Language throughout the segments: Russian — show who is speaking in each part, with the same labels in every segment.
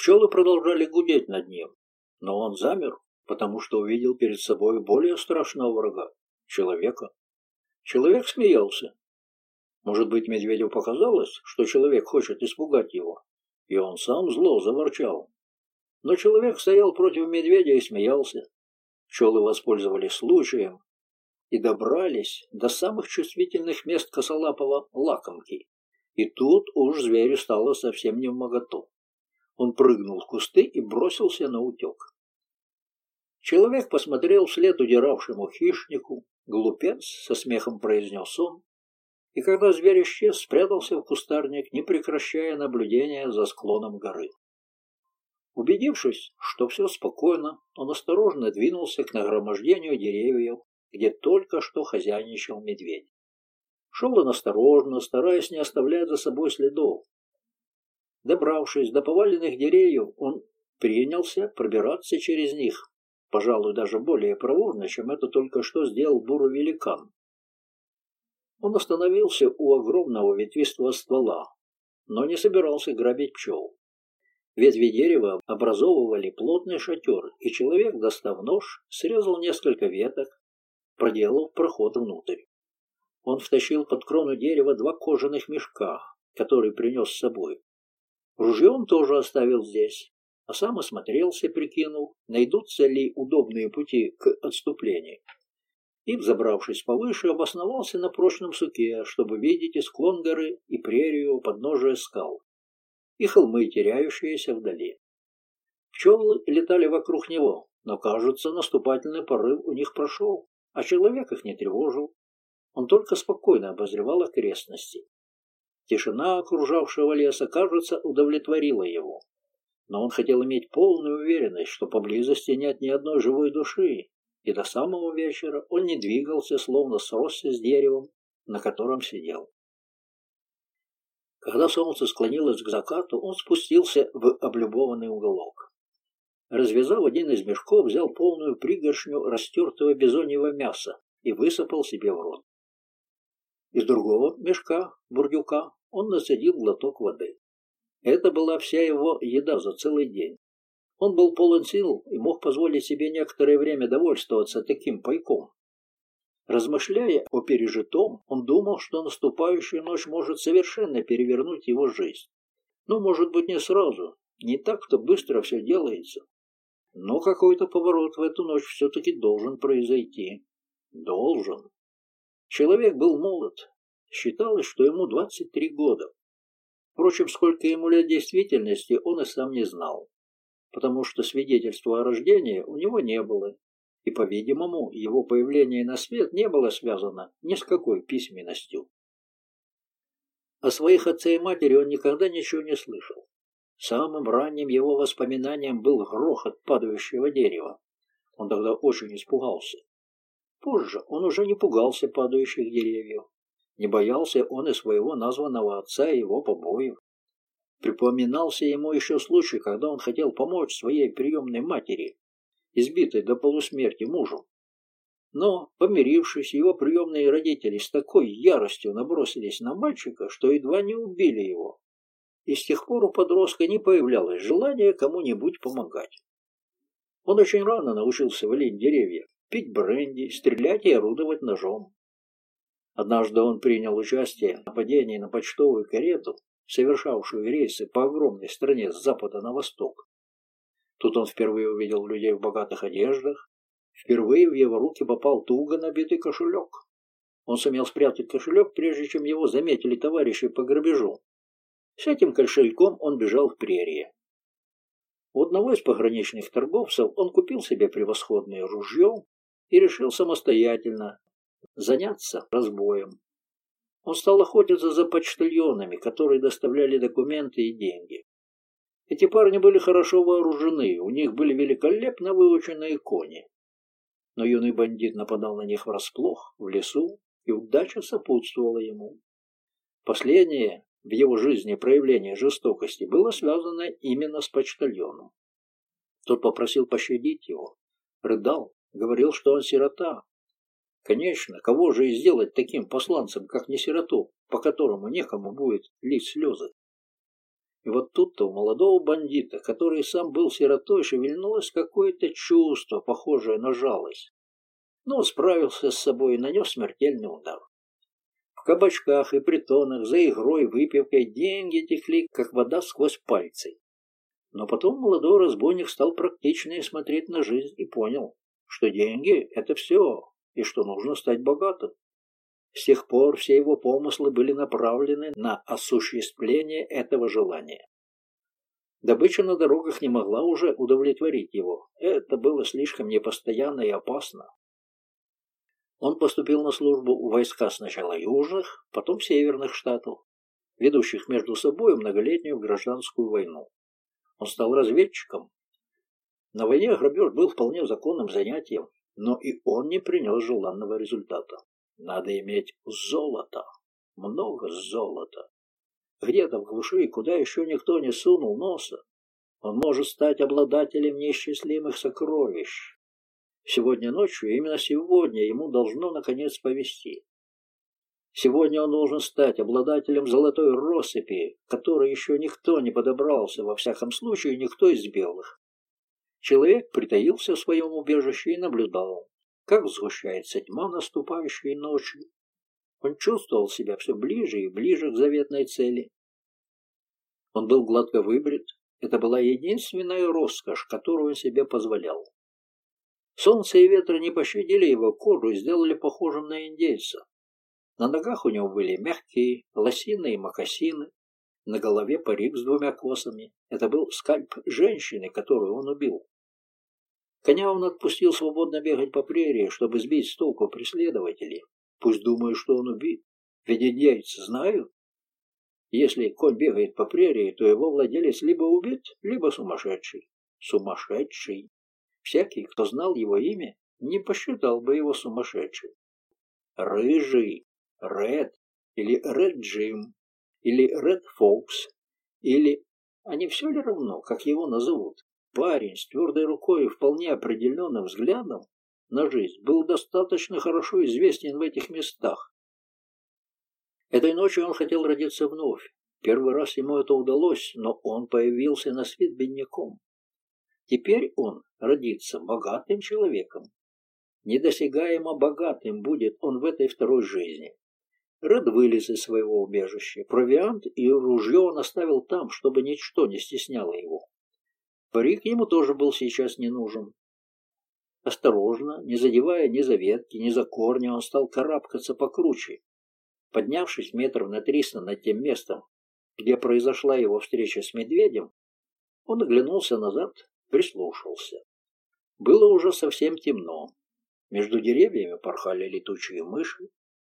Speaker 1: Пчелы продолжали гудеть над ним, но он замер, потому что увидел перед собой более страшного врага — человека. Человек смеялся. Может быть, медведю показалось, что человек хочет испугать его, и он сам зло заворчал. Но человек стоял против медведя и смеялся. Пчелы воспользовались случаем и добрались до самых чувствительных мест косолапого лакомки. И тут уж зверю стало совсем не в моготу. Он прыгнул в кусты и бросился на утек. Человек посмотрел вслед удиравшему хищнику. Глупец со смехом произнес он. И когда зверь исчез, спрятался в кустарник, не прекращая наблюдения за склоном горы. Убедившись, что все спокойно, он осторожно двинулся к нагромождению деревьев, где только что хозяйничал медведь. Шел он осторожно, стараясь не оставлять за собой следов. Добравшись до поваленных деревьев, он принялся пробираться через них, пожалуй, даже более проворно, чем это только что сделал бурый великан. Он остановился у огромного ветвистого ствола, но не собирался грабить пчел. Ветви дерева образовывали плотный шатер, и человек, достав нож, срезал несколько веток, проделал проход внутрь. Он втащил под крону дерева два кожаных мешка, которые принес с собой. Ружье он тоже оставил здесь, а сам осмотрелся, прикинул, найдутся ли удобные пути к отступлению. И, взобравшись повыше, обосновался на прочном суке, чтобы видеть и склон горы, и прерию подножия скал, и холмы, теряющиеся вдали. Пчелы летали вокруг него, но, кажется, наступательный порыв у них прошел, а человек их не тревожил. Он только спокойно обозревал окрестности. Тишина окружавшего леса, кажется, удовлетворила его. Но он хотел иметь полную уверенность, что поблизости нет ни одной живой души, и до самого вечера он не двигался, словно сросся с деревом, на котором сидел. Когда солнце склонилось к закату, он спустился в облюбованный уголок. Развязав один из мешков, взял полную пригоршню растертого бизоньего мяса и высыпал себе в рот. Из другого мешка, бурдюка, он насадил глоток воды. Это была вся его еда за целый день. Он был полон сил и мог позволить себе некоторое время довольствоваться таким пайком. Размышляя о пережитом, он думал, что наступающая ночь может совершенно перевернуть его жизнь. Ну, может быть, не сразу, не так-то быстро все делается. Но какой-то поворот в эту ночь все-таки должен произойти. Должен. Человек был молод. Считалось, что ему 23 года. Впрочем, сколько ему лет действительности, он и сам не знал, потому что свидетельства о рождении у него не было, и, по-видимому, его появление на свет не было связано ни с какой письменностью. О своих отце и матери он никогда ничего не слышал. Самым ранним его воспоминанием был грохот падающего дерева. Он тогда очень испугался. Позже он уже не пугался падающих деревьев. Не боялся он и своего названного отца и его побоев. Припоминался ему еще случай, когда он хотел помочь своей приемной матери, избитой до полусмерти мужу. Но, помирившись, его приемные родители с такой яростью набросились на мальчика, что едва не убили его. И с тех пор у подростка не появлялось желания кому-нибудь помогать. Он очень рано научился валить деревья, пить бренди, стрелять и орудовать ножом. Однажды он принял участие в нападении на почтовую карету, совершавшую рейсы по огромной стране с запада на восток. Тут он впервые увидел людей в богатых одеждах. Впервые в его руки попал туго набитый кошелек. Он сумел спрятать кошелек, прежде чем его заметили товарищи по грабежу. С этим кошельком он бежал в прерии. У одного из пограничных торговцев он купил себе превосходное ружье и решил самостоятельно заняться разбоем. Он стал охотиться за почтальонами, которые доставляли документы и деньги. Эти парни были хорошо вооружены, у них были великолепно выученные кони. Но юный бандит нападал на них врасплох, в лесу, и удача сопутствовала ему. Последнее в его жизни проявление жестокости было связано именно с почтальоном. Тот попросил пощадить его, рыдал, говорил, что он сирота. Конечно, кого же и сделать таким посланцем, как не сироту, по которому некому будет лить слезы? И вот тут-то у молодого бандита, который сам был сиротой, шевельнулось какое-то чувство, похожее на жалость. Но справился с собой и нанес смертельный удар. В кабачках и притонах за игрой, выпивкой деньги текли, как вода сквозь пальцы. Но потом молодой разбойник стал практичнее смотреть на жизнь и понял, что деньги – это все, и что нужно стать богатым. С тех пор все его помыслы были направлены на осуществление этого желания. Добыча на дорогах не могла уже удовлетворить его. Это было слишком непостоянно и опасно. Он поступил на службу в войска сначала южных, потом северных штатов, ведущих между собой многолетнюю гражданскую войну. Он стал разведчиком. На войне грабеж был вполне законным занятием, но и он не принес желанного результата. Надо иметь золото, много золота. Где-то в глуши, куда еще никто не сунул носа, он может стать обладателем неисчислимых сокровищ. Сегодня ночью, именно сегодня, ему должно наконец повести. Сегодня он должен стать обладателем золотой россыпи, которой еще никто не подобрался, во всяком случае, никто из белых. Человек притаился в своем убежище и наблюдал, как сгущается тьма наступающей ночи. Он чувствовал себя все ближе и ближе к заветной цели. Он был гладко выбрит. Это была единственная роскошь, которую он себе позволял. Солнце и ветры не пощадили его кожу и сделали похожим на индейца. На ногах у него были мягкие лосины и мокасины, на голове парик с двумя косами. Это был скальп женщины, которую он убил. Коня он отпустил свободно бегать по прерии, чтобы сбить с толку преследователей. Пусть думают, что он убит. Ведь индейцы знают. Если конь бегает по прерии, то его владелец либо убит, либо сумасшедший. Сумасшедший. Всякий, кто знал его имя, не посчитал бы его сумасшедшим. Рыжий, Ред, или Ред Джим, или Ред Фокс, или... Они все ли равно, как его назовут? Парень с твердой рукой и вполне определенным взглядом на жизнь был достаточно хорошо известен в этих местах. Этой ночью он хотел родиться вновь. Первый раз ему это удалось, но он появился на свет бедняком. Теперь он родится богатым человеком. Недосягаемо богатым будет он в этой второй жизни. Ред вылез из своего убежища. Провиант и ружье он оставил там, чтобы ничто не стесняло его. Парик ему тоже был сейчас не нужен. Осторожно, не задевая ни за ветки, ни за корни, он стал карабкаться покруче. Поднявшись метров на триста над тем местом, где произошла его встреча с медведем, он оглянулся назад, прислушался. Было уже совсем темно. Между деревьями порхали летучие мыши,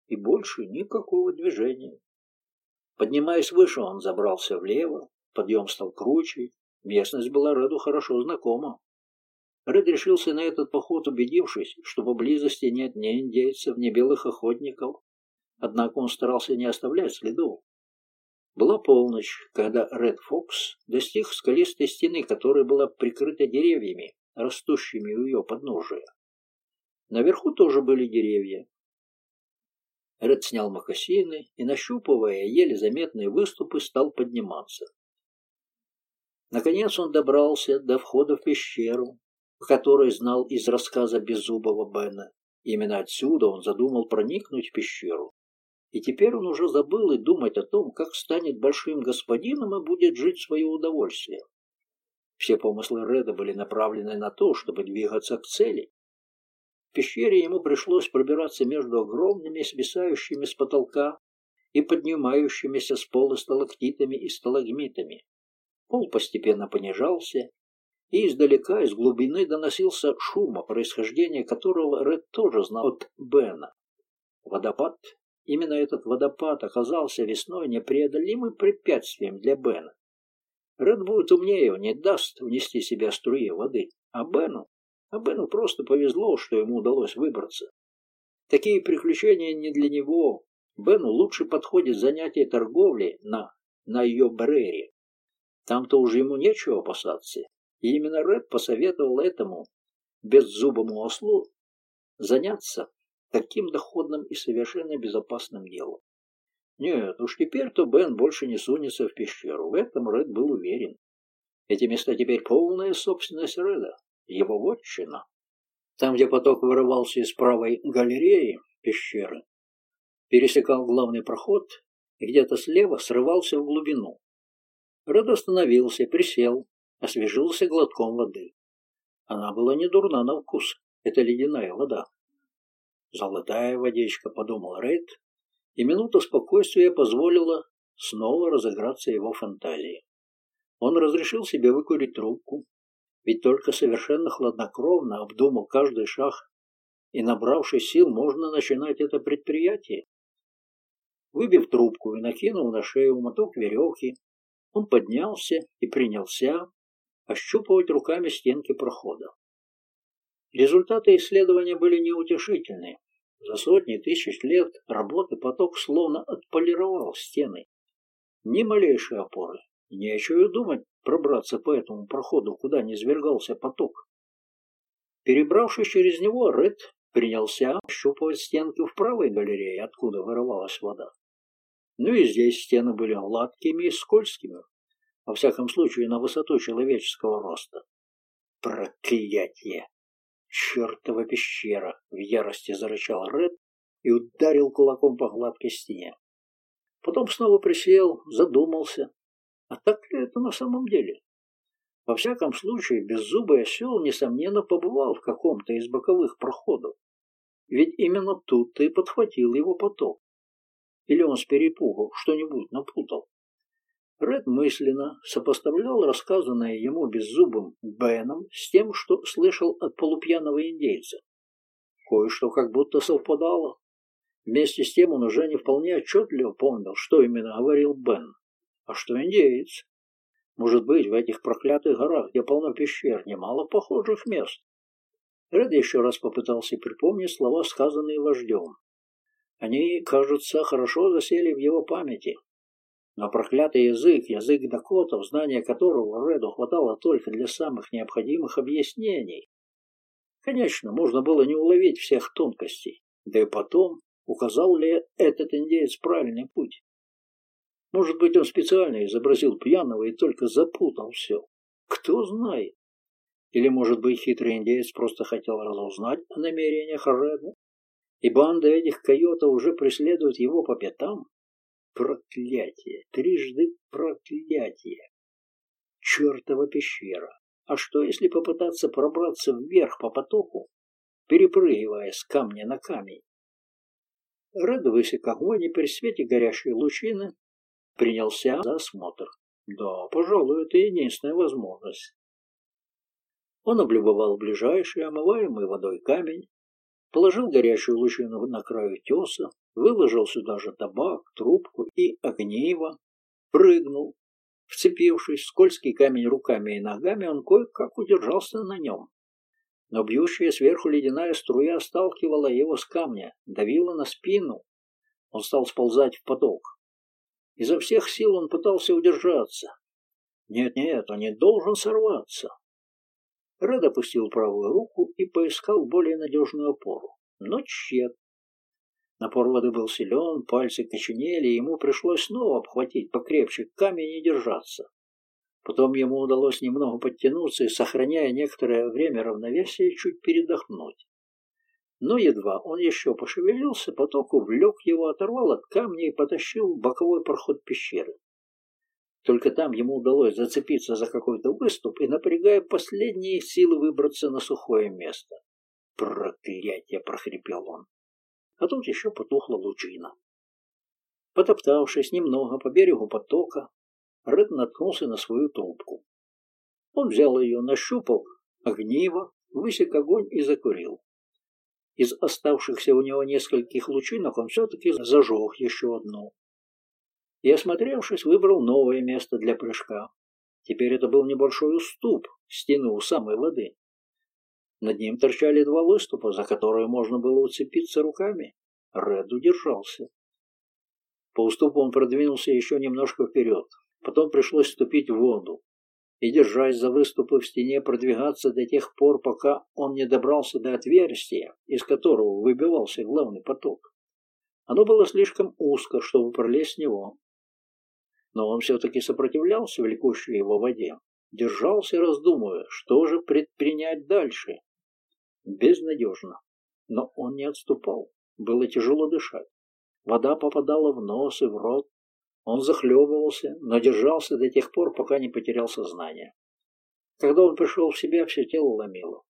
Speaker 1: и больше никакого движения. Поднимаясь выше, он забрался влево, подъем стал круче, Местность была Реду хорошо знакома. Ред решился на этот поход, убедившись, что поблизости нет ни индейцев, ни белых охотников. Однако он старался не оставлять следов. Была полночь, когда Ред Фокс достиг скалистой стены, которая была прикрыта деревьями, растущими у ее подножия. Наверху тоже были деревья. Ред снял мокасины и, нащупывая еле заметные выступы, стал подниматься. Наконец он добрался до входа в пещеру, который знал из рассказа Беззубого Бена. Именно отсюда он задумал проникнуть в пещеру. И теперь он уже забыл и думать о том, как станет большим господином и будет жить в свое удовольствие. Все помыслы Реда были направлены на то, чтобы двигаться к цели. В пещере ему пришлось пробираться между огромными свисающими с потолка и поднимающимися с пола сталактитами и сталагмитами. Пол постепенно понижался, и издалека, из глубины доносился шум, о происхождении которого Ред тоже знал от Бена. Водопад, именно этот водопад оказался весной непреодолимым препятствием для Бена. Ред будет умнее, он не даст внести себя струи воды, а Бену, а Бену просто повезло, что ему удалось выбраться. Такие приключения не для него. Бену лучше подходит занятие торговли на, на ее Брере. Там-то уже ему нечего опасаться. И именно Ред посоветовал этому беззубому ослу заняться таким доходным и совершенно безопасным делом. Нет, уж теперь-то Бен больше не сунется в пещеру. В этом Ред был уверен. Эти места теперь полная собственность Реда, его вотчина. Там, где поток вырывался из правой галереи пещеры, пересекал главный проход и где-то слева срывался в глубину. Ред остановился, присел, освежился глотком воды. Она была не дурна на вкус, это ледяная вода. «Золотая водичка», — подумал Рейд, и минута спокойствия позволила снова разыграться его фантазии. Он разрешил себе выкурить трубку, ведь только совершенно хладнокровно обдумав каждый шаг и набравшись сил, можно начинать это предприятие. Выбив трубку и накинув на шею моток веревки, он поднялся и принялся ощупывать руками стенки прохода. Результаты исследования были неутешительны. За сотни тысяч лет работы поток словно отполировал стены. Ни малейшей опоры. Нечего думать пробраться по этому проходу, куда не свергался поток. Перебравшись через него, Ред принялся ощупывать стенки в правой галерее, откуда вырывалась вода. Ну и здесь стены были гладкими и скользкими, во всяком случае на высоту человеческого роста. Проклятие! «Чертова пещера!» — в ярости зарычал Ред и ударил кулаком по гладкой стене. Потом снова присел, задумался. А так ли это на самом деле? Во всяком случае, беззубый осел, несомненно, побывал в каком-то из боковых проходов. Ведь именно тут-то и подхватил его поток. Или он с перепугу что-нибудь напутал. Ред мысленно сопоставлял рассказанное ему беззубым Беном с тем, что слышал от полупьяного индейца. Кое-что как будто совпадало. Вместе с тем он уже не вполне отчетливо помнил, что именно говорил Бен. А что индеец? Может быть, в этих проклятых горах, где полно пещер, немало похожих мест. Ред еще раз попытался припомнить слова, сказанные вождем. Они, кажется, хорошо засели в его памяти. Но проклятый язык, язык дакотов, знания которого Реду хватало только для самых необходимых объяснений. Конечно, можно было не уловить всех тонкостей. Да и потом, указал ли этот индеец правильный путь? Может быть, он специально изобразил пьяного и только запутал все. Кто знает. Или, может быть, хитрый индеец просто хотел разузнать о намерениях Реда, и банда этих койотов уже преследует его по пятам? Проклятие! Трижды проклятие! Чертова пещера! А что, если попытаться пробраться вверх по потоку, перепрыгивая с камня на камень? Ред высек огонь и при свете горящей лучины принялся за осмотр. Да, пожалуй, это единственная возможность. Он облюбовал ближайший, омываемый водой камень, положил горящую лучину на краю теса, выложил сюда же табак, трубку и огниво, прыгнул. Вцепившись в скользкий камень руками и ногами, он кое-как удержался на нем. Но бьющая сверху ледяная струя сталкивала его с камня, давила на спину. Он стал сползать в поток. Изо всех сил он пытался удержаться. Нет-нет, он не должен сорваться. Ред опустил правую руку и поискал более надежную опору. Но тщетно. Напор воды был силен, пальцы коченели, и ему пришлось снова обхватить покрепче камень и держаться. Потом ему удалось немного подтянуться и, сохраняя некоторое время равновесие, чуть передохнуть. Но едва он еще пошевелился, поток увлек его, оторвал от камня и потащил в боковой проход пещеры. Только там ему удалось зацепиться за какой-то выступ и, напрягая последние силы, выбраться на сухое место. «Проклятие!» — прохрипел он а тут еще потухла лучина. Потоптавшись немного по берегу потока, Ред наткнулся на свою трубку. Он взял ее, нащупал огниво, высек огонь и закурил. Из оставшихся у него нескольких лучинок он все-таки зажег еще одну. И, осмотревшись, выбрал новое место для прыжка. Теперь это был небольшой уступ, стены у самой воды. Над ним торчали два выступа, за которые можно было уцепиться руками. Ред удержался. По уступу он продвинулся еще немножко вперед. Потом пришлось вступить в воду и, держась за выступы в стене, продвигаться до тех пор, пока он не добрался до отверстия, из которого выбивался главный поток. Оно было слишком узко, чтобы пролезть с него. Но он все-таки сопротивлялся влекущей его воде, держался, раздумывая, что же предпринять дальше. Безнадежно. Но он не отступал. Было тяжело дышать. Вода попадала в нос и в рот. Он захлебывался, но держался до тех пор, пока не потерял сознание. Когда он пришел в себя, все тело ломило.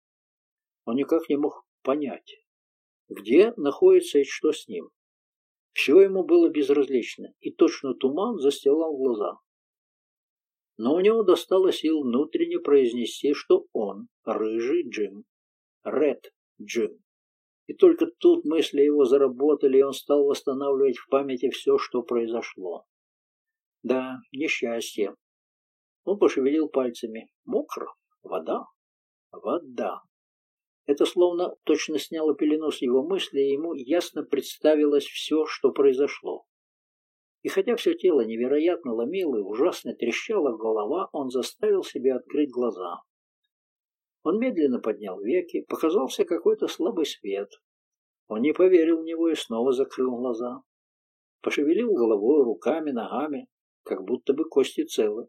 Speaker 1: Он никак не мог понять, где находится и что с ним. Все ему было безразлично, и точно туман застилал глаза. Но у него достало сил внутренне произнести, что он рыжий Джим, Ред Джим. И только тут мысли его заработали, и он стал восстанавливать в памяти все, что произошло. Да, несчастье. Он пошевелил пальцами. Мокро. Вода. Вода. Это словно точно сняло пелену с его мысли, и ему ясно представилось все, что произошло. И хотя все тело невероятно ломило и ужасно трещала голова, он заставил себя открыть глаза. Он медленно поднял веки, показался какой-то слабый свет. Он не поверил в него и снова закрыл глаза. Пошевелил головой, руками, ногами, как будто бы кости целы.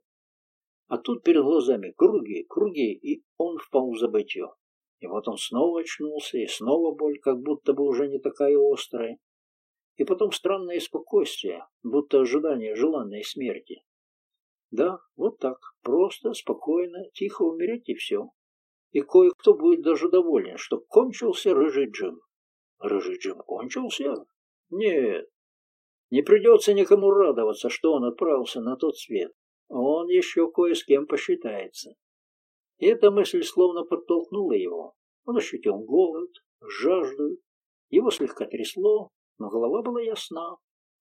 Speaker 1: А тут перед глазами круги, круги, и он впал в забытье. И вот он снова очнулся, и снова боль, как будто бы уже не такая острая. И потом странное спокойствие, будто ожидание желанной смерти. Да, вот так, просто, спокойно, тихо умереть и все. И кое-кто будет даже доволен, что кончился рыжий Джим. Рыжий Джим кончился? Нет, не придется никому радоваться, что он отправился на тот свет. Он еще кое с кем посчитается. Эта мысль словно подтолкнула его. Он ощутил голод, жажду. Его слегка трясло, но голова была ясна.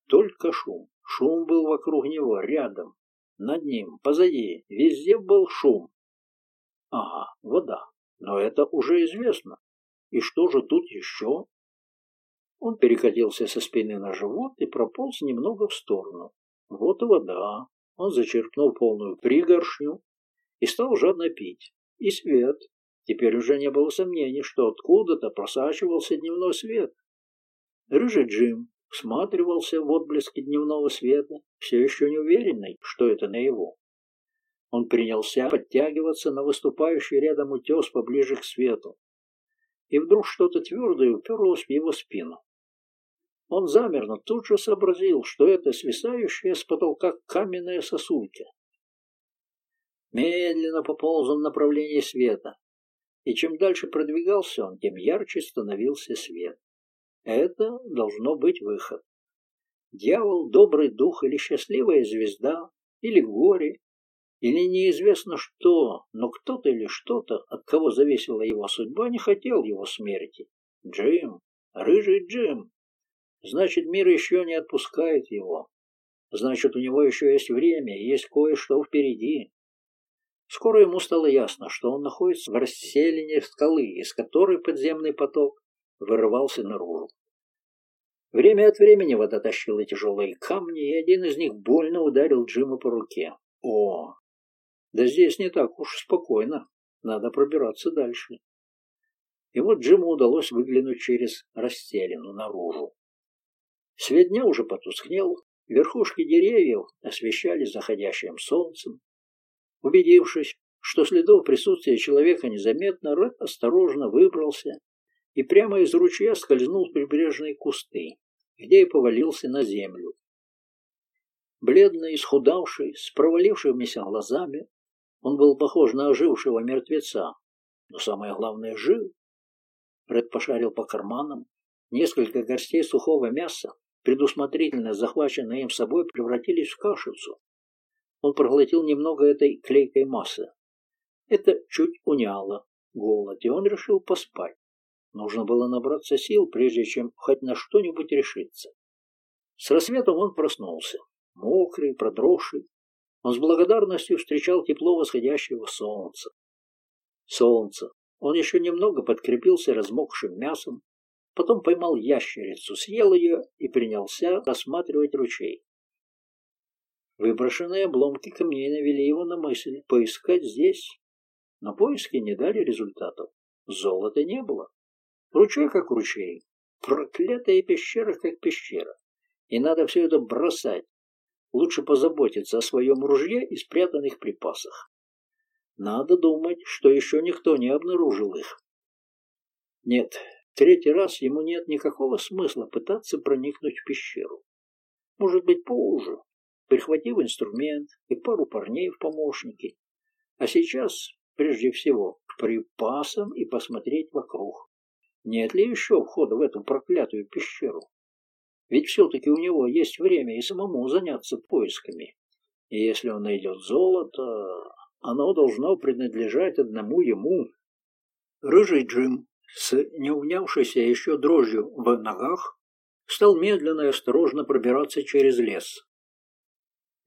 Speaker 1: Только шум. Шум был вокруг него, рядом, над ним, позади. Везде был шум. Ага, вода. Но это уже известно. И что же тут еще? Он перекатился со спины на живот и прополз немного в сторону. Вот и вода. Он зачерпнул полную пригоршню, и стал жадно пить. И свет. Теперь уже не было сомнений, что откуда-то просачивался дневной свет. Рыжий Джим всматривался в отблески дневного света, все еще не уверенный, что это наяву. Он принялся подтягиваться на выступающий рядом утес поближе к свету. И вдруг что-то твердое уперлось в его спину. Он замер, но тут же сообразил, что это свисающая с потолка каменная сосулька. Медленно пополз он в направлении света, и чем дальше продвигался он, тем ярче становился свет. Это должно быть выход. Дьявол, добрый дух или счастливая звезда, или горе, или неизвестно что, но кто-то или что-то, от кого зависела его судьба, не хотел его смерти. Джим, рыжий Джим. Значит, мир еще не отпускает его. Значит, у него еще есть время, есть кое-что впереди. Скоро ему стало ясно, что он находится в расселении скалы, из которой подземный поток вырывался наружу. Время от времени вода тащила тяжелые камни, и один из них больно ударил Джима по руке. О, да здесь не так уж спокойно, надо пробираться дальше. И вот Джиму удалось выглянуть через расселину наружу. Свет дня уже потускнел, верхушки деревьев освещались заходящим солнцем, Убедившись, что следов присутствия человека незаметно, Ред осторожно выбрался и прямо из ручья скользнул в прибрежные кусты, где и повалился на землю. Бледный, исхудавший, с провалившимися глазами, он был похож на ожившего мертвеца, но самое главное — жив. Ред пошарил по карманам. Несколько горстей сухого мяса, предусмотрительно захваченные им собой, превратились в кашицу. Он проглотил немного этой клейкой массы. Это чуть уняло голод, и он решил поспать. Нужно было набраться сил, прежде чем хоть на что-нибудь решиться. С рассветом он проснулся, мокрый, продрогший. Он с благодарностью встречал тепло восходящего солнца. Солнце. Он еще немного подкрепился размокшим мясом, потом поймал ящерицу, съел ее и принялся осматривать ручей. Выброшенные обломки камней навели его на мысль поискать здесь. Но поиски не дали результатов. Золота не было. Ручей как ручей. Проклятая пещера как пещера. И надо все это бросать. Лучше позаботиться о своем ружье и спрятанных припасах. Надо думать, что еще никто не обнаружил их. Нет, третий раз ему нет никакого смысла пытаться проникнуть в пещеру. Может быть, поуже, прихватив инструмент и пару парней в помощники. А сейчас, прежде всего, к припасам и посмотреть вокруг. Нет ли еще входа в эту проклятую пещеру? Ведь все-таки у него есть время и самому заняться поисками. И если он найдет золото, оно должно принадлежать одному ему. Рыжий Джим, с неунявшейся еще дрожью в ногах, стал медленно и осторожно пробираться через лес.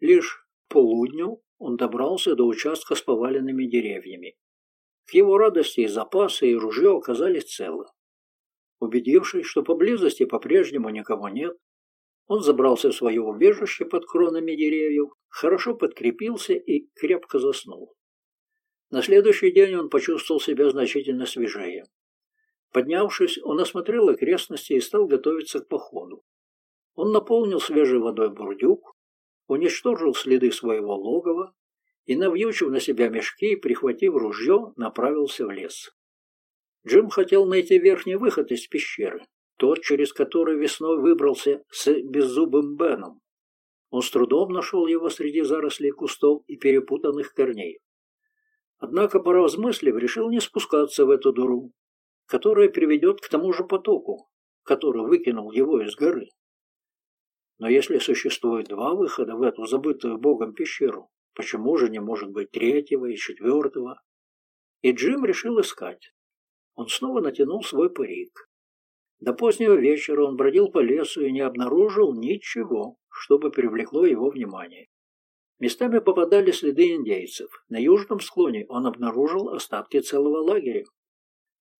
Speaker 1: Лишь к полудню он добрался до участка с поваленными деревьями. К его радости и запасы, и ружье оказались целы. Убедившись, что поблизости по-прежнему никого нет, он забрался в свое убежище под кронами деревьев, хорошо подкрепился и крепко заснул. На следующий день он почувствовал себя значительно свежее. Поднявшись, он осмотрел окрестности и стал готовиться к походу. Он наполнил свежей водой бурдюк, уничтожил следы своего логова и, навьючив на себя мешки и прихватив ружье, направился в лес. Джим хотел найти верхний выход из пещеры, тот, через который весной выбрался с беззубым Беном. Он с трудом нашел его среди зарослей кустов и перепутанных корней. Однако, поразмыслив, решил не спускаться в эту дуру, которая приведет к тому же потоку, который выкинул его из горы. Но если существует два выхода в эту забытую Богом пещеру, почему же не может быть третьего и четвертого? И Джим решил искать. Он снова натянул свой парик. До позднего вечера он бродил по лесу и не обнаружил ничего, чтобы привлекло его внимание. Местами попадали следы индейцев. На южном склоне он обнаружил остатки целого лагеря.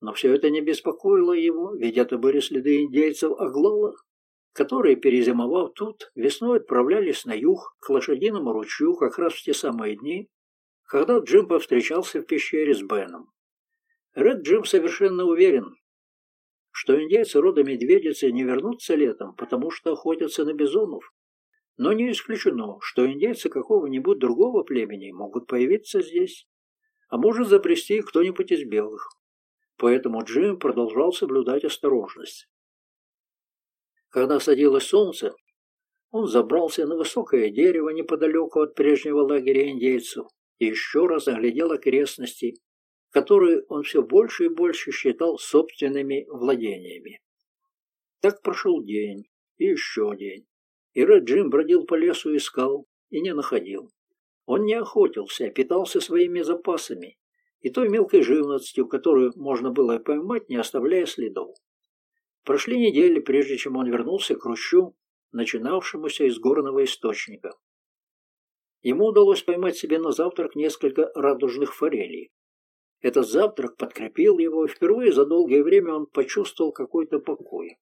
Speaker 1: Но все это не беспокоило его, ведь это были следы индейцев Аглала, которые, перезимовав тут, весной отправлялись на юг к лошадиному ручью как раз в те самые дни, когда Джим повстречался в пещере с Беном. Ред Джим совершенно уверен, что индейцы рода медведицы не вернутся летом, потому что охотятся на бизонов. Но не исключено, что индейцы какого-нибудь другого племени могут появиться здесь, а может запрести кто-нибудь из белых. Поэтому Джим продолжал соблюдать осторожность. Когда садилось солнце, он забрался на высокое дерево неподалеку от прежнего лагеря индейцев и еще раз оглядел окрестности, которые он все больше и больше считал собственными владениями. Так прошел день и еще день, и Ред Джим бродил по лесу искал, и не находил. Он не охотился, а питался своими запасами и той мелкой живностью, которую можно было поймать, не оставляя следов. Прошли недели, прежде чем он вернулся к ручью, начинавшемуся из горного источника. Ему удалось поймать себе на завтрак несколько радужных форелей. Этот завтрак подкрепил его, и впервые за долгое время он почувствовал какой-то покой.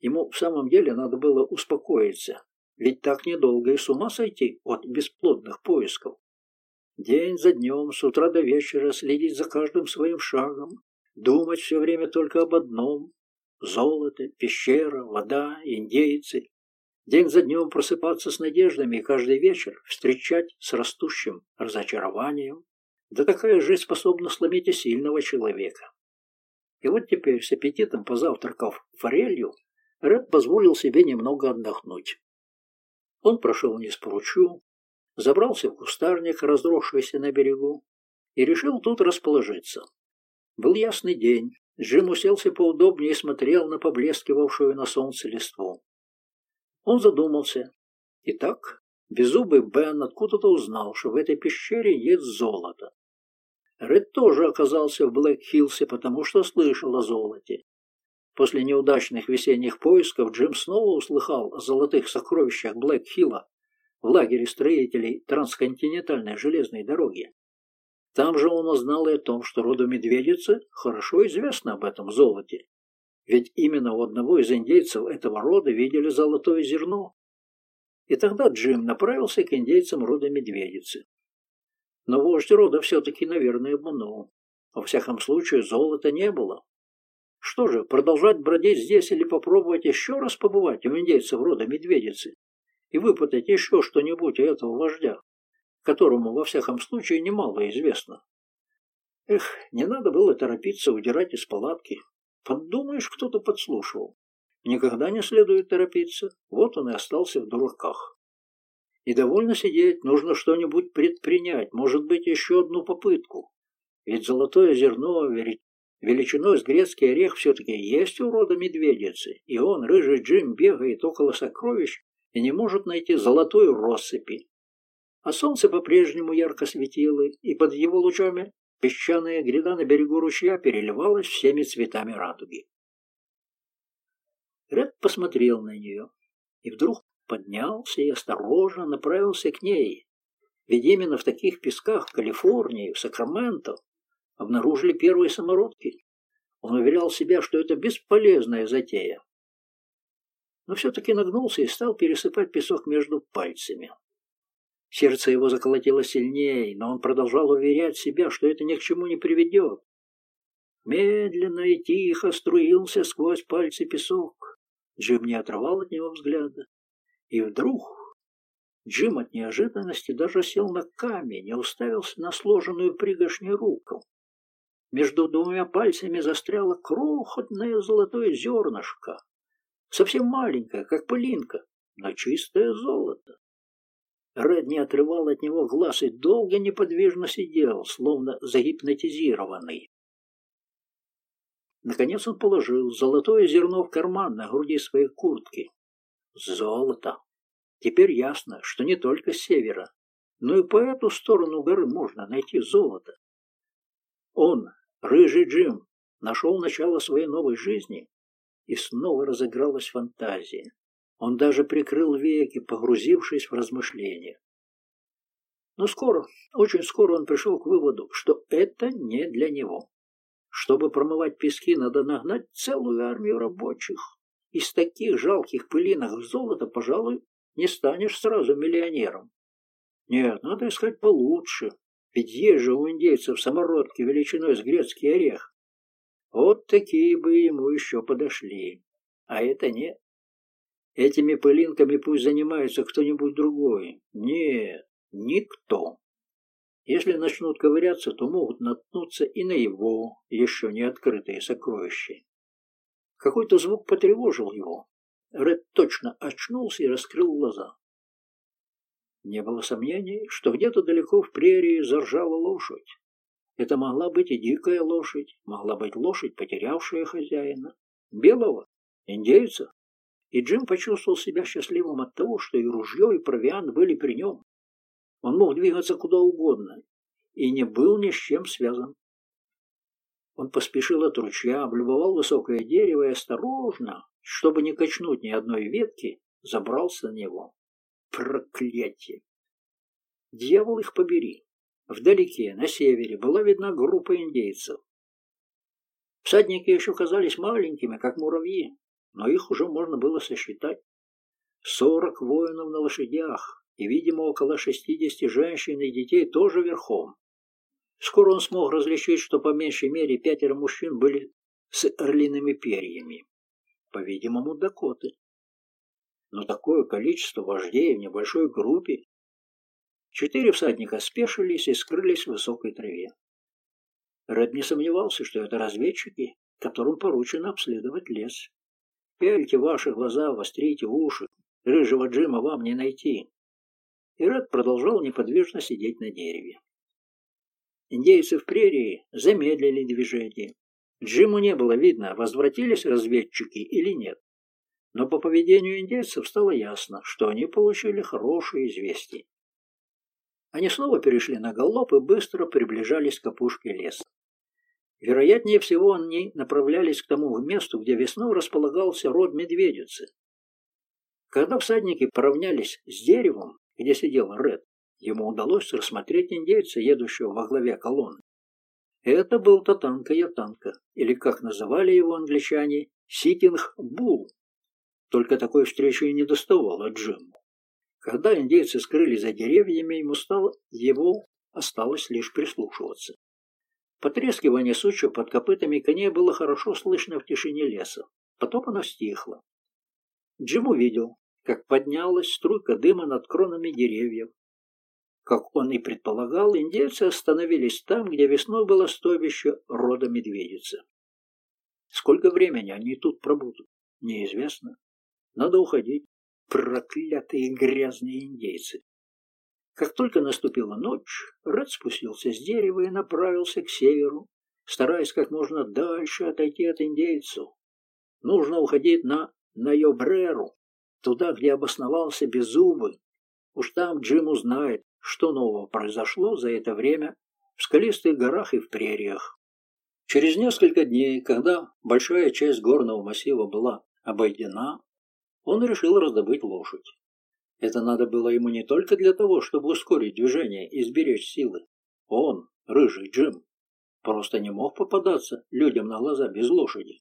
Speaker 1: Ему в самом деле надо было успокоиться, ведь так недолго и с ума сойти от бесплодных поисков. День за днем, с утра до вечера следить за каждым своим шагом, думать все время только об одном – золото, пещера, вода, индейцы. День за днем просыпаться с надеждами и каждый вечер встречать с растущим разочарованием, да такая жизнь способна сломить и сильного человека. И вот теперь, с аппетитом позавтракав форелью, Ред позволил себе немного отдохнуть. Он прошел вниз по ручью, забрался в кустарник, разросшийся на берегу, и решил тут расположиться. Был ясный день, Джим уселся поудобнее и смотрел на поблескивавшую на солнце листву. Он задумался. Итак, беззубый Бен откуда-то узнал, что в этой пещере есть золото. Ред тоже оказался в Блэк-Хиллсе, потому что слышал о золоте. После неудачных весенних поисков Джим снова услыхал о золотых сокровищах Блэк-Хилла в лагере строителей трансконтинентальной железной дороги. Там же он узнал и о том, что роду медведицы хорошо известно об этом золоте. Ведь именно у одного из индейцев этого рода видели золотое зерно. И тогда Джим направился к индейцам рода медведицы. Но вождь рода все-таки, наверное, обманул. Во всяком случае, золота не было. Что же, продолжать бродить здесь или попробовать еще раз побывать у индейцев рода медведицы и выпытать еще что-нибудь у этого вождя, которому, во всяком случае, немало известно? Эх, не надо было торопиться удирать из палатки. Подумаешь, кто-то подслушивал. Никогда не следует торопиться. Вот он и остался в дураках. И довольно сидеть, нужно что-нибудь предпринять, может быть, еще одну попытку. Ведь золотое зерно величиной с грецкий орех все-таки есть у рода медведицы, и он, рыжий Джим, бегает около сокровищ и не может найти золотую россыпи. А солнце по-прежнему ярко светило, и под его лучами песчаная гряда на берегу ручья переливалась всеми цветами радуги. Ред посмотрел на нее и вдруг поднялся и осторожно направился к ней. Ведь именно в таких песках в Калифорнии, в Сакраменто, обнаружили первые самородки. Он уверял себя, что это бесполезная затея. Но все-таки нагнулся и стал пересыпать песок между пальцами. Сердце его заколотило сильнее, но он продолжал уверять себя, что это ни к чему не приведет. Медленно и тихо струился сквозь пальцы песок. Джим не отрывал от него взгляда. И вдруг Джим от неожиданности даже сел на камень и уставился на сложенную пригоршню руку. Между двумя пальцами застряло крохотное золотое зернышко, совсем маленькое, как пылинка, но чистое золото. Ред не отрывал от него глаз и долго неподвижно сидел, словно загипнотизированный. Наконец он положил золотое зерно в карман на груди своей куртки. Золото! Теперь ясно, что не только с севера, но и по эту сторону горы можно найти золото. Он, рыжий Джим, нашел начало своей новой жизни, и снова разыгралась фантазия. Он даже прикрыл веки, погрузившись в размышления. Но скоро, очень скоро он пришел к выводу, что это не для него. Чтобы промывать пески, надо нагнать целую армию рабочих. Из таких жалких пылинок золота, пожалуй, не станешь сразу миллионером. Нет, надо искать получше. Ведь есть же у индейцев самородки величиной с грецкий орех. Вот такие бы ему еще подошли. А это нет. Этими пылинками пусть занимается кто-нибудь другой. Нет, никто. Если начнут ковыряться, то могут наткнуться и на его еще не открытые сокровища. Какой-то звук потревожил его. Ред точно очнулся и раскрыл глаза. Не было сомнений, что где-то далеко в прерии заржала лошадь. Это могла быть и дикая лошадь, могла быть лошадь, потерявшая хозяина. Белого, индейца. И Джим почувствовал себя счастливым от того, что и ружье, и провиант были при нем. Он мог двигаться куда угодно и не был ни с чем связан. Он поспешил от ручья, облюбовал высокое дерево и осторожно, чтобы не качнуть ни одной ветки, забрался на него. Проклятие! Дьявол их побери! Вдалеке, на севере, была видна группа индейцев. Всадники еще казались маленькими, как муравьи, но их уже можно было сосчитать. Сорок воинов на лошадях, и, видимо, около шестидесяти женщин и детей тоже верхом. Скоро он смог различить, что по меньшей мере пятеро мужчин были с орлиными перьями. По-видимому, дакоты. Но такое количество вождей в небольшой группе. Четыре всадника спешились и скрылись в высокой траве. Ред не сомневался, что это разведчики, которым поручено обследовать лес. Пяльте ваши глаза, вострите уши. Рыжего Джима вам не найти и Ред продолжал неподвижно сидеть на дереве. Индейцы в прерии замедлили движение. Джиму не было видно, возвратились разведчики или нет. Но по поведению индейцев стало ясно, что они получили хорошие известия. Они снова перешли на галоп и быстро приближались к опушке леса. Вероятнее всего, они направлялись к тому месту, где весной располагался род медведицы. Когда всадники поравнялись с деревом, где сидел Ред, ему удалось рассмотреть индейца, едущего во главе колонны. Это был Татанка Ятанка, или, как называли его англичане, Ситинг Бул. Только такой встречи и не доставало Джиму. Когда индейцы скрылись за деревьями, ему стало его осталось лишь прислушиваться. Потрескивание сучья под копытами коней было хорошо слышно в тишине леса. Потом оно стихло. Джим увидел, как поднялась струйка дыма над кронами деревьев. Как он и предполагал, индейцы остановились там, где весной было стойбище рода медведицы. Сколько времени они тут пробудут, неизвестно. Надо уходить. Проклятые грязные индейцы. Как только наступила ночь, Ред спустился с дерева и направился к северу, стараясь как можно дальше отойти от индейцев. Нужно уходить на Найобреру, туда, где обосновался Беззубый. Уж там Джим узнает, что нового произошло за это время в скалистых горах и в прериях. Через несколько дней, когда большая часть горного массива была обойдена, он решил раздобыть лошадь. Это надо было ему не только для того, чтобы ускорить движение и сберечь силы. Он, рыжий Джим, просто не мог попадаться людям на глаза без лошади.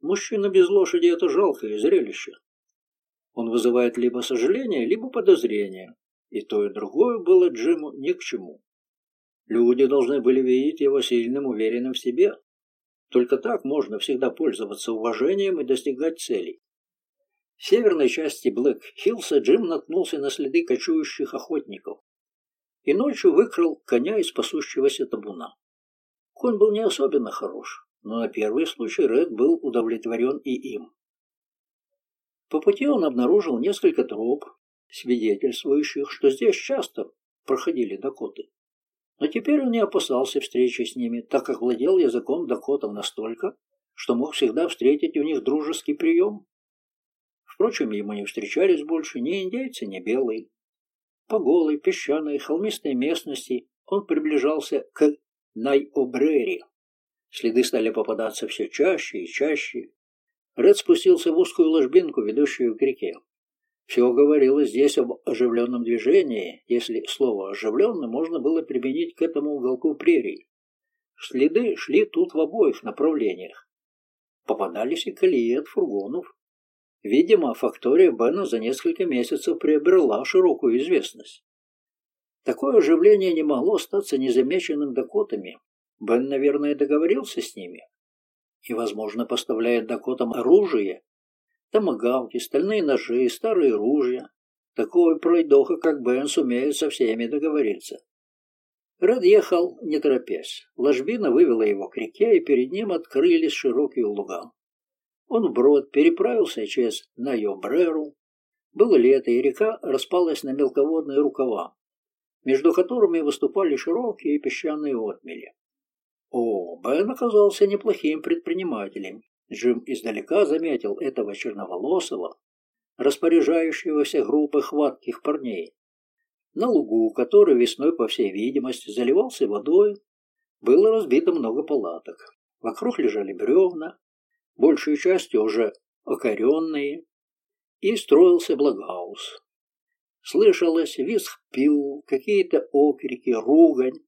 Speaker 1: Мужчина без лошади – это жалкое зрелище. Он вызывает либо сожаление, либо подозрение, и то и другое было Джиму ни к чему. Люди должны были видеть его сильным, уверенным в себе. Только так можно всегда пользоваться уважением и достигать целей. В северной части Блэк-Хиллса Джим наткнулся на следы кочующих охотников и ночью выкрал коня из пасущегося табуна. Конь был не особенно хорош, но на первый случай Ред был удовлетворен и им. По пути он обнаружил несколько троп, свидетельствующих, что здесь часто проходили дакоты. Но теперь он не опасался встречи с ними, так как владел языком дакотов настолько, что мог всегда встретить у них дружеский прием. Впрочем, ему не встречались больше ни индейцы, ни белые. По голой, песчаной, холмистой местности он приближался к Найобрере. Следы стали попадаться все чаще и чаще. Ред спустился в узкую ложбинку, ведущую к реке. Все говорилось здесь об оживленном движении, если слово «оживленно» можно было применить к этому уголку прерий. Следы шли тут в обоих направлениях. Попадались и колеи от фургонов. Видимо, фактория Бена за несколько месяцев приобрела широкую известность. Такое оживление не могло остаться незамеченным дакотами. Бен, наверное, договорился с ними. И, возможно, поставляет дакотам оружие, томагавки, стальные ножи, старые ружья. Такой пройдоха, как Бен, сумеет со всеми договориться. Ред ехал, не торопясь. Ложбина вывела его к реке, и перед ним открылись широкие луга. Он вброд переправился через Найобреру. Было лето, и река распалась на мелководные рукава, между которыми выступали широкие песчаные отмели. О, Бен оказался неплохим предпринимателем. Джим издалека заметил этого черноволосого, распоряжающегося группой хватких парней. На лугу, который весной, по всей видимости, заливался водой, было разбито много палаток. Вокруг лежали бревна, большей частью уже окоренные, и строился благаус. Слышалось визг пил, какие-то окрики, ругань,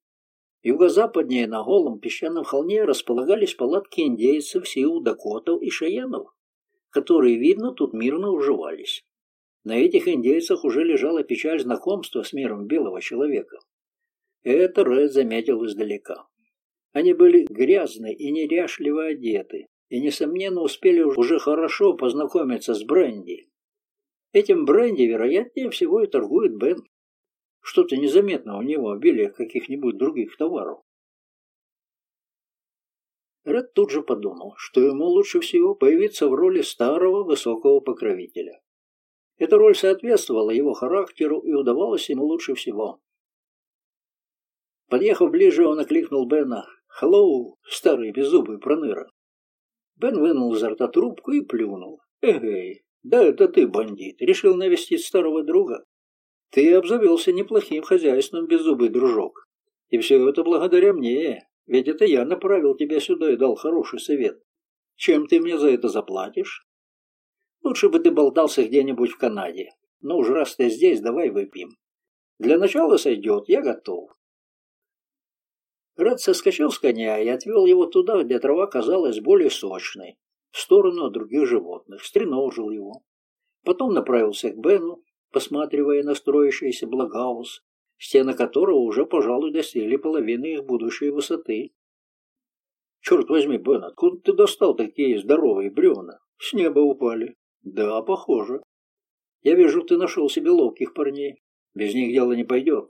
Speaker 1: Юго-западнее на голом песчаном холме располагались палатки индейцев, сил, дакотов и шаенов, которые, видно, тут мирно уживались. На этих индейцах уже лежала печаль знакомства с миром белого человека. Это Ред заметил издалека. Они были грязны и неряшливо одеты, и, несомненно, успели уже хорошо познакомиться с бренди. Этим бренди, вероятнее всего, и торгует Бен. Что-то незаметно у него обилие каких-нибудь других товаров. Ред тут же подумал, что ему лучше всего появиться в роли старого высокого покровителя. Эта роль соответствовала его характеру и удавалась ему лучше всего. Подъехав ближе, он окликнул Бена. «Хеллоу, старый беззубый проныра!» Бен вынул изо рта трубку и плюнул. «Эгей, да это ты, бандит, решил навестить старого друга?» Ты обзавелся неплохим хозяйством, беззубый дружок. И все это благодаря мне, ведь это я направил тебя сюда и дал хороший совет. Чем ты мне за это заплатишь? Лучше бы ты болтался где-нибудь в Канаде. Но уж раз ты здесь, давай выпьем. Для начала сойдет, я готов. Рад соскочил с коня и отвел его туда, где трава казалась более сочной, в сторону других животных, стреножил его. Потом направился к Бену, посматривая на строящийся благаус, стены которого уже, пожалуй, достигли половины их будущей высоты. Черт возьми, Бен, откуда ты достал такие здоровые бревна? С неба упали. Да, похоже. Я вижу, ты нашел себе ловких парней. Без них дело не пойдет.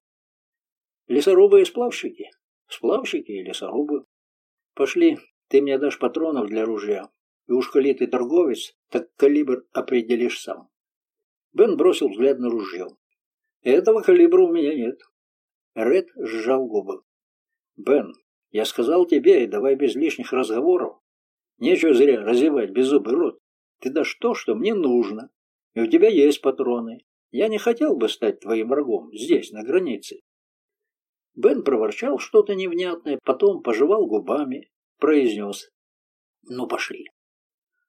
Speaker 1: Лесорубы и сплавщики. Сплавщики и лесорубы. Пошли, ты мне дашь патронов для ружья. И уж коли ты торговец, так калибр определишь сам. Бен бросил взгляд на ружье. Этого калибра у меня нет. Ред сжал губы. Бен, я сказал тебе, и давай без лишних разговоров. Нечего зря разевать беззубый рот. Ты дашь то, что мне нужно. И у тебя есть патроны. Я не хотел бы стать твоим врагом здесь, на границе. Бен проворчал что-то невнятное, потом пожевал губами, произнес. Ну, пошли.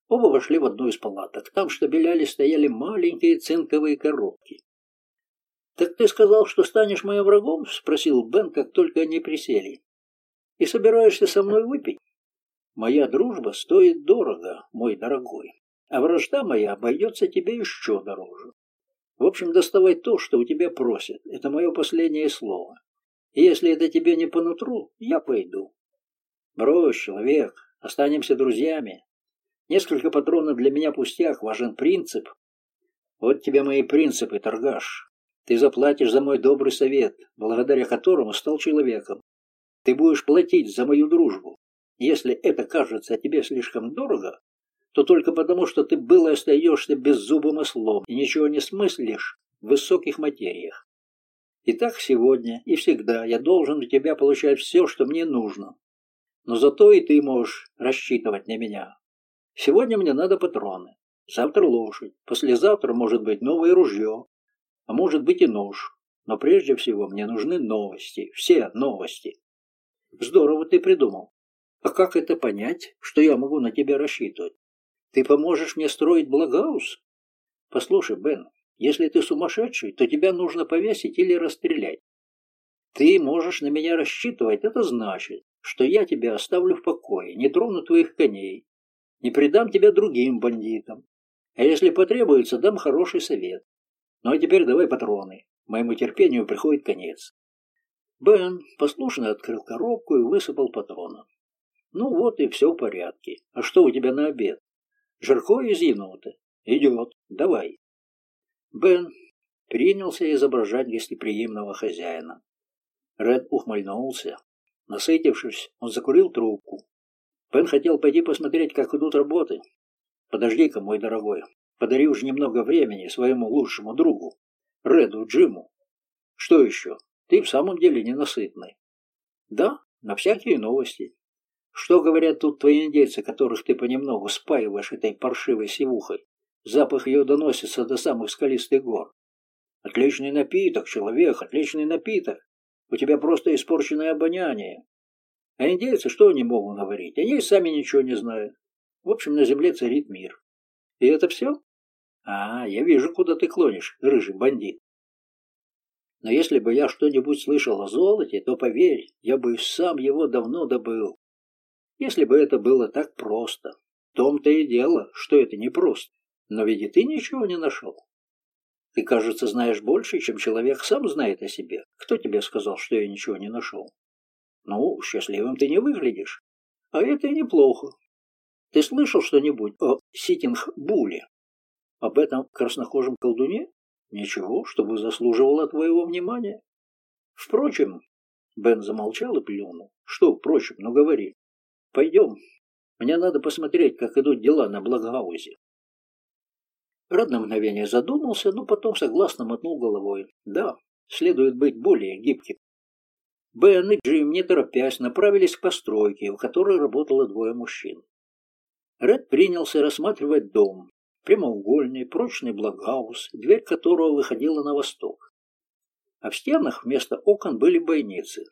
Speaker 1: Оба вошли в одну из палаток. Там штабеляли стояли маленькие цинковые коробки. «Так ты сказал, что станешь моим врагом?» — спросил Бен, как только они присели. «И собираешься со мной выпить?» «Моя дружба стоит дорого, мой дорогой, а вражда моя обойдется тебе еще дороже. В общем, доставай то, что у тебя просят. Это мое последнее слово. Если это тебе не по нутру, я пойду. Брось, человек, останемся друзьями. Несколько патронов для меня пустяк, важен принцип. Вот тебе мои принципы, торгаш. Ты заплатишь за мой добрый совет, благодаря которому стал человеком. Ты будешь платить за мою дружбу. Если это кажется тебе слишком дорого, то только потому, что ты был и остаешься беззубым ослом и ничего не смыслишь в высоких материях. Итак, сегодня и всегда я должен у тебя получать все, что мне нужно. Но зато и ты можешь рассчитывать на меня. Сегодня мне надо патроны, завтра лошадь, послезавтра может быть новое ружье, а может быть и нож. Но прежде всего мне нужны новости, все новости. Здорово ты придумал. А как это понять, что я могу на тебя рассчитывать? Ты поможешь мне строить благаус? Послушай, Бен, если ты сумасшедший, то тебя нужно повесить или расстрелять. Ты можешь на меня рассчитывать, это значит, что я тебя оставлю в покое, не трону твоих коней, не предам тебя другим бандитам. А если потребуется, дам хороший совет. Ну а теперь давай патроны. Моему терпению приходит конец. Бен послушно открыл коробку и высыпал патроны. Ну вот и все в порядке. А что у тебя на обед? Жарко из енота? Идет. Давай. Бен принялся изображать гостеприимного хозяина. Ред ухмыльнулся. Насытившись, он закурил трубку. Бен хотел пойти посмотреть, как идут работы. Подожди-ка, мой дорогой, Подари уж немного времени своему лучшему другу, Реду Джиму. Что еще? Ты в самом деле ненасытный. Да, на всякие новости. Что говорят тут твои индейцы, которых ты понемногу спаиваешь этой паршивой сивухой? Запах ее доносится до самых скалистых гор. Отличный напиток, человек, отличный напиток. У тебя просто испорченное обоняние. А индейцы что они могут говорить? Они сами ничего не знают. В общем, на земле царит мир. И это все? А, я вижу, куда ты клонишь, рыжий бандит. Но если бы я что-нибудь слышал о золоте, то, поверь, я бы сам его давно добыл. Если бы это было так просто. В том-то и дело, что это не просто. Но ведь и ты ничего не нашел. Ты, кажется, знаешь больше, чем человек сам знает о себе. Кто тебе сказал, что я ничего не нашел? Ну, счастливым ты не выглядишь. А это и неплохо. Ты слышал что-нибудь о Ситинг-Буле? Об этом краснокожем колдуне? Ничего, чтобы заслуживало твоего внимания. Впрочем, Бен замолчал и плюнул. Что, впрочем, ну говори. Пойдем. Мне надо посмотреть, как идут дела на Благоузе. Рад на мгновение задумался, но потом согласно мотнул головой. Да, следует быть более гибким. Бен и Джим, не торопясь, направились к постройке, в которой работало двое мужчин. Ред принялся рассматривать дом, прямоугольный, прочный блокгаус, дверь которого выходила на восток. А в стенах вместо окон были бойницы.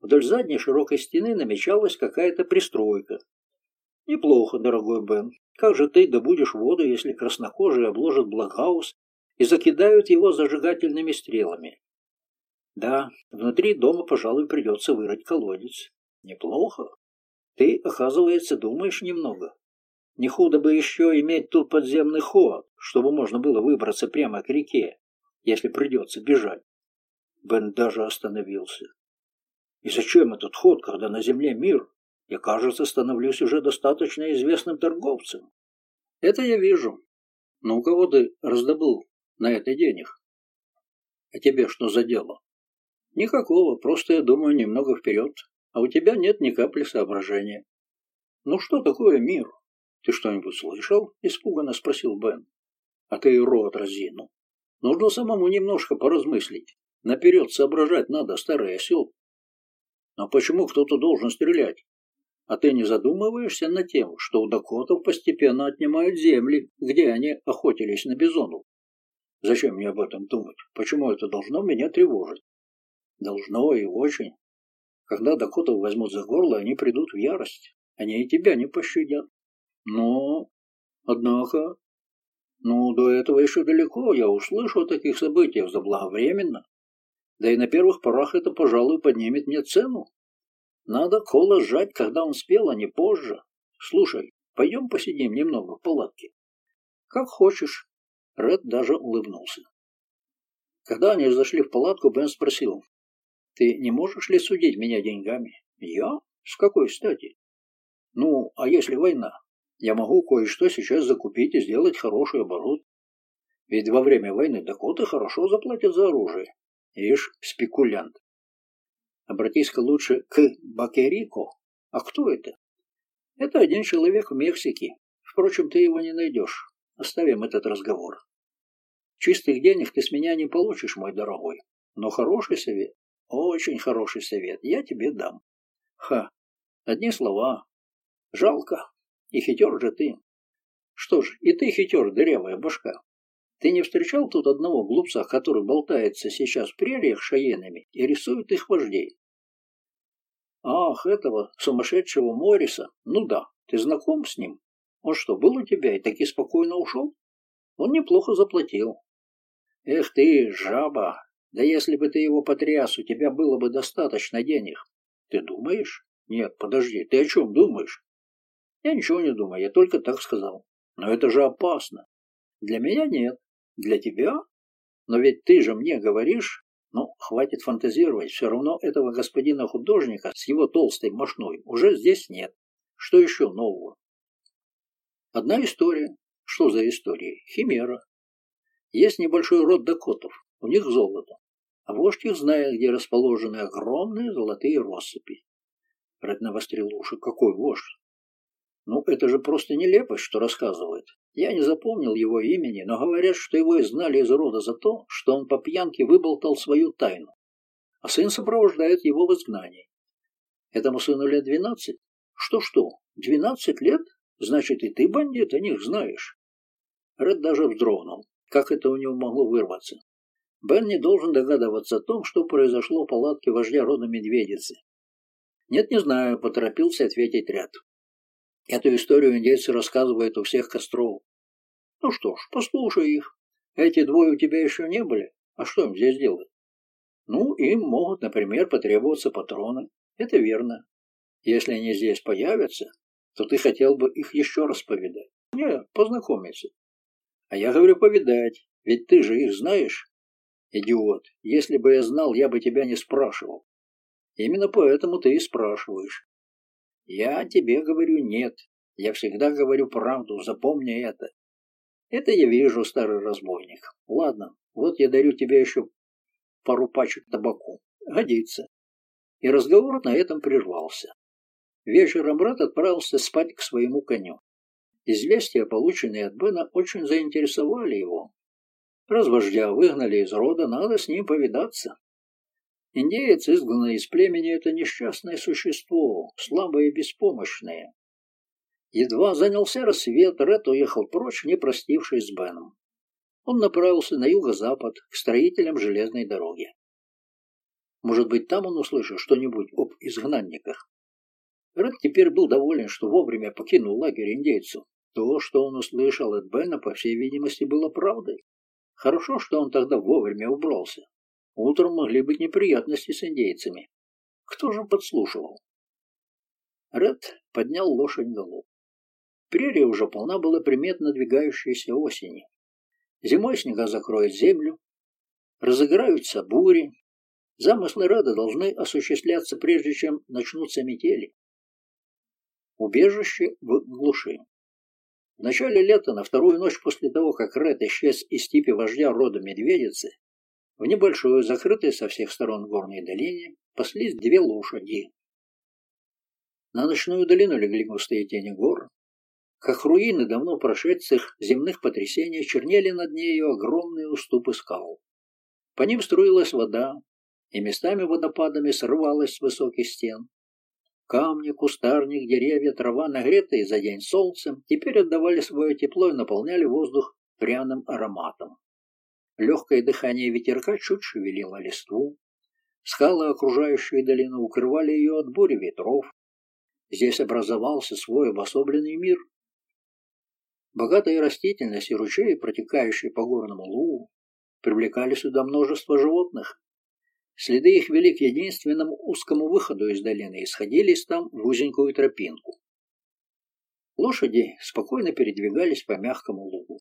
Speaker 1: Вдоль задней широкой стены намечалась какая-то пристройка. Неплохо, дорогой Бен. Как же ты добудешь воду, если краснокожие обложат блокгаус и закидают его зажигательными стрелами? Да, внутри дома, пожалуй, придется вырыть колодец. Неплохо. Ты, оказывается, думаешь немного. Не худо бы еще иметь тут подземный ход, чтобы можно было выбраться прямо к реке, если придется бежать. Бен даже остановился. И зачем этот ход, когда на земле мир? Я, кажется, становлюсь уже достаточно известным торговцем. Это я вижу. Но у кого ты раздобыл на это денег? А тебе что за дело? Никакого, просто я думаю немного вперед. А у тебя нет ни капли соображения. Ну что такое мир? Ты что-нибудь слышал? Испуганно спросил Бен. А ты и рот разинул. Нужно самому немножко поразмыслить. Наперед соображать надо, старый осел. Но почему кто-то должен стрелять? А ты не задумываешься над тем, что у дакотов постепенно отнимают земли, где они охотились на бизонов? Зачем мне об этом думать? Почему это должно меня тревожить? Должно и очень. Когда дакотов возьмут за горло, они придут в ярость. Они и тебя не пощадят. Но, однако, ну, до этого еще далеко, я услышу о таких событиях заблаговременно. Да и на первых порах это, пожалуй, поднимет мне цену. Надо кола сжать, когда он спел, а не позже. Слушай, пойдем посидим немного в палатке. Как хочешь. Ред даже улыбнулся. Когда они зашли в палатку, Бен спросил, «Ты не можешь ли судить меня деньгами?» «Я? С какой стати?» «Ну, а если война? Я могу кое-что сейчас закупить и сделать хороший оборот. Ведь во время войны Дакоты хорошо заплатят за оружие. Ишь, спекулянт. Обратись-ка лучше к Бакерико. А кто это? Это один человек в Мексике. Впрочем, ты его не найдешь. Оставим этот разговор. Чистых денег ты с меня не получишь, мой дорогой. Но хороший совет, очень хороший совет, я тебе дам. Ха, одни слова. Жалко. И хитер же ты. Что ж, и ты хитер, дырявая башка. Ты не встречал тут одного глупца, который болтается сейчас в прериях шаенами и рисует их вождей? Ах, этого сумасшедшего Морриса. Ну да, ты знаком с ним? Он что, был у тебя и таки спокойно ушел? Он неплохо заплатил. Эх ты, жаба, да если бы ты его потряс, у тебя было бы достаточно денег. Ты думаешь? Нет, подожди, ты о чем думаешь? Я ничего не думаю, я только так сказал. Но это же опасно. Для меня нет. Для тебя? Но ведь ты же мне говоришь... Ну, хватит фантазировать, все равно этого господина художника с его толстой мошной уже здесь нет. Что еще нового? Одна история. Что за история? Химера. Есть небольшой род дакотов. У них золото. А вождь их знает, где расположены огромные золотые россыпи. Уши. Какой вождь? Ну, это же просто нелепость, что рассказывает. Я не запомнил его имени, но говорят, что его изгнали из рода за то, что он по пьянке выболтал свою тайну. А сын сопровождает его в изгнании. Этому сыну лет двенадцать? Что-что, двенадцать лет? Значит, и ты, бандит, о них знаешь. Ред даже вздрогнул. Как это у него могло вырваться? Бен не должен догадываться о том, что произошло в палатке вождя рода медведицы. «Нет, не знаю», — поторопился ответить ряд. Эту историю индейцы рассказывают у всех костров. Ну что ж, послушай их. Эти двое у тебя еще не были. А что им здесь делать? Ну, им могут, например, потребоваться патроны. Это верно. Если они здесь появятся, то ты хотел бы их еще раз повидать. Нет, познакомиться. А я говорю повидать, ведь ты же их знаешь. Идиот, если бы я знал, я бы тебя не спрашивал. Именно поэтому ты и спрашиваешь. Я тебе говорю нет. Я всегда говорю правду, запомни это. Это я вижу, старый разбойник. Ладно, вот я дарю тебе еще пару пачек табаку. Годится. И разговор на этом прервался. Вечером брат отправился спать к своему коню. Известия, полученные от Бена, очень заинтересовали его. Раз вождя выгнали из рода, надо с ним повидаться. Индеец, изгнанный из племени, это несчастное существо, слабое и беспомощное. Едва занялся рассвет, Ред уехал прочь, не простившись с Беном. Он направился на юго-запад, к строителям железной дороги. Может быть, там он услышит что-нибудь об изгнанниках. Ред теперь был доволен, что вовремя покинул лагерь индейцев. То, что он услышал от Бена, по всей видимости, было правдой. Хорошо, что он тогда вовремя убрался. Утром могли быть неприятности с индейцами. Кто же подслушивал? Ред поднял лошадь голову. Прерия уже полна была примет надвигающейся осени. Зимой снега закроют землю, разыграются бури. Замыслы Реда должны осуществляться, прежде чем начнутся метели. Убежище в глуши. В начале лета, на вторую ночь после того, как Ред исчез из степи вождя рода Медведицы, в небольшой, закрытой со всех сторон горной долине, паслись две лошади. На ночную долину легли густые тени гор. Как руины давно прошедших земных потрясений чернели над нею огромные уступы скал. По ним струилась вода, и местами водопадами срывалась с высоких стен. Камни, кустарник, деревья, трава, нагретые за день солнцем, теперь отдавали свое тепло и наполняли воздух пряным ароматом. Легкое дыхание ветерка чуть шевелило листву. Скалы, окружающие долину, укрывали ее от бури ветров. Здесь образовался свой обособленный мир. Богатая растительность и ручей, протекающие по горному лугу, привлекали сюда множество животных, Следы их вели к единственному узкому выходу из долины и сходились там в узенькую тропинку. Лошади спокойно передвигались по мягкому лугу.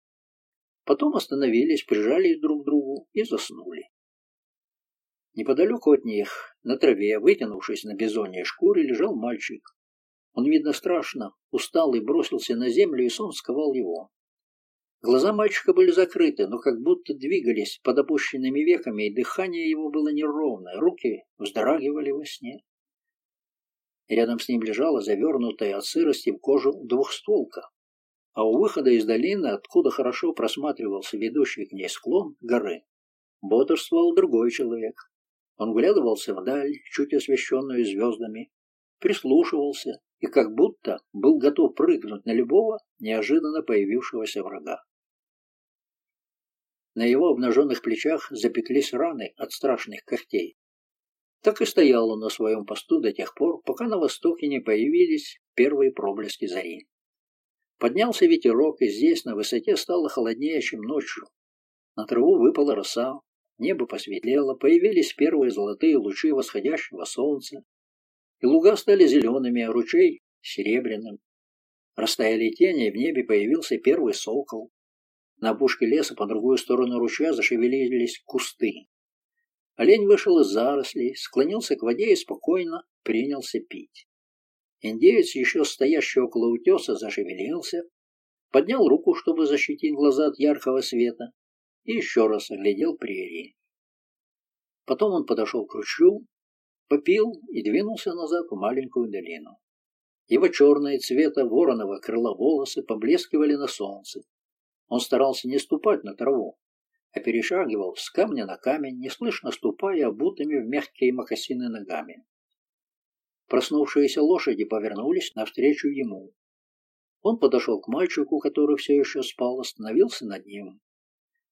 Speaker 1: Потом остановились, прижались друг к другу и заснули. Неподалеку от них, на траве, вытянувшись на бизоньей шкуре, лежал мальчик. Он, видно, страшно, устал и бросился на землю, и сон сковал его. Глаза мальчика были закрыты, но как будто двигались под опущенными веками, и дыхание его было неровное, руки вздрагивали во сне. Рядом с ним лежала завернутая от сырости в кожу двухстволка, а у выхода из долины, откуда хорошо просматривался ведущий к ней склон горы, бодрствовал другой человек. Он вглядывался вдаль, чуть освещенную звездами, прислушивался и как будто был готов прыгнуть на любого неожиданно появившегося врага. На его обнаженных плечах запеклись раны от страшных когтей. Так и стоял он на своем посту до тех пор, пока на востоке не появились первые проблески зари. Поднялся ветерок, и здесь на высоте стало холоднее, чем ночью. На траву выпала роса, небо посветлело, появились первые золотые лучи восходящего солнца, и луга стали зелеными, а ручей — серебряным. Растаяли тени, и в небе появился первый сокол. На опушке леса по другую сторону ручья зашевелились кусты. Олень вышел из зарослей, склонился к воде и спокойно принялся пить. Индеец, еще стоящий около утеса, зашевелился, поднял руку, чтобы защитить глаза от яркого света, и еще раз оглядел прерии. Потом он подошел к ручью, попил и двинулся назад в маленькую долину. Его черные цвета вороного крыла волосы поблескивали на солнце. Он старался не ступать на траву, а перешагивал с камня на камень, неслышно ступая обутыми в мягкие мокасины ногами. Проснувшиеся лошади повернулись навстречу ему. Он подошел к мальчику, который все еще спал, остановился над ним.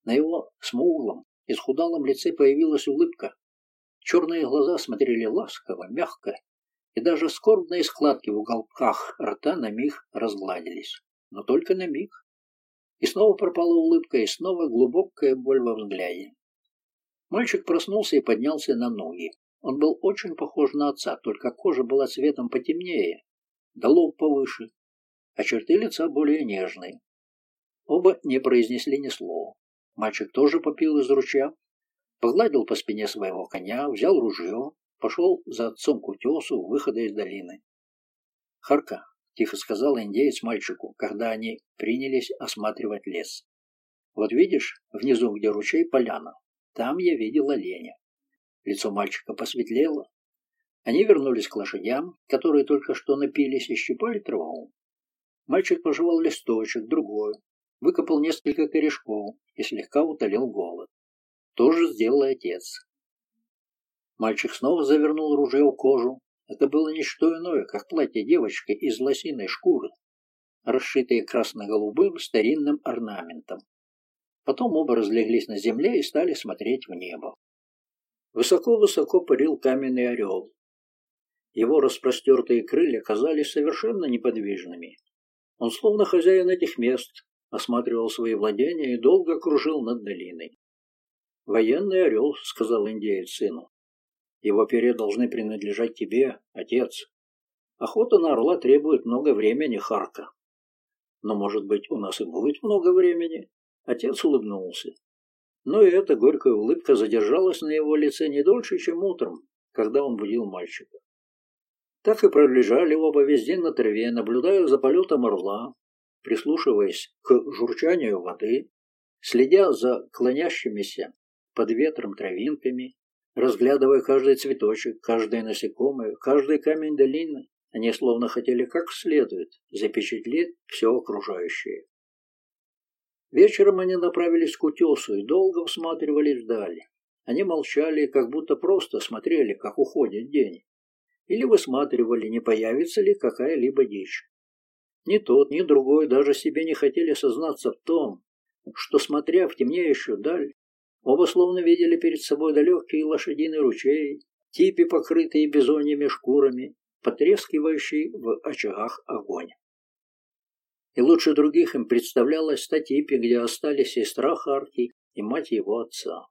Speaker 1: На его смуглом, исхудалом лице появилась улыбка. Черные глаза смотрели ласково, мягко, и даже скорбные складки в уголках рта на миг разгладились. Но только на миг. И снова пропала улыбка, и снова глубокая боль во взгляде. Мальчик проснулся и поднялся на ноги. Он был очень похож на отца, только кожа была цветом потемнее, да лоб повыше, а черты лица более нежные. Оба не произнесли ни слова. Мальчик тоже попил из ручья, погладил по спине своего коня, взял ружье, пошел за отцом к утесу выхода из долины. Харка, — тихо сказал индеец мальчику, когда они принялись осматривать лес. «Вот видишь, внизу, где ручей, поляна. Там я видел оленя». Лицо мальчика посветлело. Они вернулись к лошадям, которые только что напились и щипали траву. Мальчик пожевал листочек, другой, выкопал несколько корешков и слегка утолил голод. То же сделал отец. Мальчик снова завернул ружье в кожу, это было не что иное, как платье девочки из лосиной шкуры, расшитое красно-голубым старинным орнаментом. Потом оба разлеглись на земле и стали смотреть в небо. Высоко-высоко парил каменный орел. Его распростертые крылья казались совершенно неподвижными. Он, словно хозяин этих мест, осматривал свои владения и долго кружил над долиной. «Военный орел», — сказал индеец сыну. Его перья должны принадлежать тебе, отец. Охота на орла требует много времени, Харка. Но, может быть, у нас и будет много времени? Отец улыбнулся. Но и эта горькая улыбка задержалась на его лице не дольше, чем утром, когда он будил мальчика. Так и пролежали оба весь день на траве, наблюдая за полетом орла, прислушиваясь к журчанию воды, следя за клонящимися под ветром травинками, разглядывая каждый цветочек, каждое насекомое, каждый камень долины, они словно хотели как следует запечатлеть все окружающее. Вечером они направились к утесу и долго всматривались вдали. Они молчали, как будто просто смотрели, как уходит день. Или высматривали, не появится ли какая-либо дичь. Ни тот, ни другой даже себе не хотели сознаться в том, что, смотря в темнеющую даль, оба словно видели перед собой далекий лошадиный ручей, типи, покрытые бизоньями шкурами, потрескивающий в очагах огонь. И лучше других им представлялось та типе, где остались сестра Харки и мать его отца.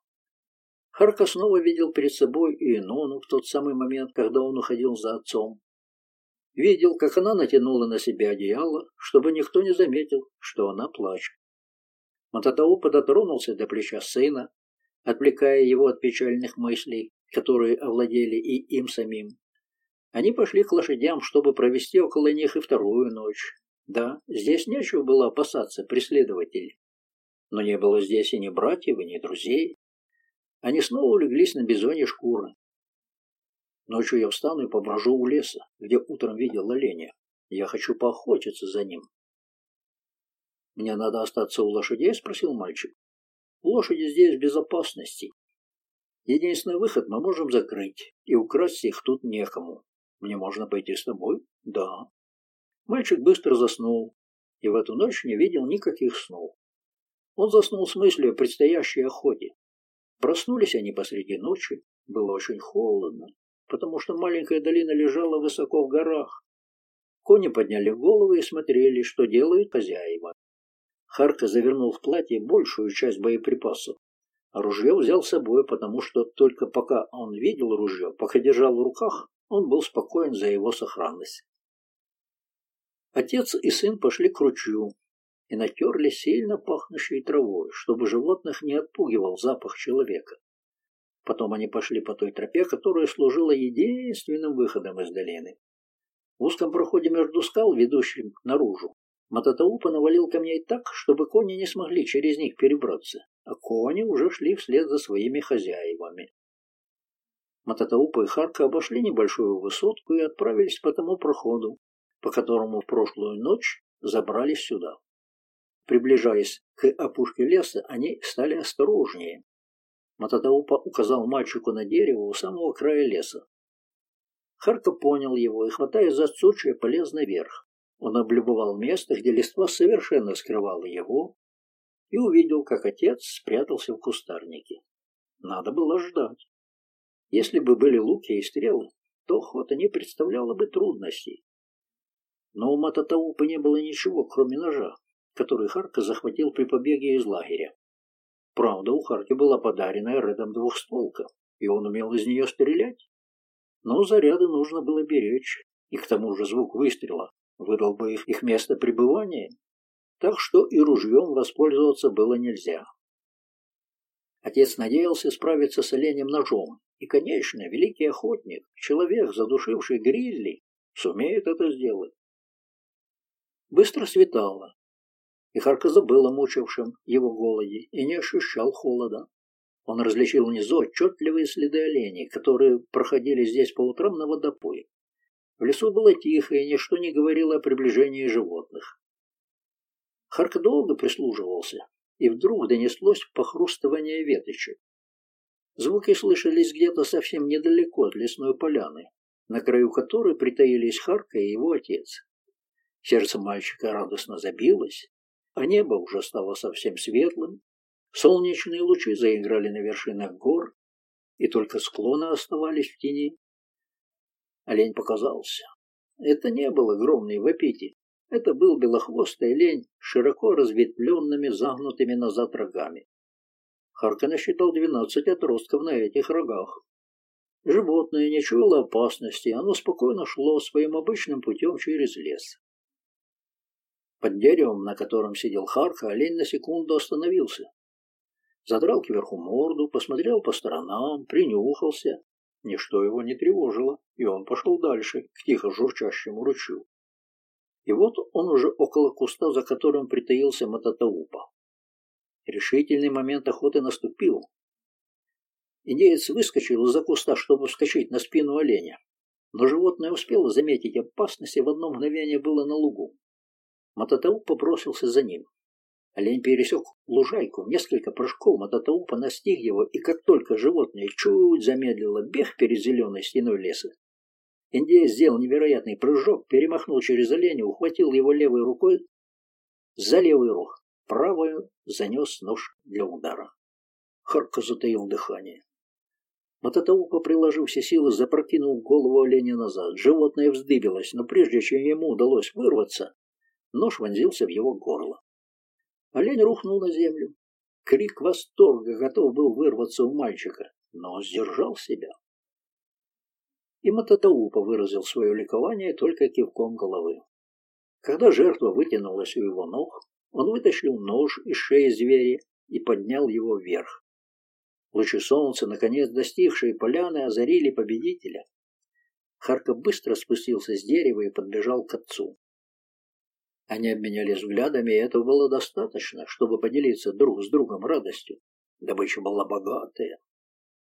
Speaker 1: Харка снова видел перед собой и Инону в тот самый момент, когда он уходил за отцом. Видел, как она натянула на себя одеяло, чтобы никто не заметил, что она плачет. Мататаупа дотронулся до плеча сына, отвлекая его от печальных мыслей, которые овладели и им самим. Они пошли к лошадям, чтобы провести около них и вторую ночь. Да, здесь нечего было опасаться преследователей. Но не было здесь и ни братьев, и ни друзей. Они снова улеглись на бизоне шкуры. Ночью я встану и поброжу у леса, где утром видел оленя. Я хочу поохотиться за ним. «Мне надо остаться у лошадей?» — спросил мальчик. «Лошади здесь в безопасности. Единственный выход мы можем закрыть, и украсть их тут некому. Мне можно пойти с тобой?» «Да». Мальчик быстро заснул, и в эту ночь не видел никаких снов. Он заснул с мыслью о предстоящей охоте. Проснулись они посреди ночи, было очень холодно, потому что маленькая долина лежала высоко в горах. Кони подняли головы и смотрели, что делают хозяева. Харка завернул в платье большую часть боеприпасов. А ружье взял с собой, потому что только пока он видел ружье, пока держал в руках, он был спокоен за его сохранность. Отец и сын пошли к ручью, и натерли сильно пахнущей травой, чтобы животных не отпугивал запах человека. Потом они пошли по той тропе, которая служила единственным выходом из долины. В узком проходе между скал, ведущим наружу, Мататаупа навалил камней так, чтобы кони не смогли через них перебраться, а кони уже шли вслед за своими хозяевами. Мататаупа и Харка обошли небольшую высотку и отправились по тому проходу, по которому в прошлую ночь забрались сюда. Приближаясь к опушке леса, они стали осторожнее. Мататаупа указал мальчику на дерево у самого края леса. Харка понял его и, хватая за сучья, полез наверх. Он облюбовал место, где листва совершенно скрывала его, и увидел, как отец спрятался в кустарнике. Надо было ждать. Если бы были луки и стрелы, то охота не представляла бы трудностей. Но у Мататаупа не было ничего, кроме ножа который Харка захватил при побеге из лагеря. Правда, у Харки была подаренная Редом двухстволка, и он умел из нее стрелять. Но заряды нужно было беречь, и к тому же звук выстрела выдал бы их, место пребывания, так что и ружьем воспользоваться было нельзя. Отец надеялся справиться с оленем ножом, и, конечно, великий охотник, человек, задушивший гризли, сумеет это сделать. Быстро светало, и Харка забыл о мучившем его голоде и не ощущал холода. Он различил внизу отчетливые следы оленей, которые проходили здесь по утрам на водопой. В лесу было тихо, и ничто не говорило о приближении животных. Харка долго прислуживался, и вдруг донеслось похрустывание веточек. Звуки слышались где-то совсем недалеко от лесной поляны, на краю которой притаились Харка и его отец. Сердце мальчика радостно забилось, а небо уже стало совсем светлым, солнечные лучи заиграли на вершинах гор, и только склоны оставались в тени. Олень показался. Это не был огромный вапити, это был белохвостый олень с широко разветвленными, загнутыми назад рогами. Харка насчитал двенадцать отростков на этих рогах. Животное не чуяло опасности, оно спокойно шло своим обычным путем через лес. Под деревом, на котором сидел Харка, олень на секунду остановился. Задрал кверху морду, посмотрел по сторонам, принюхался Ничто его не тревожило, и он пошел дальше, к тихо журчащему ручью. И вот он уже около куста, за которым притаился Мататаупа. Решительный момент охоты наступил. Индеец выскочил из-за куста, чтобы вскочить на спину оленя. Но животное успело заметить опасность и в одно мгновение было на лугу. Мататаупа бросился за ним. Олень пересек лужайку, несколько прыжков Мататаупа настиг его, и как только животное чуть замедлило бег перед зеленой стеной леса, Индеец сделал невероятный прыжок, перемахнул через оленя, ухватил его левой рукой за левый рог, правую занес нож для удара. Харка затаил дыхание. Мататаука, приложив все силы, запрокинул голову оленя назад. Животное вздыбилось, но прежде чем ему удалось вырваться, нож вонзился в его горло. Олень рухнул на землю. Крик восторга готов был вырваться у мальчика, но сдержал себя. И Мататаупа выразил свое ликование только кивком головы. Когда жертва вытянулась у его ног, он вытащил нож из шеи зверя и поднял его вверх. Лучи солнца, наконец достигшие поляны, озарили победителя. Харка быстро спустился с дерева и подбежал к отцу. Они обменялись взглядами, и этого было достаточно, чтобы поделиться друг с другом радостью. Добыча была богатая.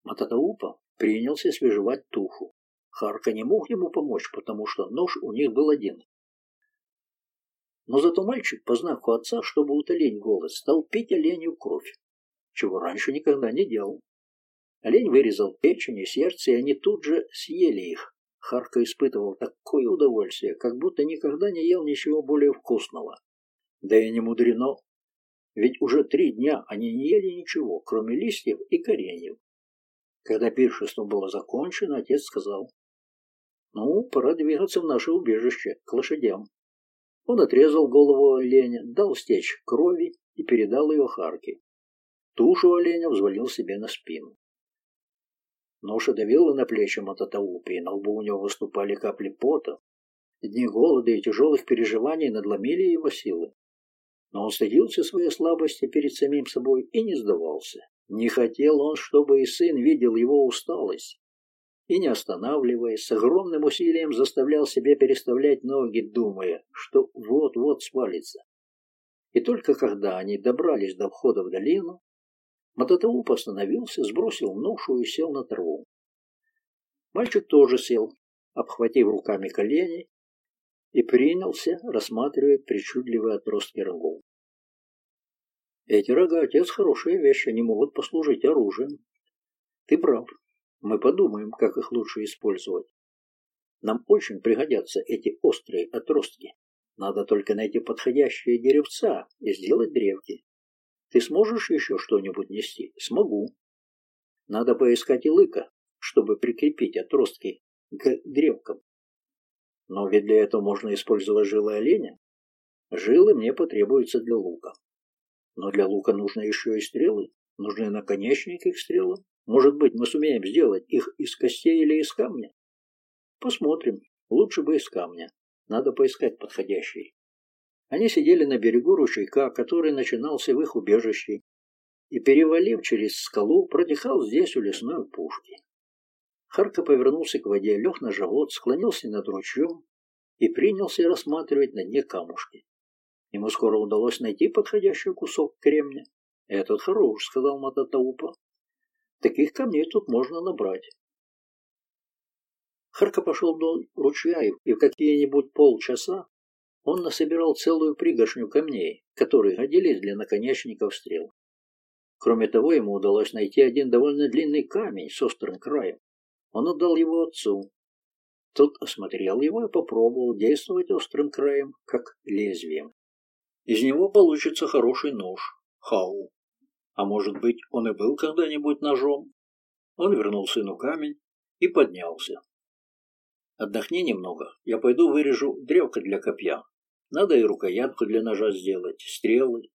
Speaker 1: Мататаупа принялся свежевать туху. Харка не мог ему помочь, потому что нож у них был один. Но зато мальчик по знаку отца, чтобы утолить голод, стал пить оленью кровь, чего раньше никогда не делал. Олень вырезал печень и сердце, и они тут же съели их. Харка испытывал такое удовольствие, как будто никогда не ел ничего более вкусного. Да и не мудрено, ведь уже три дня они не ели ничего, кроме листьев и кореньев. Когда пиршество было закончено, отец сказал, «Ну, пора двигаться в наше убежище, к лошадям». Он отрезал голову оленя, дал стечь крови и передал ее Харке. Тушу оленя взвалил себе на спину. Ноша давила на плечи Мататаупи, на лбу у него выступали капли пота. Дни голода и тяжелых переживаний надломили его силы. Но он стыдился своей слабости перед самим собой и не сдавался. Не хотел он, чтобы и сын видел его усталость. И не останавливаясь, с огромным усилием заставлял себя переставлять ноги, думая, что вот-вот свалится. И только когда они добрались до входа в долину, Мататауп остановился, сбросил ношу и сел на траву. Мальчик тоже сел, обхватив руками колени, и принялся рассматривать причудливые отростки рогов. Эти рога, отец, хорошая вещь, они могут послужить оружием. Ты прав. Мы подумаем, как их лучше использовать. Нам очень пригодятся эти острые отростки. Надо только найти подходящие деревца и сделать древки. Ты сможешь еще что-нибудь нести? Смогу. Надо поискать и лыка, чтобы прикрепить отростки к древкам. Но ведь для этого можно использовать жилы оленя. Жилы мне потребуются для лука. Но для лука нужно еще и стрелы. Нужны наконечники к стрелам. Может быть, мы сумеем сделать их из костей или из камня? Посмотрим. Лучше бы из камня. Надо поискать подходящий. Они сидели на берегу ручейка, который начинался в их убежище, и, перевалив через скалу, протекал здесь у лесной пушки. Харка повернулся к воде, лег на живот, склонился над ручьем и принялся рассматривать на дне камушки. Ему скоро удалось найти подходящий кусок кремня. «Этот хорош», — сказал Мататаупа. «Таких камней тут можно набрать». Харка пошел вдоль ручья, и в какие-нибудь полчаса он насобирал целую пригоршню камней, которые годились для наконечников стрел. Кроме того, ему удалось найти один довольно длинный камень с острым краем. Он отдал его отцу. Тот осмотрел его и попробовал действовать острым краем, как лезвием. Из него получится хороший нож, хау. А может быть, он и был когда-нибудь ножом? Он вернул сыну камень и поднялся. Отдохни немного, я пойду вырежу древко для копья. Надо и рукоятку для ножа сделать, стрелы.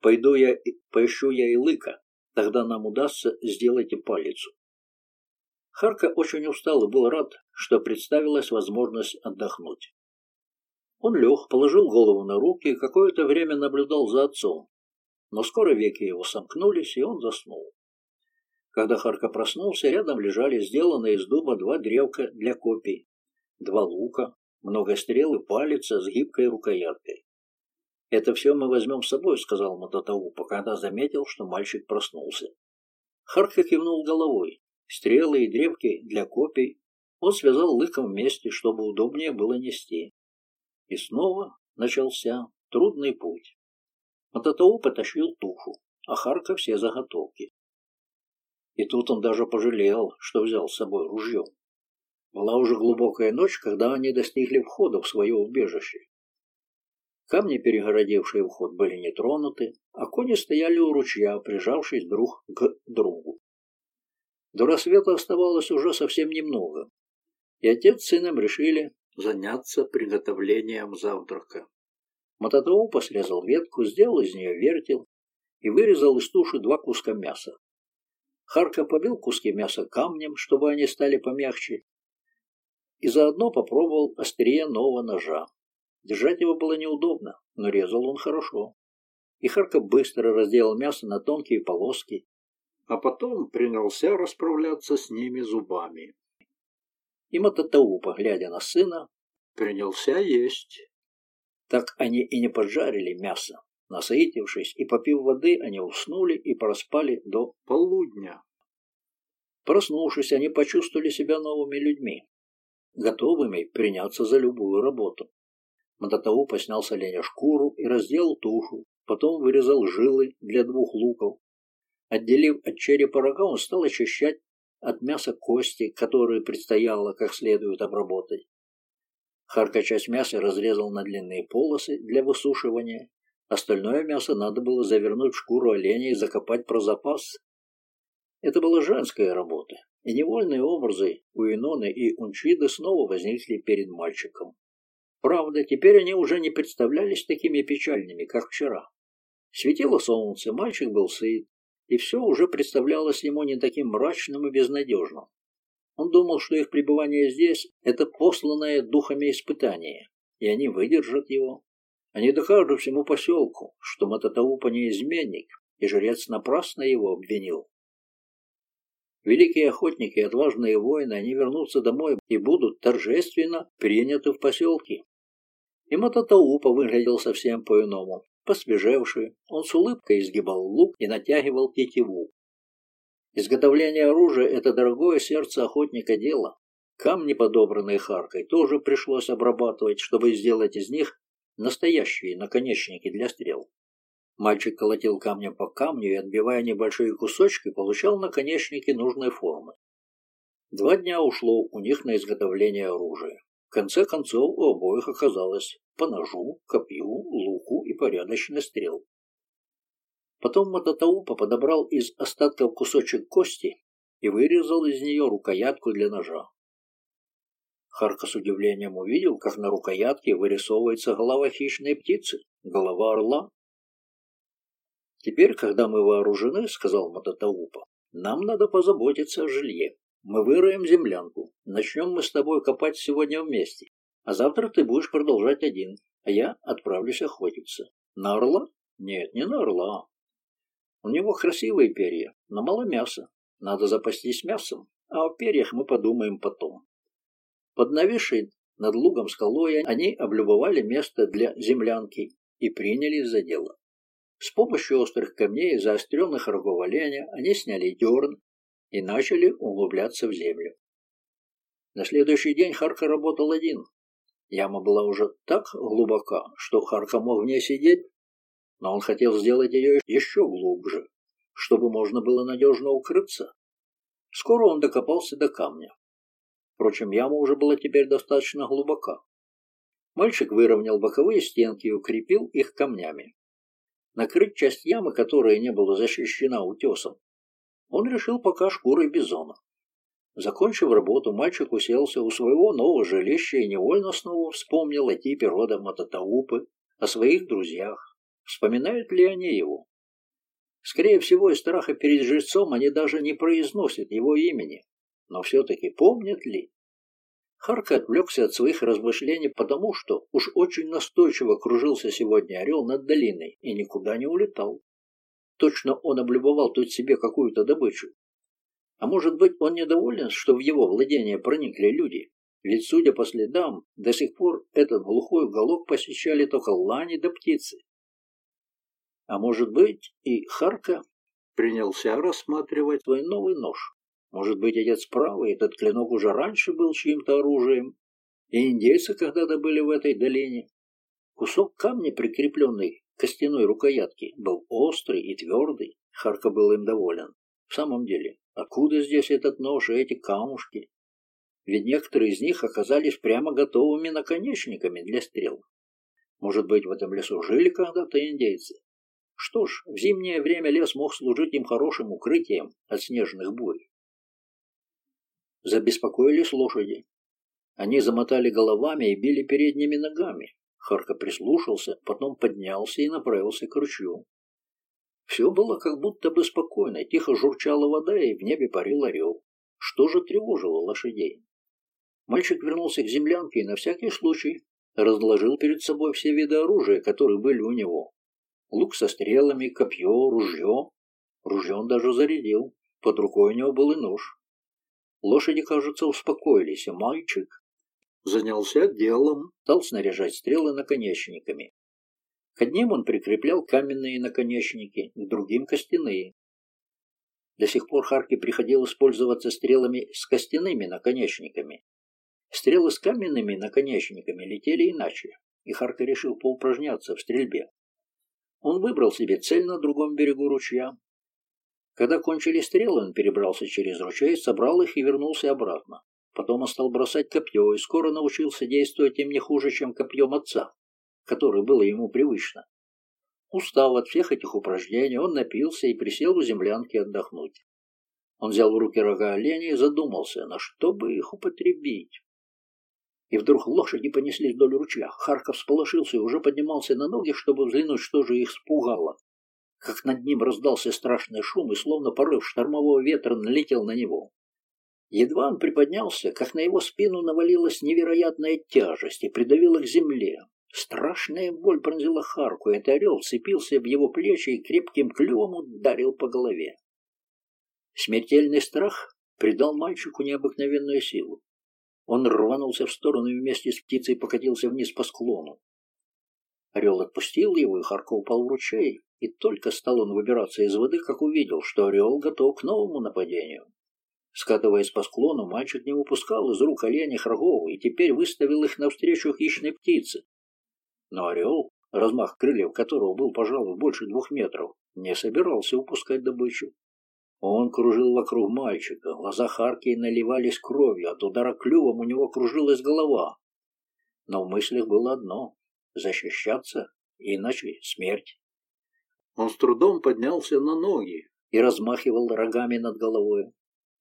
Speaker 1: Пойду я, поищу я и лыка, тогда нам удастся сделать и палицу. Харка очень устал и был рад, что представилась возможность отдохнуть. Он лег, положил голову на руки и какое-то время наблюдал за отцом, но скоро веки его сомкнулись, и он заснул. Когда Харка проснулся, рядом лежали сделанные из дуба два древка для копий, два лука, много стрел и палица с гибкой рукояткой. «Это все мы возьмем с собой», — сказал Мототаупа, когда заметил, что мальчик проснулся. Харка кивнул головой. Стрелы и древки для копий он связал лыком вместе, чтобы удобнее было нести. И снова начался трудный путь. Мототау потащил тушу, а Харка все заготовки. И тут он даже пожалел, что взял с собой ружье. Была уже глубокая ночь, когда они достигли входа в свое убежище. Камни, перегородившие вход, были не тронуты, а кони стояли у ручья, прижавшись друг к другу. До рассвета оставалось уже совсем немного, и отец с сыном решили заняться приготовлением завтрака. Мототоупа срезал ветку, сделал из нее вертел и вырезал из туши два куска мяса. Харка побил куски мяса камнем, чтобы они стали помягче, и заодно попробовал острие нового ножа. Держать его было неудобно, но резал он хорошо. И Харка быстро разделал мясо на тонкие полоски, а потом принялся расправляться с ними зубами. И Мататаупа, глядя на сына, принялся есть. Так они и не поджарили мясо. Насытившись и попив воды, они уснули и проспали до полудня. Проснувшись, они почувствовали себя новыми людьми, готовыми приняться за любую работу. Мататаупа снял с оленя шкуру и разделал тушу, потом вырезал жилы для двух луков. Отделив от черепа рога, он стал очищать от мяса кости, которые предстояло как следует обработать. Харка часть мяса разрезал на длинные полосы для высушивания. Остальное мясо надо было завернуть в шкуру оленя и закопать про запас. Это была женская работа, и невольные образы у Иноны и Унчиды снова возникли перед мальчиком. Правда, теперь они уже не представлялись такими печальными, как вчера. Светило солнце, мальчик был сыт, и все уже представлялось ему не таким мрачным и безнадежным. Он думал, что их пребывание здесь – это посланное духами испытание, и они выдержат его. Они докажут всему поселку, что Мататаупа не изменник, и жрец напрасно его обвинил. Великие охотники и отважные воины, они вернутся домой и будут торжественно приняты в поселке. И Мататаупа выглядел совсем по-иному. Посвежевший, он с улыбкой изгибал лук и натягивал тетиву. Изготовление оружия – это дорогое сердце охотника дело. Камни, подобранные Харкой, тоже пришлось обрабатывать, чтобы сделать из них настоящие наконечники для стрел. Мальчик колотил камнем по камню и, отбивая небольшие кусочки, получал наконечники нужной формы. Два дня ушло у них на изготовление оружия. В конце концов, у обоих оказалось по ножу, копью, луку и порядочный стрел. Потом Мататаупа подобрал из остатков кусочек кости и вырезал из нее рукоятку для ножа. Харка с удивлением увидел, как на рукоятке вырисовывается голова хищной птицы, голова орла. «Теперь, когда мы вооружены, — сказал Мататаупа, — нам надо позаботиться о жилье. Мы выроем землянку. Начнем мы с тобой копать сегодня вместе. А завтра ты будешь продолжать один, а я отправлюсь охотиться. На орла? Нет, не на орла. У него красивые перья, но мало мяса. Надо запастись мясом, а о перьях мы подумаем потом. Под нависшей над лугом скалой они облюбовали место для землянки и принялись за дело. С помощью острых камней и заостренных рогов оленя они сняли дерн и начали углубляться в землю. На следующий день Харка работал один. Яма была уже так глубока, что Харка мог в ней сидеть, но он хотел сделать ее еще глубже, чтобы можно было надежно укрыться. Скоро он докопался до камня. Впрочем, яма уже была теперь достаточно глубока. Мальчик выровнял боковые стенки и укрепил их камнями. Накрыть часть ямы, которая не была защищена утесом, он решил пока шкурой бизона. Закончив работу, мальчик уселся у своего нового жилища и невольно снова вспомнил о типе рода Мататаупы, о своих друзьях. Вспоминают ли они его? Скорее всего, из страха перед жрецом они даже не произносят его имени. Но все-таки помнят ли? Харка отвлекся от своих размышлений потому, что уж очень настойчиво кружился сегодня орел над долиной и никуда не улетал. Точно он облюбовал тут себе какую-то добычу. А может быть, он недоволен, что в его владение проникли люди? Ведь, судя по следам, до сих пор этот глухой уголок посещали только лани да птицы. А может быть, и Харка принялся рассматривать свой новый нож. Может быть, отец правый, этот клинок уже раньше был чьим-то оружием, и индейцы когда-то были в этой долине. Кусок камня, прикрепленный к костяной рукоятке, был острый и твердый. Харка был им доволен. В самом деле, откуда здесь этот нож и эти камушки? Ведь некоторые из них оказались прямо готовыми наконечниками для стрел. Может быть, в этом лесу жили когда-то индейцы? Что ж, в зимнее время лес мог служить им хорошим укрытием от снежных бурь. Забеспокоились лошади. Они замотали головами и били передними ногами. Харка прислушался, потом поднялся и направился к ручью. Все было как будто бы спокойно, тихо журчала вода, и в небе парил орел. Что же тревожило лошадей? Мальчик вернулся к землянке и на всякий случай разложил перед собой все виды оружия, которые были у него. Лук со стрелами, копье, ружье. Ружье он даже зарядил. Под рукой у него был и нож. Лошади, кажется, успокоились, и мальчик занялся делом, стал снаряжать стрелы наконечниками. К одним он прикреплял каменные наконечники, к другим — костяные. До сих пор Харке приходилось пользоваться стрелами с костяными наконечниками. Стрелы с каменными наконечниками летели иначе, и Харка решил поупражняться в стрельбе. Он выбрал себе цель на другом берегу ручья. Когда кончились стрелы, он перебрался через ручей, собрал их и вернулся обратно. Потом он стал бросать копье и скоро научился действовать им не хуже, чем копьем отца, которое было ему привычно. Устав от всех этих упражнений, он напился и присел у землянки отдохнуть. Он взял в руки рога оленя и задумался, на что бы их употребить. И вдруг лошади понеслись вдоль ручья. Харков сполошился и уже поднимался на ноги, чтобы взглянуть, что же их спугало. Как над ним раздался страшный шум, и словно порыв штормового ветра налетел на него. Едва он приподнялся, как на его спину навалилась невероятная тяжесть и придавила к земле. Страшная боль пронзила Харку, и этот орел вцепился в его плечи и крепким клювом ударил по голове. Смертельный страх придал мальчику необыкновенную силу. Он рванулся в сторону и вместе с птицей покатился вниз по склону. Орел отпустил его, и Харко упал в ручей, и только стал он выбираться из воды, как увидел, что орел готов к новому нападению. Скатываясь по склону, мальчик не выпускал из рук оленях рогов и теперь выставил их навстречу хищной птице. Но орел, размах крыльев которого был, пожалуй, больше двух метров, не собирался упускать добычу. Он кружил вокруг мальчика, глаза Харки наливались кровью, от удара клювом у него кружилась голова. Но в мыслях было одно — защищаться, иначе смерть. Он с трудом поднялся на ноги и размахивал рогами над головой.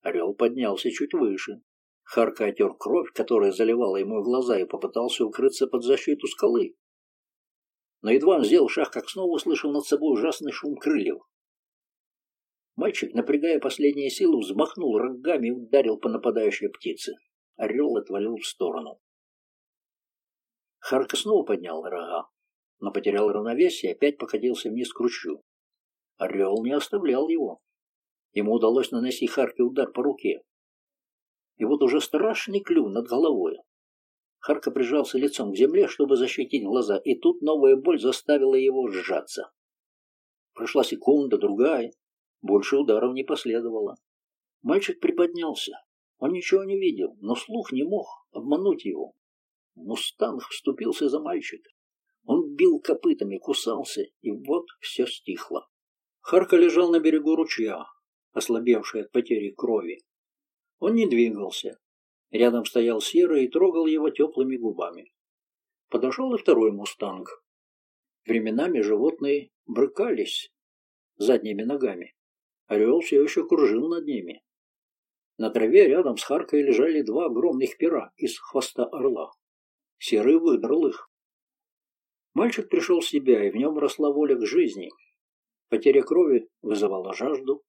Speaker 1: Орел поднялся чуть выше. Харка отер кровь, которая заливала ему глаза, и попытался укрыться под защиту скалы. Но едва он сделал шаг, как снова услышал над собой ужасный шум крыльев. Мальчик, напрягая последние силы, взмахнул рогами и ударил по нападающей птице. Орел отвалил в сторону. Харка снова поднял рога, но потерял равновесие и опять покатился вниз к ручью. Орел не оставлял его. Ему удалось наносить Харке удар по руке. И вот уже страшный клюв над головой. Харка прижался лицом к земле, чтобы защитить глаза, и тут новая боль заставила его сжаться. Прошла секунда, другая. Больше ударов не последовало. Мальчик приподнялся. Он ничего не видел, но слух не мог обмануть его. Мустанг вступился за мальчика. Бил копытами, кусался, и вот все стихло. Харка лежал на берегу ручья, ослабевший от потери крови. Он не двигался. Рядом стоял серый и трогал его теплыми губами. Подошел и второй мустанг. Временами животные брыкались задними ногами. Орел все еще кружил над ними. На траве рядом с Харкой лежали два огромных пера из хвоста орла. Серый выдрал их. Мальчик пришел в себя, и в нем росла воля к жизни. Потеря крови вызывала жажду,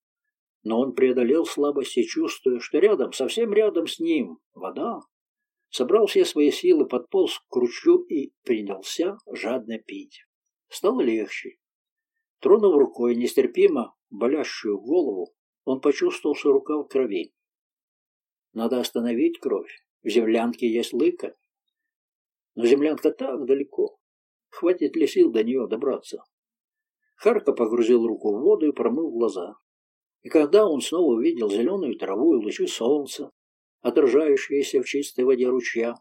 Speaker 1: но он преодолел слабость и чувствуя, что рядом, совсем рядом с ним, вода, собрал все свои силы, подполз к ручью и принялся жадно пить. Стало легче. Тронув рукой нестерпимо болящую голову, он почувствовал, что рука в крови. Надо остановить кровь. В землянке есть лыка. Но землянка так далеко. Хватит ли сил до нее добраться? Харка погрузил руку в воду и промыл глаза. И когда он снова увидел зеленую траву и лучи солнца, отражающиеся в чистой воде ручья,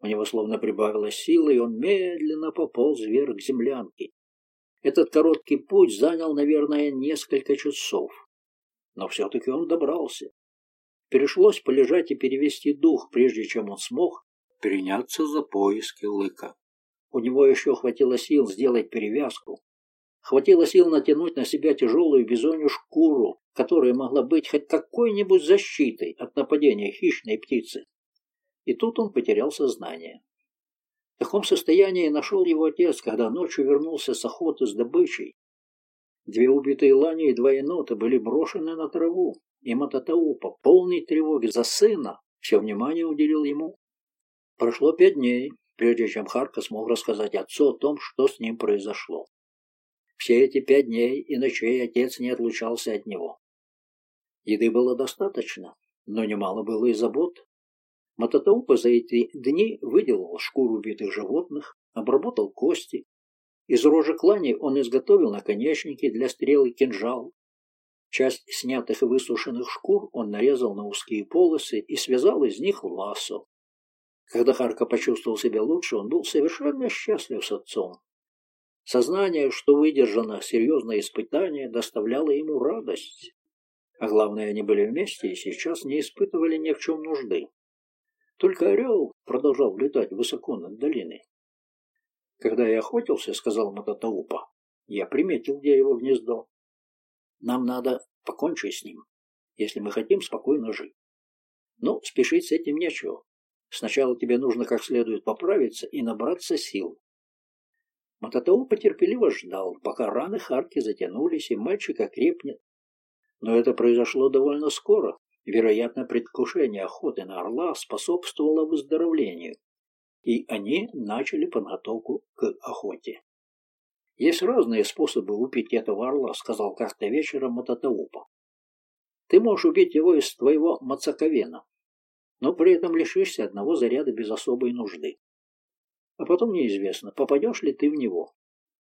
Speaker 1: у него словно прибавилось силы, и он медленно пополз вверх к землянке. Этот короткий путь занял, наверное, несколько часов. Но все-таки он добрался. Пришлось полежать и перевести дух, прежде чем он смог приняться за поиски лыка. У него еще хватило сил сделать перевязку. Хватило сил натянуть на себя тяжелую бизонью шкуру, которая могла быть хоть какой-нибудь защитой от нападения хищной птицы. И тут он потерял сознание. В таком состоянии нашел его отец, когда ночью вернулся с охоты с добычей. Две убитые лани и два енота были брошены на траву, и Мататау по полной тревоге за сына все внимание уделил ему. Прошло пять дней, прежде чем Харка смог рассказать отцу о том, что с ним произошло. Все эти пять дней и ночей отец не отлучался от него. Еды было достаточно, но немало было и забот. Мататаупа за эти дни выделал шкуру убитых животных, обработал кости. Из рожи клани он изготовил наконечники для стрел и кинжал. Часть снятых и высушенных шкур он нарезал на узкие полосы и связал из них лассо. Когда Харка почувствовал себя лучше, он был совершенно счастлив с отцом. Сознание, что выдержано серьезное испытание, доставляло ему радость. А главное, они были вместе и сейчас не испытывали ни в чем нужды. Только орел продолжал летать высоко над долиной. «Когда я охотился, — сказал Мататаупа, — я приметил, где его гнездо. Нам надо покончить с ним, если мы хотим спокойно жить. Но спешить с этим нечего. Сначала тебе нужно как следует поправиться и набраться сил. Мататаупа терпеливо ждал, пока раны Харки затянулись, и мальчик окрепнет. Но это произошло довольно скоро, Вероятно, предвкушение охоты на орла способствовало выздоровлению, и они начали подготовку к охоте. «Есть разные способы убить этого орла», — сказал как-то вечером Мататаупа. «Ты можешь убить его из твоего мацаковена, но при этом лишишься одного заряда без особой нужды. А потом неизвестно, попадешь ли ты в него.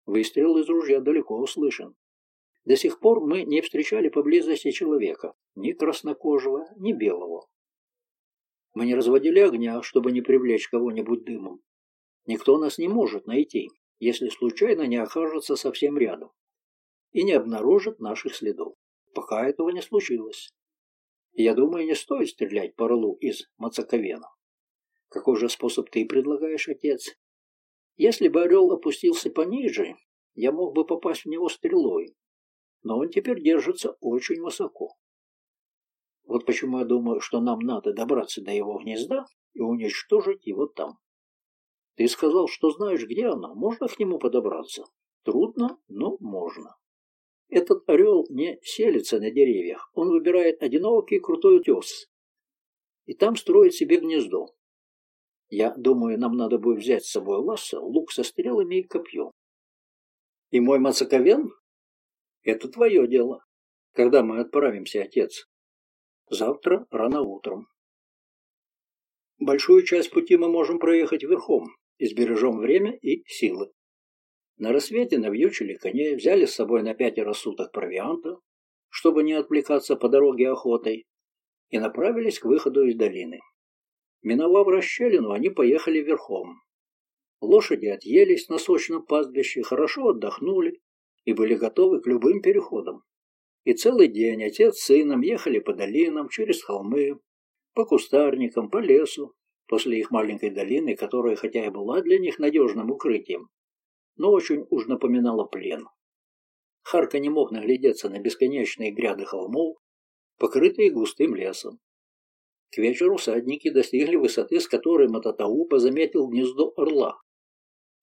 Speaker 1: Выстрел из ружья далеко услышан. До сих пор мы не встречали поблизости человека, ни краснокожего, ни белого. Мы не разводили огня, чтобы не привлечь кого-нибудь дымом. Никто нас не может найти, если случайно не окажется совсем рядом и не обнаружит наших следов. Пока этого не случилось. Я думаю, не стоит стрелять по орлу из Мацаковена. Какой же способ ты предлагаешь, отец? Если бы орел опустился пониже, я мог бы попасть в него стрелой, но он теперь держится очень высоко. Вот почему я думаю, что нам надо добраться до его гнезда и уничтожить его там. Ты сказал, что знаешь, где оно. Можно к нему подобраться? Трудно, но можно. Этот орел не селится на деревьях. Он выбирает одинокий крутой утес. И там строит себе гнездо. Я думаю, нам надо будет взять с собой ласса, лук со стрелами и копьем. И мой мацаковен это твое дело. Когда мы отправимся, отец? Завтра рано утром. Большую часть пути мы можем проехать верхом, и сбережем время и силы. На рассвете навьючили коней, взяли с собой на пятеро суток провианта, чтобы не отвлекаться по дороге охотой, и направились к выходу из долины. Миновав расщелину, они поехали верхом. Лошади отъелись на сочном пастбище, хорошо отдохнули и были готовы к любым переходам. И целый день отец с сыном ехали по долинам, через холмы, по кустарникам, по лесу, после их маленькой долины, которая хотя и была для них надежным укрытием, но очень уж напоминала плен. Харка не мог наглядеться на бесконечные гряды холмов, покрытые густым лесом. К вечеру садники достигли высоты, с которой Мататаупа заметил гнездо орла.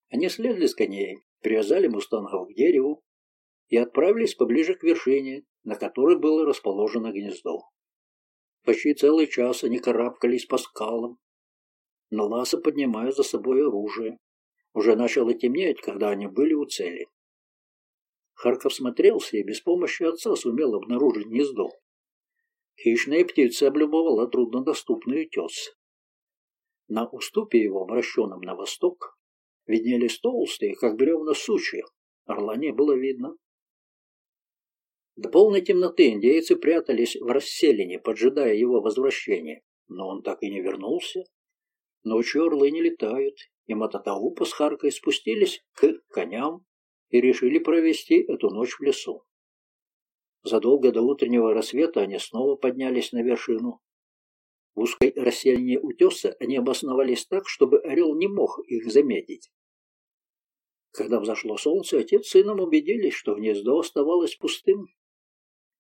Speaker 1: Они слезли с коней, привязали мустангов к дереву и отправились поближе к вершине, на которой было расположено гнездо. Почти целый час они карабкались по скалам, но ласа поднимая за собой оружие. Уже начало темнеть, когда они были у цели. Харков смотрелся и без помощи отца сумел обнаружить гнездо. Хищная птица облюбовала труднодоступный утес. На уступе его, обращенном на восток, виднелись толстые, как бревна сучья. Орла не было видно. До полной темноты индейцы прятались в расселине, поджидая его возвращения. Но он так и не вернулся. Ночью орлы не летают, и Мататаупа с Харкой спустились к коням и решили провести эту ночь в лесу. Задолго до утреннего рассвета они снова поднялись на вершину. В узкой расселине утеса они обосновались так, чтобы орел не мог их заметить. Когда взошло солнце, отец с сыном убедились, что гнездо оставалось пустым.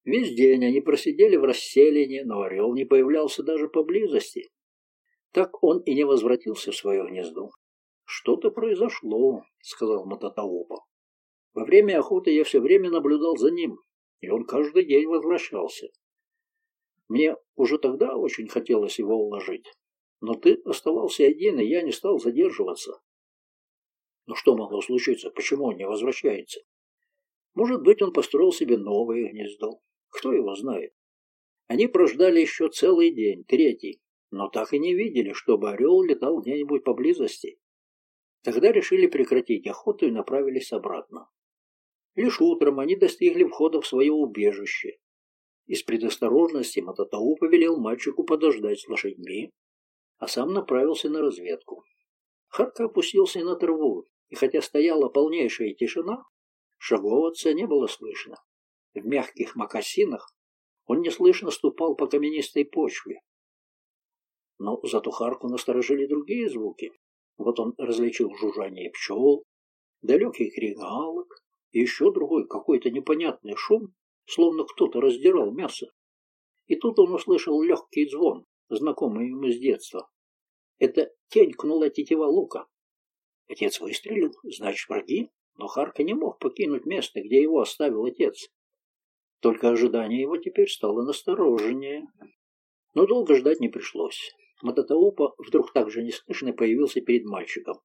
Speaker 1: Весь день они просидели в расселине, но орел не появлялся даже поблизости. Так он и не возвратился в свое гнездо. «Что-то произошло», — сказал Мататаупа. «Во время охоты я все время наблюдал за ним, и он каждый день возвращался. Мне уже тогда очень хотелось его уложить, но ты оставался один, и я не стал задерживаться. Но что могло случиться? Почему он не возвращается? Может быть, он построил себе новое гнездо. Кто его знает? Они прождали еще целый день, третий, но так и не видели, чтобы орел летал где-нибудь поблизости. Тогда решили прекратить охоту и направились обратно. Лишь утром они достигли входа в свое убежище. Из предосторожности Мататау повелел мальчику подождать с лошадьми, а сам направился на разведку. Харка опустился на траву, и хотя стояла полнейшая тишина, шагов отца не было слышно. В мягких мокасинах он неслышно ступал по каменистой почве. Но зато Харку насторожили другие звуки. Вот он различил жужжание пчел, далекий крик галок, еще другой какой-то непонятный шум, словно кто-то раздирал мясо. И тут он услышал легкий звон, знакомый ему с детства. Это тенькнула тетива лука. Отец выстрелил, значит, враги, но Харка не мог покинуть место, где его оставил отец. Только ожидание его теперь стало настороженнее. Но долго ждать не пришлось. Мататаупа вдруг так же неслышно появился перед мальчиком.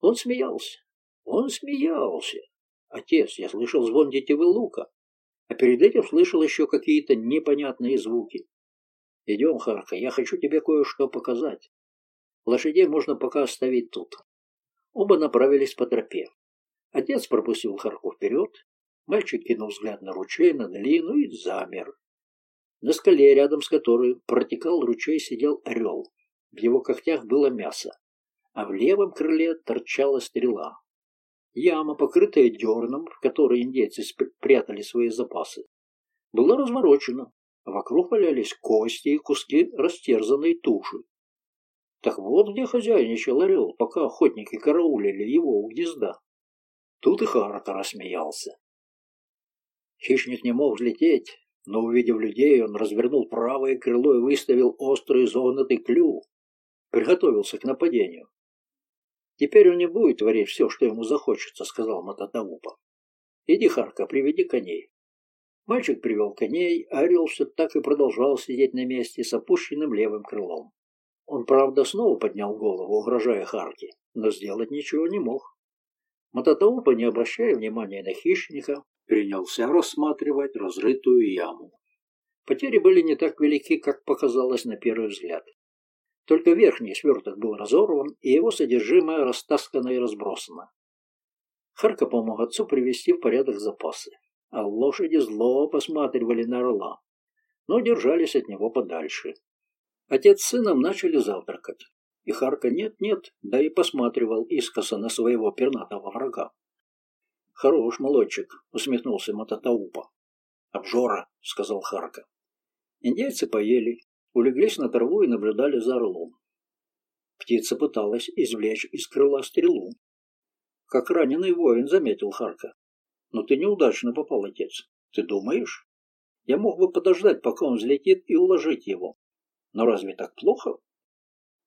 Speaker 1: Он смеялся. Он смеялся. Отец, я слышал звон детевы лука, а перед этим слышал еще какие-то непонятные звуки. Идем, Харка, я хочу тебе кое-что показать. Лошадей можно пока оставить тут. Оба направились по тропе. Отец пропустил Харку вперед, мальчик кинул взгляд на ручей, на долину и замер. На скале, рядом с которой протекал ручей, сидел орел. В его когтях было мясо, а в левом крыле торчала стрела. Яма, покрытая дерном, в которой индейцы спрятали свои запасы, была разворочена. Вокруг валялись кости и куски растерзанной туши. Так вот где хозяйничал орел, пока охотники караулили его у гнезда. Тут и Харака рассмеялся. Хищник не мог взлететь, но, увидев людей, он развернул правое крыло и выставил острый изогнутый клюв. Приготовился к нападению. «Теперь он не будет творить все, что ему захочется», — сказал Мататаупа. «Иди, Харка, приведи коней». Мальчик привел коней, а орел все так и продолжал сидеть на месте с опущенным левым крылом. Он, правда, снова поднял голову, угрожая Харке, но сделать ничего не мог. Мататаупа, не обращая внимания на хищника, принялся рассматривать разрытую яму. Потери были не так велики, как показалось на первый взгляд. Только верхний сверток был разорван, и его содержимое растаскано и разбросано. Харка помог отцу привести в порядок запасы, а лошади зло посматривали на орла, но держались от него подальше. Отец с сыном начали завтракать, и Харка нет-нет, да и посматривал искоса на своего пернатого врага. «Хорош, молодчик», — усмехнулся Мататаупа. «Обжора», — сказал Харка. Индейцы поели, улеглись на траву и наблюдали за орлом. Птица пыталась извлечь из крыла стрелу. Как раненый воин, заметил Харка. Но ты неудачно попал, отец. Ты думаешь? Я мог бы подождать, пока он взлетит, и уложить его. Но разве так плохо?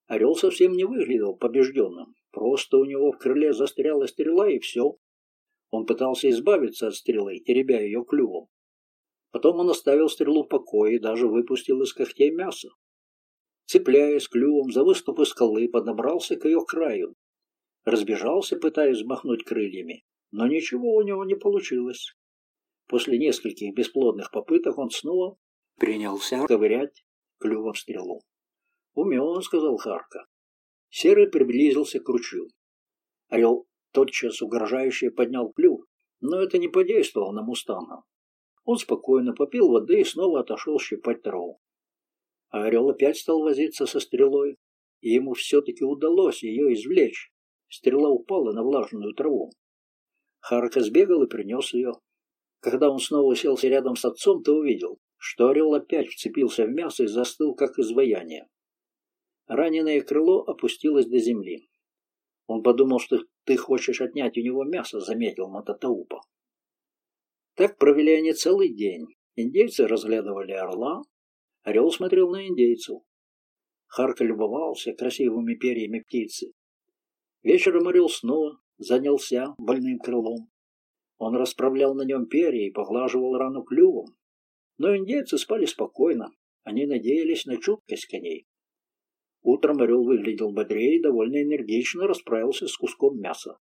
Speaker 1: Орел совсем не выглядел побежденным. Просто у него в крыле застряла стрела, и все. Он пытался избавиться от стрелы, теребя ее клювом. Потом он оставил стрелу в покое и даже выпустил из когтей мясо. Цепляясь клювом за выступы скалы, подобрался к ее краю. Разбежался, пытаясь взмахнуть крыльями, но ничего у него не получилось. После нескольких бесплодных попыток он снова принялся ковырять клювом стрелу. «Умен», — сказал Харка. Серый приблизился к ручью. Орел тотчас угрожающе поднял клюв, но это не подействовало на Мустанга. Он спокойно попил воды и снова отошел щипать траву. А орел опять стал возиться со стрелой, и ему все-таки удалось ее извлечь. Стрела упала на влажную траву. Харка сбегал и принес ее. Когда он снова уселся рядом с отцом, то увидел, что орел опять вцепился в мясо и застыл, как изваяние. Раненое крыло опустилось до земли. Он подумал, что ты хочешь отнять у него мясо, заметил Мататаупа. Так провели они целый день. Индейцы разглядывали орла, орел смотрел на индейцев. Харка любовался красивыми перьями птицы. Вечером орел снова занялся больным крылом. Он расправлял на нем перья и поглаживал рану клювом. Но индейцы спали спокойно. Они надеялись на чуткость коней. Утром орел выглядел бодрее и довольно энергично расправился с куском мяса.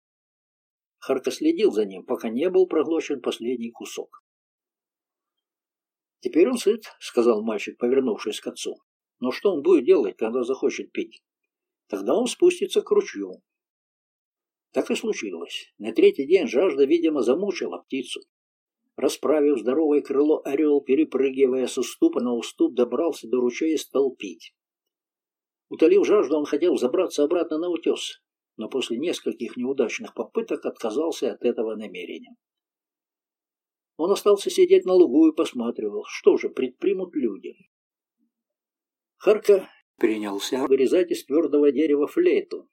Speaker 1: Харка следил за ним, пока не был проглочен последний кусок. «Теперь он сыт», — сказал мальчик, повернувшись к отцу. «Но что он будет делать, когда захочет пить? Тогда он спустится к ручью». Так и случилось. На третий день жажда, видимо, замучила птицу. Расправив здоровое крыло, орел, перепрыгивая с уступа на уступ, добрался до ручья и стал пить. Утолив жажду, он хотел забраться обратно на утес, но после нескольких неудачных попыток отказался от этого намерения. Он остался сидеть на лугу и посматривал, что же предпримут люди. Харка принялся вырезать из твердого дерева флейту.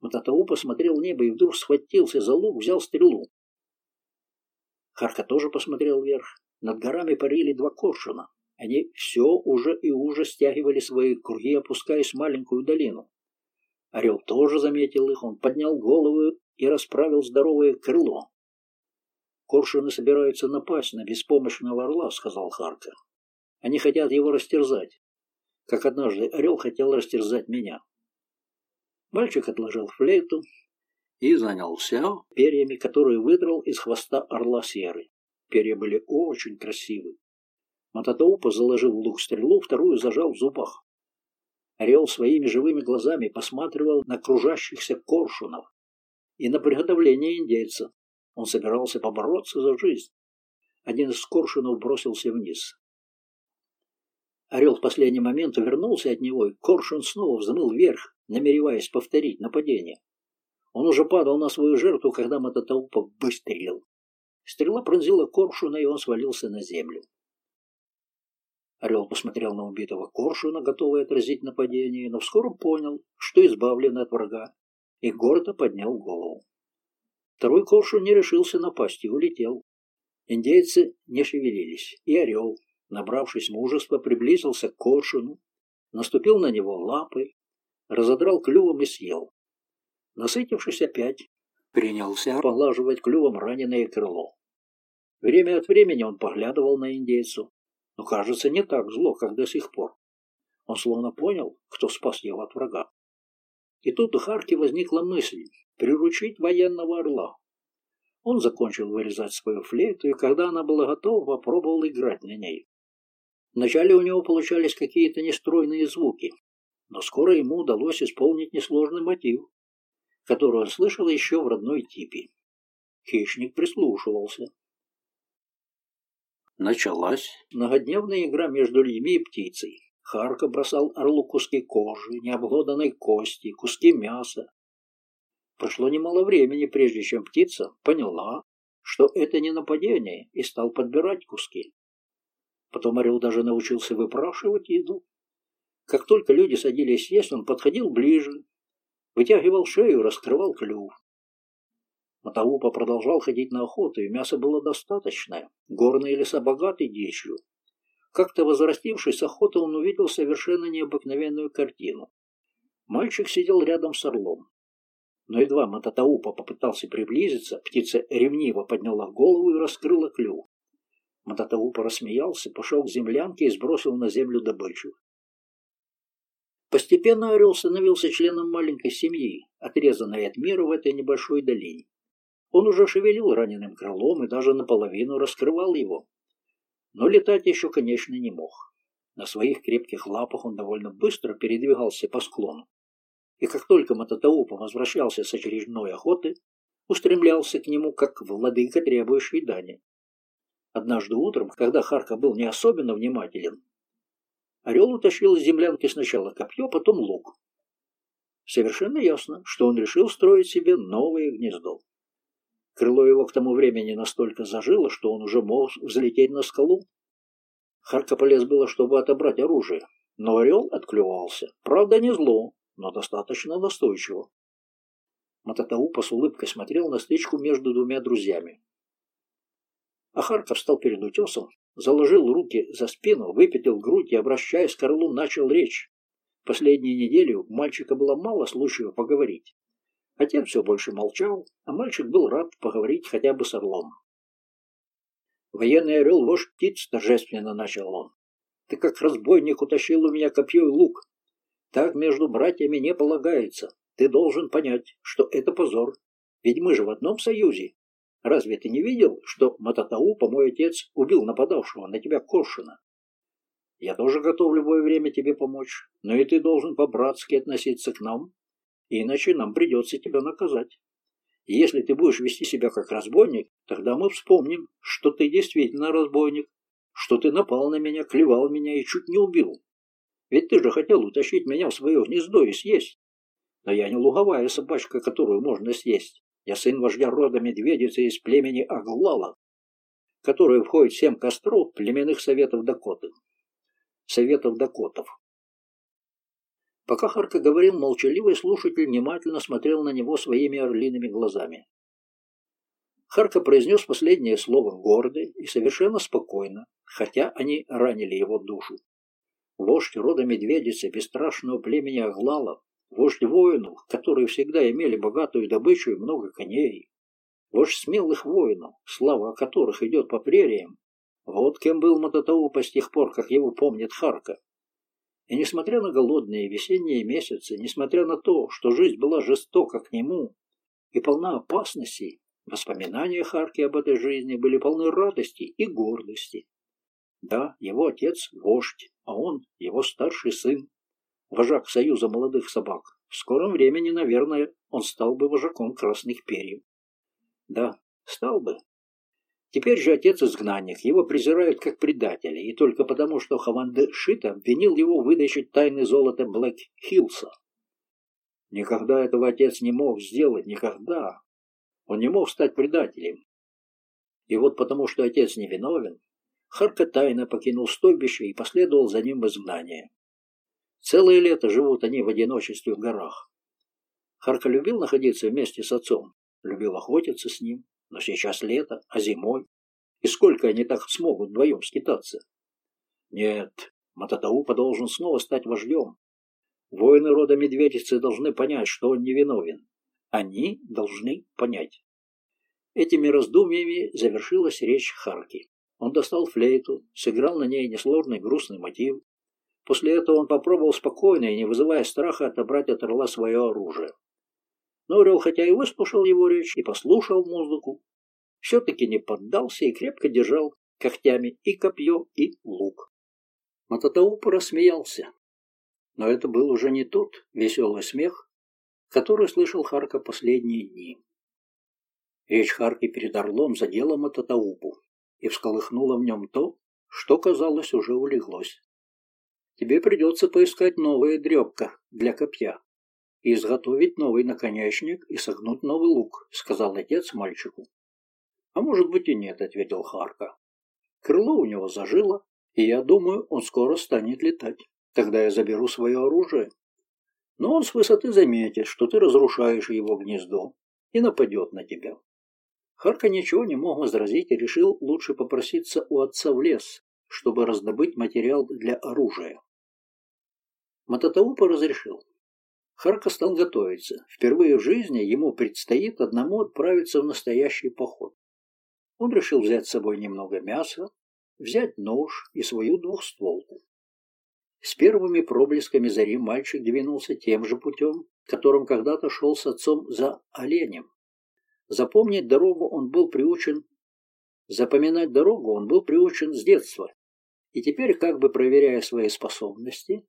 Speaker 1: Мататау посмотрел небо и вдруг схватился за лук, взял стрелу. Харка тоже посмотрел вверх. Над горами парили два коршуна. Они все уже и уже стягивали свои круги, опускаясь в маленькую долину. Орел тоже заметил их, он поднял голову и расправил здоровое крыло. «Коршуны собираются напасть на беспомощного орла», — сказал Харка. «Они хотят его растерзать, как однажды орел хотел растерзать меня». Мальчик отложил флейту и занялся перьями, которые выдрал из хвоста орла серый. Перья были очень красивы. Мататоупа заложил лук стрелу, вторую зажал в зубах. Орел своими живыми глазами посматривал на кружащихся коршунов и на приготовление индейца. Он собирался побороться за жизнь. Один из коршунов бросился вниз. Орел в последний момент увернулся от него, и коршун снова взмыл вверх, намереваясь повторить нападение. Он уже падал на свою жертву, когда Мататаупа выстрелил. Стрела пронзила коршуна, и он свалился на землю. Орел посмотрел на убитого коршуна, готовый отразить нападение, но вскоре понял, что избавлен от врага, и гордо поднял голову. Второй коршун не решился напасть и улетел. Индейцы не шевелились, и орел, набравшись мужества, приблизился к коршуну, наступил на него лапой, разодрал клювом и съел. Насытившись опять, принялся поглаживать клювом раненое крыло. Время от времени он поглядывал на индейцу, но, кажется, не так зло, как до сих пор. Он словно понял, кто спас его от врага. И тут у Харки возникла мысль приручить военного орла. Он закончил вырезать свою флейту, и когда она была готова, попробовал играть на ней. Вначале у него получались какие-то нестройные звуки, но скоро ему удалось исполнить несложный мотив, который он слышал еще в родной типе. Хищник прислушивался. Началась многодневная игра между людьми и птицей. Харка бросал орлу куски кожи, необглоданной кости, куски мяса. Прошло немало времени, прежде чем птица поняла, что это не нападение, и стал подбирать куски. Потом орел даже научился выпрашивать еду. Как только люди садились есть, он подходил ближе, вытягивал шею, раскрывал клюв. Матаупа продолжал ходить на охоту, и мяса было достаточное. Горные леса богаты дичью. Как-то возвратившись с охоты, он увидел совершенно необыкновенную картину. Мальчик сидел рядом с орлом. Но едва Мататаупа попытался приблизиться, птица ревниво подняла голову и раскрыла клюв. Мататаупа рассмеялся, пошел к землянке и сбросил на землю добычу. Постепенно орел становился членом маленькой семьи, отрезанной от мира в этой небольшой долине. Он уже шевелил раненым крылом и даже наполовину раскрывал его. Но летать еще, конечно, не мог. На своих крепких лапах он довольно быстро передвигался по склону. И как только Мататаупа возвращался с очередной охоты, устремлялся к нему, как владыка, требующий дани. Однажды утром, когда Харка был не особенно внимателен, орел утащил из землянки сначала копье, потом лук. Совершенно ясно, что он решил строить себе новое гнездо. Крыло его к тому времени настолько зажило, что он уже мог взлететь на скалу. Харка полез было, чтобы отобрать оружие, но орел отклювался. Правда, не зло, но достаточно настойчиво. Мататаупа с улыбкой смотрел на стычку между двумя друзьями. А Харка встал перед утесом, заложил руки за спину, выпятил грудь и, обращаясь к орлу, начал речь. Последнюю неделю у мальчика было мало случаев поговорить. Отец все больше молчал, а мальчик был рад поговорить хотя бы с орлом. «Военный орел вождь птиц», — торжественно начал он. «Ты как разбойник утащил у меня копье и лук. Так между братьями не полагается. Ты должен понять, что это позор. Ведь мы же в одном союзе. Разве ты не видел, что Мататаупа, мой отец, убил нападавшего на тебя Коршина? Я тоже готов в любое время тебе помочь, но и ты должен по-братски относиться к нам, иначе нам придется тебя наказать. И если ты будешь вести себя как разбойник, тогда мы вспомним, что ты действительно разбойник, что ты напал на меня, клевал меня и чуть не убил. Ведь ты же хотел утащить меня в свое гнездо и съесть. Но я не луговая собачка, которую можно съесть. Я сын вождя рода медведицы из племени Аглала, которое входит в семь костров племенных советов Дакоты советов дакотов. Пока Харка говорил, молчаливый слушатель внимательно смотрел на него своими орлиными глазами. Харка произнес последнее слово гордо и совершенно спокойно, хотя они ранили его душу. Вождь рода медведицы, бесстрашного племени Аглала, вождь воинов, которые всегда имели богатую добычу и много коней, вождь смелых воинов, слава которых идет по прериям, вот кем был Мататаупа с тех пор, как его помнит Харка. И несмотря на голодные весенние месяцы, несмотря на то, что жизнь была жестока к нему и полна опасностей, воспоминания Харки об этой жизни были полны радости и гордости. Да, его отец – вождь, а он – его старший сын, вожак Союза молодых собак. В скором времени, наверное, он стал бы вожаком красных перьев. Да, стал бы, Теперь же отец изгнанник, его презирают как предателя, и только потому, что Хаванде Шита обвинил его в выдаче тайны золота Блэк Хилса. Никогда этого отец не мог сделать, никогда. Он не мог стать предателем. И вот потому, что отец невиновен, Харка тайно покинул стойбище и последовал за ним в изгнание. Целое лето живут они в одиночестве в горах. Харка любил находиться вместе с отцом, любил охотиться с ним, но сейчас лето, а зимой. И сколько они так смогут вдвоем скитаться? Нет, Мататаупа должен снова стать вождем. Воины рода Медведицы должны понять, что он невиновен. Они должны понять. Этими раздумьями завершилась речь Харки. Он достал флейту, сыграл на ней несложный грустный мотив. После этого он попробовал спокойно и не вызывая страха отобрать от орла свое оружие. Но орел, хотя и выслушал его речь и послушал музыку, все-таки не поддался и крепко держал когтями и копье, и лук. Мататаупа рассмеялся. Но это был уже не тот веселый смех, который слышал Харка последние дни. Речь Харки перед орлом задела Мататаупу и всколыхнула в нем то, что, казалось, уже улеглось. Тебе придется поискать новое дребка для копья и изготовить новый наконечник и согнуть новый лук, сказал отец мальчику. А может быть и нет, ответил Харка. Крыло у него зажило, и я думаю, он скоро станет летать. Тогда я заберу свое оружие. Но он с высоты заметит, что ты разрушаешь его гнездо, и нападет на тебя. Харка ничего не мог возразить и решил лучше попроситься у отца в лес, чтобы раздобыть материал для оружия. Мататаупа разрешил. Харка стал готовиться. Впервые в жизни ему предстоит одному отправиться в настоящий поход. Он решил взять с собой немного мяса, взять нож и свою двухстволку. С первыми проблесками зари мальчик двинулся тем же путем, которым когда-то шел с отцом за оленем. Запомнить дорогу он был приучен Запоминать дорогу он был приучен с детства, и теперь, как бы проверяя свои способности,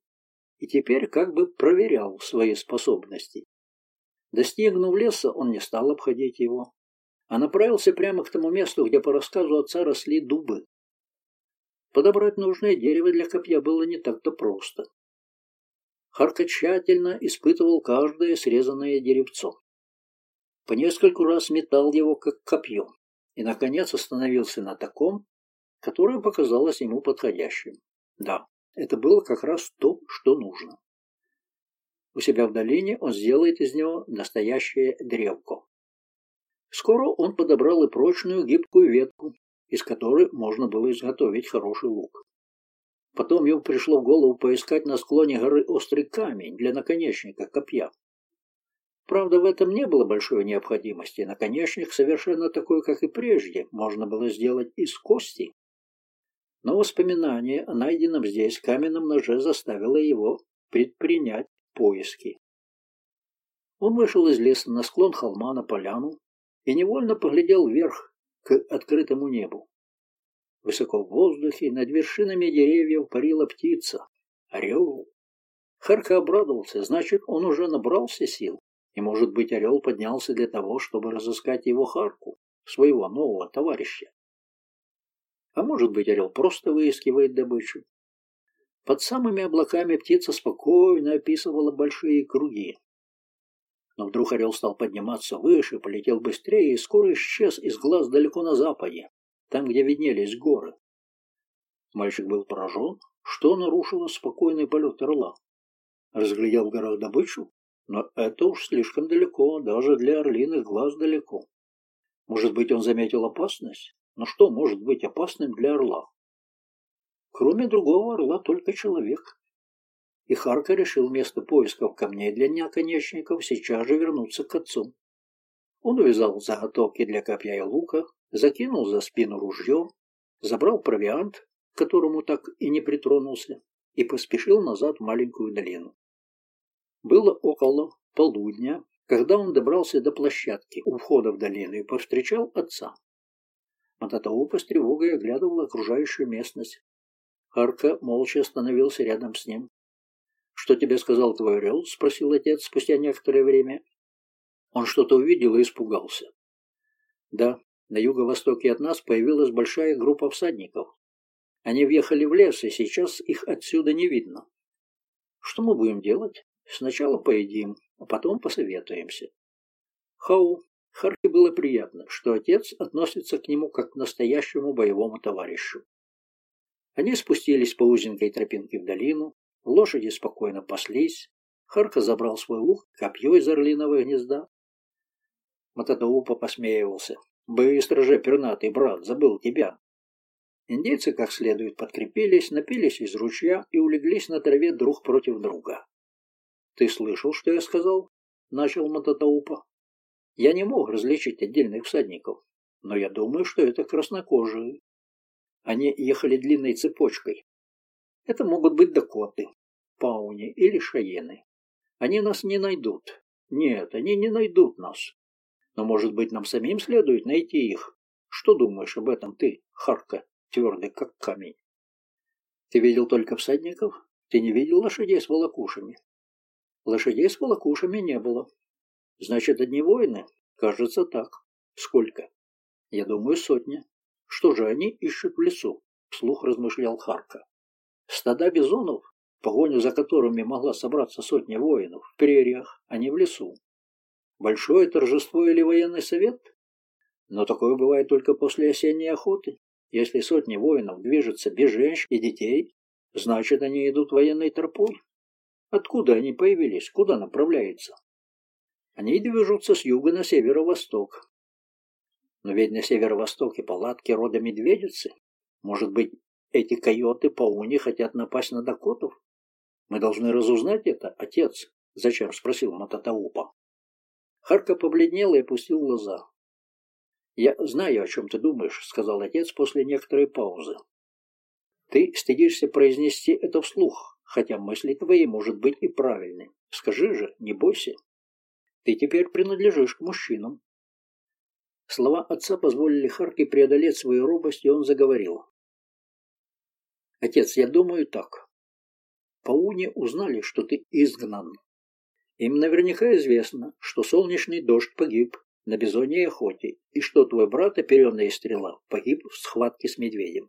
Speaker 1: и теперь как бы проверял свои способности. Достигнув леса, он не стал обходить его, а направился прямо к тому месту, где по рассказу отца росли дубы. Подобрать нужное дерево для копья было не так-то просто. Харка тщательно испытывал каждое срезанное деревцо. По нескольку раз метал его, как копье, и, наконец, остановился на таком, которое показалось ему подходящим. Да, это было как раз то, что нужно. У себя в долине он сделает из него настоящее древко. Скоро он подобрал и прочную гибкую ветку, из которой можно было изготовить хороший лук. Потом ему пришло в голову поискать на склоне горы острый камень для наконечника копья. Правда, в этом не было большой необходимости. Наконечник, совершенно такой, как и прежде, можно было сделать из кости. Но воспоминание о найденном здесь каменном ноже заставило его предпринять поиски. Он вышел из леса на склон холма на поляну и невольно поглядел вверх к открытому небу. Высоко в воздухе над вершинами деревьев парила птица, орел. Харка обрадовался, значит, он уже набрался сил, и, может быть, орел поднялся для того, чтобы разыскать его Харку, своего нового товарища. А может быть, орел просто выискивает добычу. Под самыми облаками птица спокойно описывала большие круги. Но вдруг орел стал подниматься выше, полетел быстрее и скоро исчез из глаз далеко на западе, там, где виднелись горы. Мальчик был поражен, что нарушило спокойный полет орла. Разглядел в горах добычу, но это уж слишком далеко, даже для орлиных глаз далеко. Может быть, он заметил опасность? Но что может быть опасным для орла? Кроме другого орла только человек. И Харка решил вместо поисков камней для наконечников сейчас же вернуться к отцу. Он увязал заготовки для копья и лука, закинул за спину ружье, забрал провиант, к которому так и не притронулся, и поспешил назад в маленькую долину. Было около полудня, когда он добрался до площадки у входа в долину и повстречал отца. Мататаупа с тревогой оглядывал окружающую местность. Харка молча остановился рядом с ним. «Что тебе сказал твой орел?» — спросил отец спустя некоторое время. Он что-то увидел и испугался. «Да, на юго-востоке от нас появилась большая группа всадников. Они въехали в лес, и сейчас их отсюда не видно. Что мы будем делать? Сначала поедим, а потом посоветуемся». Хау Харке было приятно, что отец относится к нему как к настоящему боевому товарищу. Они спустились по узенькой тропинке в долину, лошади спокойно паслись, Харка забрал свой лук, копье из орлиного гнезда. Мататаупа посмеивался. «Быстро же, пернатый брат, забыл тебя!» Индейцы как следует подкрепились, напились из ручья и улеглись на траве друг против друга. «Ты слышал, что я сказал?» — начал Мататаупа. «Я не мог различить отдельных всадников, но я думаю, что это краснокожие. Они ехали длинной цепочкой. Это могут быть дакоты, пауни или шаены. Они нас не найдут. Нет, они не найдут нас. Но, может быть, нам самим следует найти их. Что думаешь об этом ты, Харка, твердый как камень? Ты видел только всадников? Ты не видел лошадей с волокушами? Лошадей с волокушами не было. Значит, одни воины? Кажется, так. Сколько? Я думаю, сотня. Что же они ищут в лесу? Вслух размышлял Харка. Стада бизонов, погоню за которыми могла собраться сотня воинов, в прериях, а не в лесу. Большое торжество или военный совет? Но такое бывает только после осенней охоты. Если сотни воинов движутся без женщин и детей, значит, они идут военной тропой. Откуда они появились? Куда направляются? Они движутся с юга на северо-восток, но ведь на северо-востоке палатки рода медведицы. Может быть, эти койоты пауни хотят напасть на дакотов? Мы должны разузнать это, отец. Зачем? Спросил Мататаупа. Харка побледнел и опустил глаза. «Я знаю, о чем ты думаешь», — сказал отец после некоторой паузы. «Ты стыдишься произнести это вслух, хотя мысли твои, может быть, и правильны. Скажи же, не бойся. Ты теперь принадлежишь к мужчинам. Слова отца позволили Харке преодолеть свою робость, и он заговорил. «Отец, я думаю так. Пауне узнали, что ты изгнан. Им наверняка известно, что солнечный дождь погиб на бизоньей охоте, и что твой брат, оперенная стрела, погиб в схватке с медведем.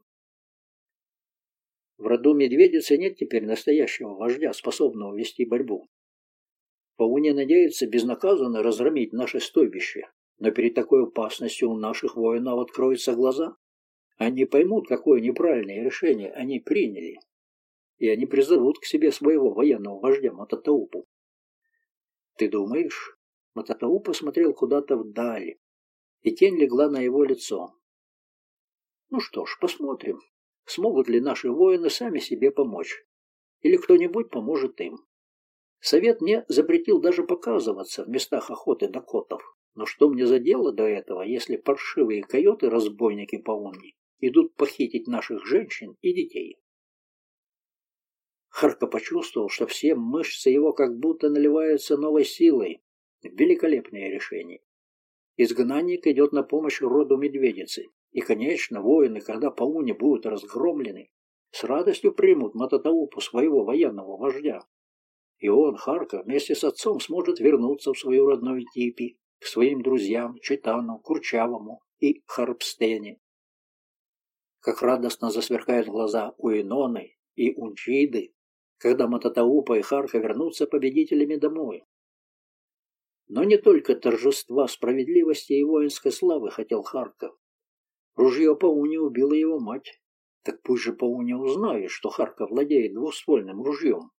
Speaker 1: В роду медведицы нет теперь настоящего вождя, способного вести борьбу. Пауне надеется безнаказанно разгромить наше стойбище, но перед такой опасностью у наших воинов откроются глаза. Они поймут, какое неправильное решение они приняли, и они призовут к себе своего военного вождя Мататаупу. Ты думаешь? Мататаупа смотрел куда-то вдали, и тень легла на его лицо. Ну что ж, посмотрим, смогут ли наши воины сами себе помочь, или кто-нибудь поможет им. Совет мне запретил даже показываться в местах охоты на котов. Но что мне за дело до этого, если паршивые койоты-разбойники по умни идут похитить наших женщин и детей? Харка почувствовал, что все мышцы его как будто наливаются новой силой. Великолепное решение. Изгнанник идет на помощь роду медведицы. И, конечно, воины, когда Пауни будут разгромлены, с радостью примут Мататаупу своего военного вождя. И он, Харка, вместе с отцом сможет вернуться в свою родную Типи, к своим друзьям Читану, Курчавому и Харпстене. Как радостно засверкают глаза у Иноны и Унчиды, когда Мататаупа и Харка вернутся победителями домой. Но не только торжества справедливости и воинской славы хотел Харков. Ружье Пауни убило его мать. Так пусть же Пауни узнает, что Харков владеет двуствольным ружьем.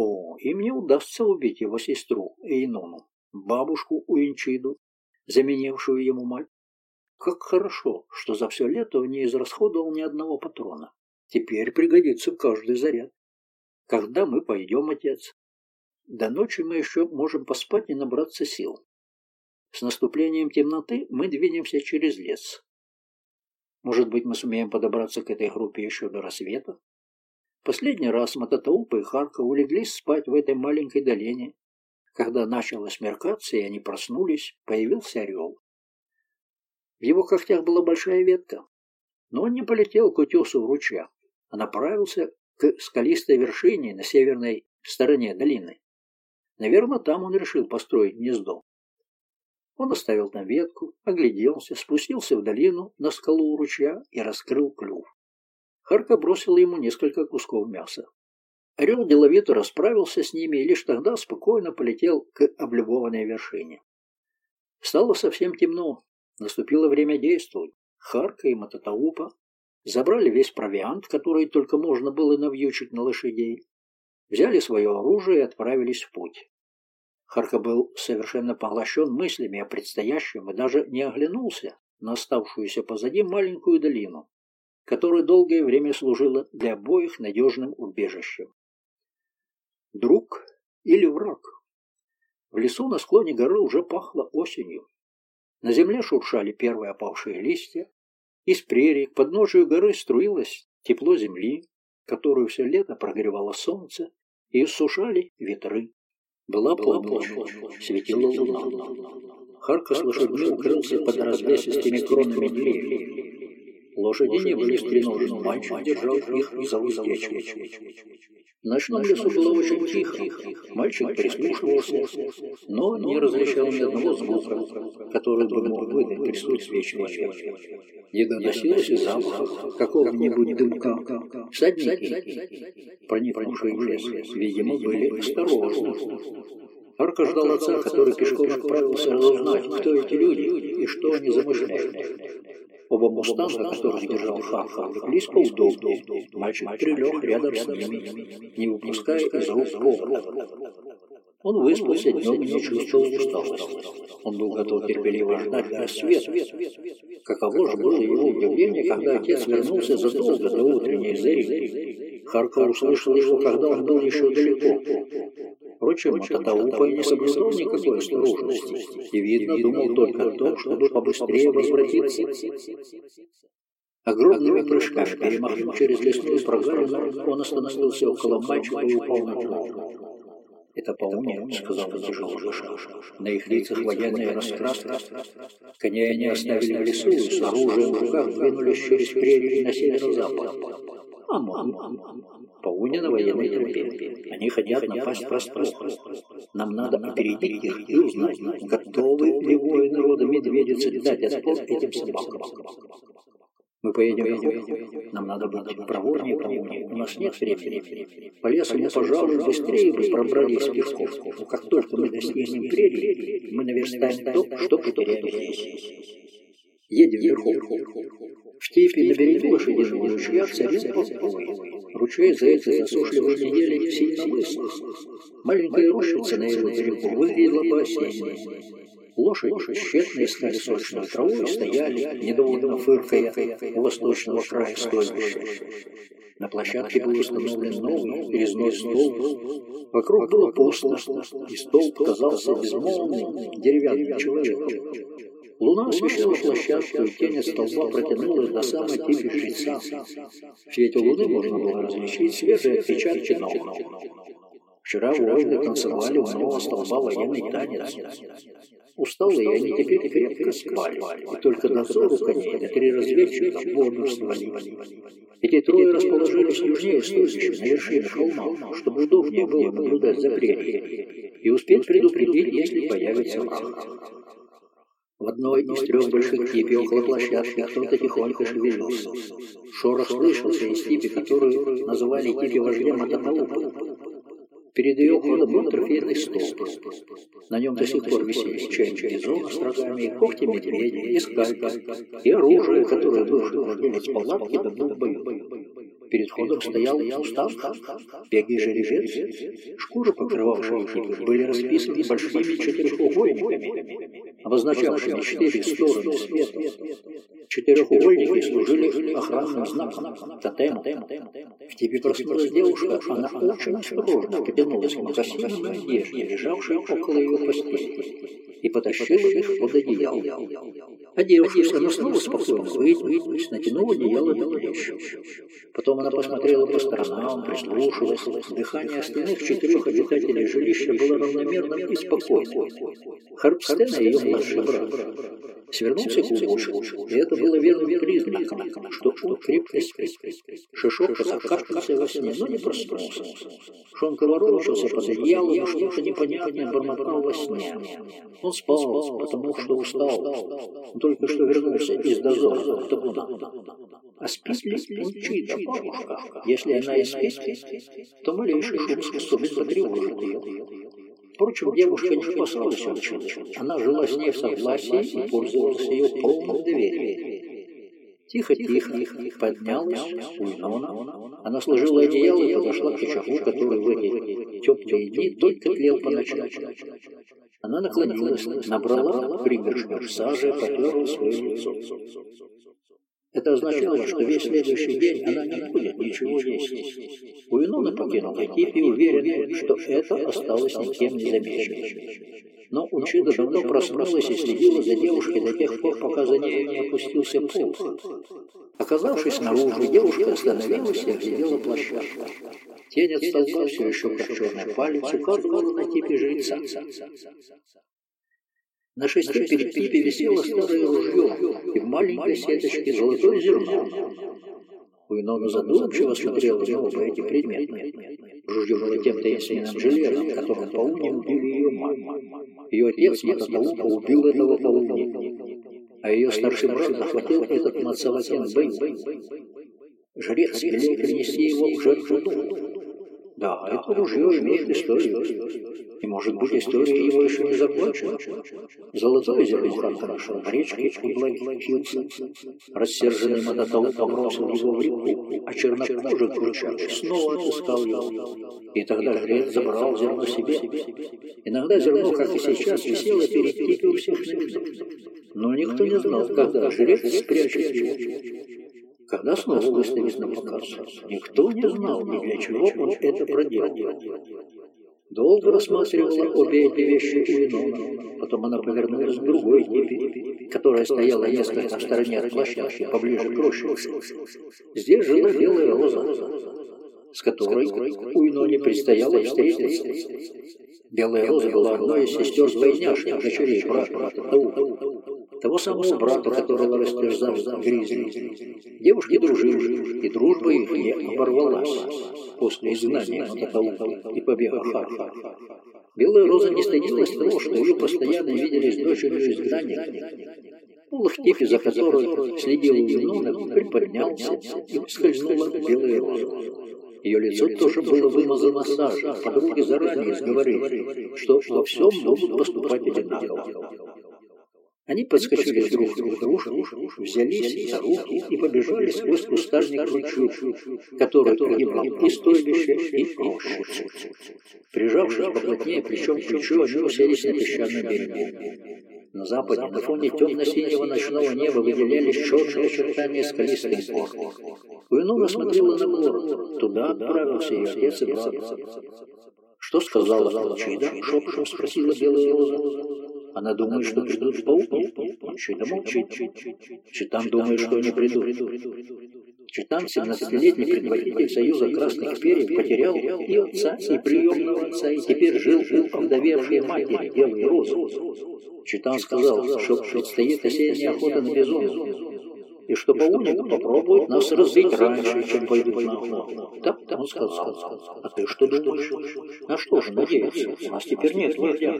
Speaker 1: О, им не удастся убить его сестру Эйнону, бабушку Уинчиду, заменившую ему мать. Как хорошо, что за все лето не израсходовал ни одного патрона. Теперь пригодится каждый заряд. Когда мы пойдем, отец? До ночи мы еще можем поспать и набраться сил. С наступлением темноты мы двинемся через лес. Может быть, мы сумеем подобраться к этой группе еще до рассвета? Последний раз Мататаупа и Харка улеглись спать в этой маленькой долине. Когда начало смеркаться, и они проснулись, появился орел. В его когтях была большая ветка, но он не полетел к утесу ручья, а направился к скалистой вершине на северной стороне долины. Наверное, там он решил построить гнездо. Он оставил там ветку, огляделся, спустился в долину на скалу у ручья и раскрыл клюв. Харка бросил ему несколько кусков мяса. Орел деловито расправился с ними и лишь тогда спокойно полетел к облюбованной вершине. Стало совсем темно. Наступило время действовать. Харка и Мататаупа забрали весь провиант, который только можно было навьючить на лошадей, взяли свое оружие и отправились в путь. Харка был совершенно поглощен мыслями о предстоящем и даже не оглянулся на оставшуюся позади маленькую долину, которая долгое время служила для обоих надежным убежищем. Друг или враг? В лесу на склоне горы уже пахло осенью. На земле шуршали первые опавшие листья, из прерий к подножию горы струилось тепло земли, которую все лето прогревало солнце, и иссушали ветры. Была полночь, светила луна. Харка с лошадьми укрылся под развесистыми кронами деревьев. Лошади не были стреножены, мальчик держал их за уздечку. В ночном лесу было очень тихо. Мальчик прислушивался, но не различал ни одного звука, который бы мог выдать присутствие человека. Не доносилось и запаха какого-нибудь дымка. Всадники, проникнувшие в лес, видимо, были осторожны. Арка ждал отца, который пешком отправился разузнать, кто эти люди и что они замышляют. Оба мустанга, которых держал Хаха, леглись поудобнее. Мальчик прилег рядом с ними, не выпуская из рук повода. Он выспался днем и не чувствовал усталости. Он был готов терпеливо ждать до рассвета. Каково же было его удивление, когда отец вернулся задолго до утренней зари. Харка услышал его, когда он был еще далеко. Впрочем, Мататаупа не соблюдал никакой осторожности и, видно, думал только о том, чтобы побыстрее возвратиться. Огромными прыжками перемахнув через лесную прогалину, он остановился около мальчика и упал на дно. «Это Пауния», — сказал он тяжело дыша. На их лицах военная раскраска. Коней они оставили в лесу и с оружием в руках двинулись через прерии на северо-запад. Амон. Пауня на военной тропе. Они хотят напасть врасплох. Нам надо опередить их и узнать, готовы ли воины рода медведицы дать отпор этим собакам. Мы поедем Нам надо быть проворнее, проворнее. У нас нет времени. По лесу мы, пожалуй, быстрее бы пробрались пешком. Но как только мы достигнем прерии, мы наверстаем то, что потеряли здесь. Едем верхом. В степи на берегу лошадиного ручья царит покой. Ручей за эти засушливые недели сильно высох. Маленькая рощица на его берегу выглядела по-осенней. Лошади, тщетно искали сочную траву и стояли, недовольно фыркая, у восточного края стойбища. На площадке был установлен новый резной стол. Вокруг было пусто, и стол казался безмолвным деревянным человеком. Луна освещала площадку, и тень от столба протянулась до самой типи жреца. В свете луны можно было различить свежие отпечатки ног. Вчера воины танцевали у нового столба военный танец. Усталые они теперь крепко спали, и только дозор у коней да три разведчика бодрствовали. Эти трое расположились южнее стойбища, на вершине холма, чтобы удобнее было наблюдать за прерией и успеть предупредить, если появится враг. В одной из трех больших типи около площадки кто-то тихонько шевелился. Шорох слышался из типи, которую называли типи вождя Мататаупа. Перед ее входом был трофейный стол. На нем до сих пор висели чайники зона с рогами, и когти и скальпа, и оружие, которое бывший владелец палатки добыл в бою. Перед входом стоял устав, бегий жеребец. Шкуры, покрывавшие их, были расписаны большими четырехугольниками, обозначавшими четыре стороны света. Четырехугольники служили охранным знаком, тотемом. В типе проснулась девушка, она очень осторожно потянулась к красивой одежде, лежавшей около ее постели, и потащила их под одеяло. Одевшись, она снова спокойно выдвинулась, натянула одеяло до плеч. Потом она посмотрела по сторонам, прислушалась. Дыхание остальных четырех обитателей жилища было равномерным и спокойным. Харпстен и ее младший брат свернулся клубочком, и это было верным признаком, что он крепко спит. Шишок закашлялся во сне, но не проснулся. Шонка ворочался под одеялом и что-то непонятное бормотал во сне. Он спал, потому что устал. Он только что вернулся из дозора. А спит ли Пунчита, бабушка? Если она и спит, то малейший шум способен потревожить ее. Впрочем, девушка не опасалась очень. Она жила с ней в согласии и пользовалась ее полным доверием. Тихо-тихо поднялась Уйнона. Она сложила одеяло и подошла к очагу, который в эти теплые дни только тлел по ночам. Она наклонилась, набрала пригоршню сажи, потерла свое лицо. Это означало, что весь следующий день она не будет ничего есть. Уинона покинула Типи, уверенная, что это осталось никем не замеченным. Но Учида давно проснулась и следила за девушкой до тех пор, пока за нею не опустился пол. Оказавшись снаружи, девушка остановилась и оглядела площадку. Тень от столба, все еще крученная палец, указывала на типе жреца. На шесте перед Пипи висело старое ружье и в маленькой сеточке золотое зерно. Уинона задумчиво смотрела на оба эти предметы. Ружье было тем таинственным жилетом, которым Пауни убили ее мать. Ее отец Мататаука убил этого Пауни, а ее старший брат захватил этот Мацалатен Бэй. Жрец велел принести его в жертву Да, это ружье имеет историю. И, может быть, история его еще не закончена. Золотое зерно хорошо, в речке Ублакился. Рассерженный Мататау побросил его в реку, а чернокожий кручак снова отыскал его. И тогда жрец забрал зерно себе. Иногда зерно, как и сейчас, висело перед типи у всех на виду. Но никто не знал, когда жрец спрячет его. Когда снова выставить на показ? Никто не знал, ни для чего он это проделал. Долго рассматривала обе эти вещи Уинона. Потом она повернулась к другой типе, которая стояла несколько в стороне от площадки, поближе к рощице. Здесь жила белая роза, с которой Уиноне предстояло встретиться. Белая Роза была одной из сестер двойняшек, дочерей брата Таука, того самого брата, которого растерзал Гризли. Девушки дружили, и дружба их не оборвалась после изгнания Мататаука и побега Харфа. Белая Роза не стыдилась того, что ее постоянно видели с дочерью изгнания. Лохтиф, за которой следил Юнона, приподнялся и скользнула белая роза. Ее лицо тоже было вымазано сажей. Подруги заранее сговорили, что во всем будут поступать одинаково. Они подскочили друг к дружку, взялись за руки и побежали сквозь кустарник к ручью, который огибал и стойбище, и рощицу. Прижавшись поплотнее плечом к плечу, они уселись на песчаном берегу. На западе, на фоне темно-синего ночного неба выделялись четкие очертания скалистых гор. Уинура смотрела на город. Туда отправился ее отец и брат. «Что сказала Волчида?» — шепотом спросила Белая Роза. Она думает, что придут пауки. Чита молчит. Читан думает, что они придут. Читан, 17-летний предводитель Союза Красных Перьев, потерял и отца, и приемного отца, и теперь жил у овдовевшей матери, Белой Розы. Читан сказал, что предстоит осенняя охота на бизона и что пауник попробует нас разбить раньше, чем пойдут на охоту. Так он сказал. А ты что думаешь? На что же надеяться? У нас теперь нет нельзя.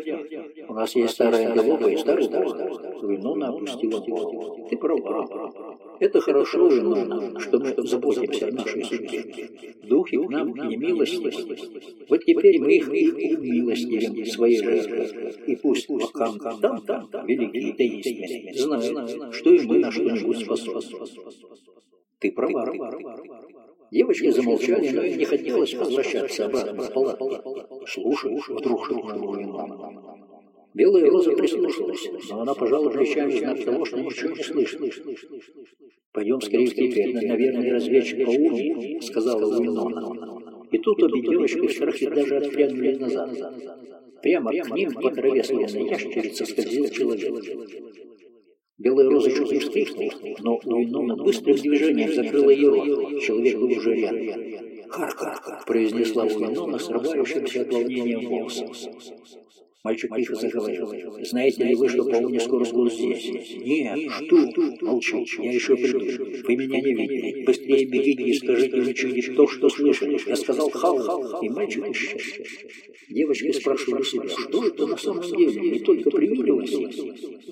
Speaker 1: У нас есть старая антилопа и старый город. Винона опустила голову. Ты права. Это хорошо, Винона, что мы заботимся о нашей судьбе. Духи к нам не милостивы. Вот теперь мы их, их милостивим своей жертвой. И пусть Вакам там, там, великий таинственный, знает, что и мы на что-нибудь способны. Ты права. Девочки замолчали, но им не хотелось возвращаться обратно в палатку. Слушай, вдруг шепнул Винон. Белая роза прислушалась, но она пожала плечами в знак того, что ничего не слышит. «Пойдем скорее в теперь, наверное, разведчик по уровню», — сказала Винона. И тут обе девочки в страхе даже отпрянули назад. Прямо к ним по траве, словно ящерица, скользил человек. Белая роза чуть вскрикнула, но Уинона быстрым движением закрыла ее рот. Человек был уже рядом. «Кар-кар-кар», — произнесла Уинона, срывающимся от волнения голосом. Мальчик тихо заговорил. «Знаете ли вы, что Пауни скоро будут здесь?» «Нет, что? Молчи, я еще приду. Вы меня не видели. Быстрее бегите и скажите ученику то, что слышали. Я сказал «хал», и мальчик исчез. Девочки спрашивали себя, что это на самом деле, не только привиделось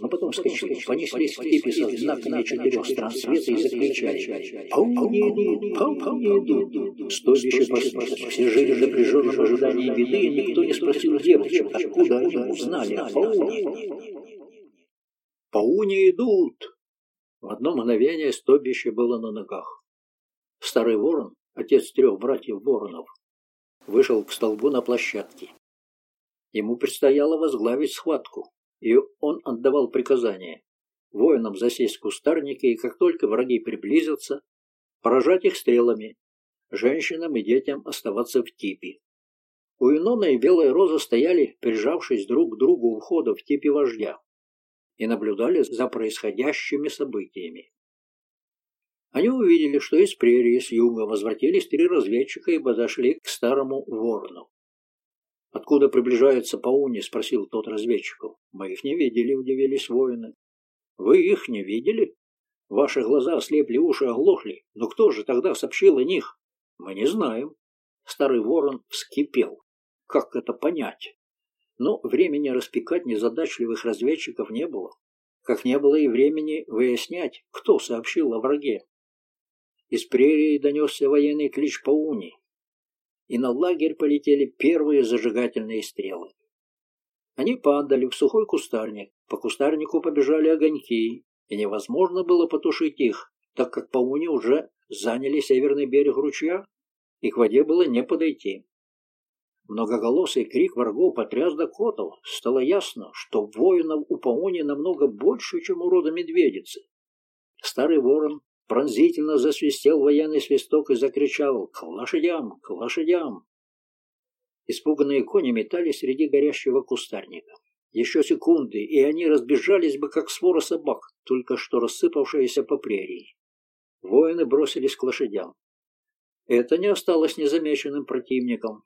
Speaker 1: но потом вскочили, понеслись к типе со знаками четырех стран света и закричали «Пауни! Пауни идут!» Стойбище проснулось. Все жили в напряженном ожидании беды, и никто не спросил девочек, откуда они узнали о Пауне. «Пауни идут!» В одно мгновение стойбище было на ногах. Старый ворон, отец трех братьев воронов, вышел к столбу на площадке. Ему предстояло возглавить схватку, и он отдавал приказания воинам засесть в кустарнике и как только враги приблизятся, поражать их стрелами, женщинам и детям оставаться в типе. У Инона и Белая Роза стояли, прижавшись друг к другу у входа в типе вождя, и наблюдали за происходящими событиями. Они увидели, что из прерии с юга возвратились три разведчика и подошли к старому ворону. «Откуда приближается Пауни?» — спросил тот разведчиков. «Мы их не видели», — удивились воины. «Вы их не видели? Ваши глаза ослепли, уши оглохли. Но кто же тогда сообщил о них?» «Мы не знаем». Старый ворон вскипел. Как это понять? Но времени распекать незадачливых разведчиков не было. Как не было и времени выяснять, кто сообщил о враге. Из прерии донесся военный клич Пауни, и на лагерь полетели первые зажигательные стрелы. Они падали в сухой кустарник, по кустарнику побежали огоньки, и невозможно было потушить их, так как Пауни уже заняли северный берег ручья, и к воде было не подойти. Многоголосый крик врагов потряс Дакотов. Стало ясно, что воинов у Пауни намного больше, чем у рода медведицы. Старый ворон Пронзительно засвистел военный свисток и закричал «К лошадям! К лошадям!». Испуганные кони метались среди горящего кустарника. Еще секунды, и они разбежались бы, как свора собак, только что рассыпавшиеся по прерии. Воины бросились к лошадям. Это не осталось незамеченным противником.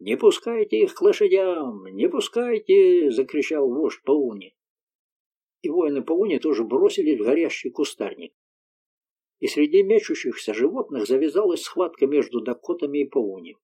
Speaker 1: «Не пускайте их к лошадям! Не пускайте!» — закричал вождь Пауни. И воины Пауни тоже бросились в горящий кустарник. И среди мечущихся животных завязалась схватка между дакотами и Пауни.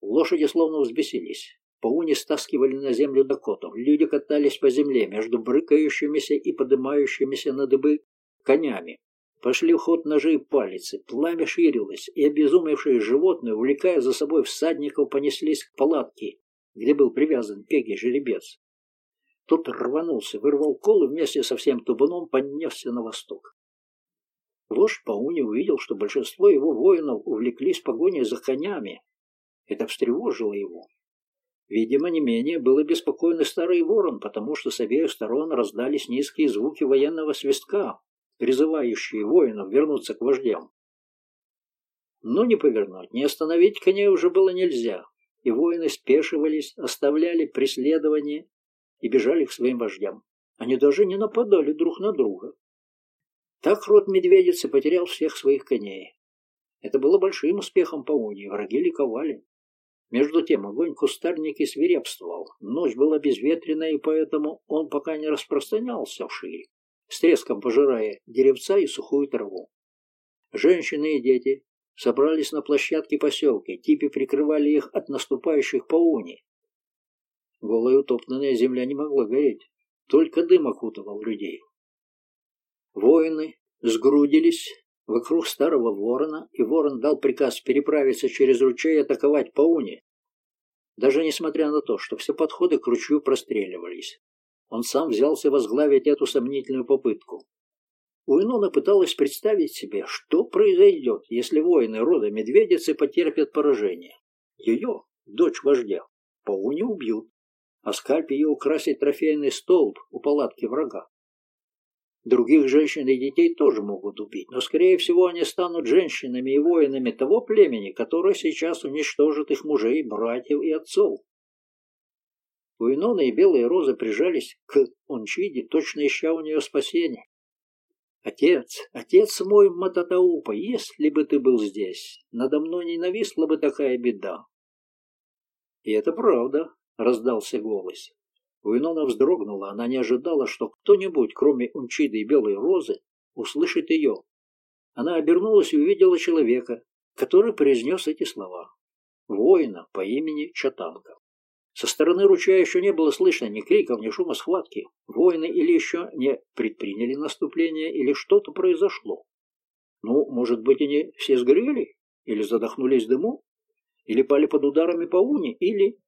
Speaker 1: Лошади словно взбесились. Пауни стаскивали на землю дакотов. Люди катались по земле между брыкающимися и поднимающимися на дыбы конями. Пошли в ход ножи и палицы, пламя ширилось, и обезумевшие животные, увлекая за собой всадников, понеслись к палатке, где был привязан пеги жеребец. Тот рванулся, вырвал кол и вместе со всем тубуном поднесся на восток. Вождь Пауни увидел, что большинство его воинов увлеклись погоней за конями. Это встревожило его. Видимо, не менее был беспокоен и старый ворон, потому что с обеих сторон раздались низкие звуки военного свистка, призывающие воинов вернуться к вождям. Но не повернуть, не остановить коней уже было нельзя, и воины спешивались, оставляли преследование и бежали к своим вождям. Они даже не нападали друг на друга. Так род медведицы потерял всех своих коней. Это было большим успехом по унии, враги ликовали. Между тем огонь кустарники свирепствовал. Ночь была безветренная, и поэтому он пока не распространялся в шире с треском пожирая деревца и сухую траву. Женщины и дети собрались на площадке поселка, типи прикрывали их от наступающих пауни. Голая утоптанная земля не могла гореть, только дым окутывал людей. Воины сгрудились вокруг старого ворона, и ворон дал приказ переправиться через ручей и атаковать пауни, даже несмотря на то, что все подходы к ручью простреливались. Он сам взялся возглавить эту сомнительную попытку. Уинона пыталась представить себе, что произойдет, если воины рода медведицы потерпят поражение. Ее, дочь вождя, Пауни убьют, а скальп ее украсит трофейный столб у палатки врага. Других женщин и детей тоже могут убить, но, скорее всего, они станут женщинами и воинами того племени, которое сейчас уничтожит их мужей, братьев и отцов. У Инона и белые розы прижались к Ончиде, точно ища у нее спасения. «Отец, отец мой Мататаупа, если бы ты был здесь, надо мной не нависла бы такая беда». «И это правда», — раздался голос. Уинона вздрогнула, она не ожидала, что кто-нибудь, кроме Унчиды и Белой Розы, услышит ее. Она обернулась и увидела человека, который произнес эти слова. Воина по имени Чатанга. Со стороны ручья еще не было слышно ни криков, ни шума схватки. Воины или еще не предприняли наступление, или что-то произошло. Ну, может быть, они все сгорели? Или задохнулись дыму? Или пали под ударами пауни? Или...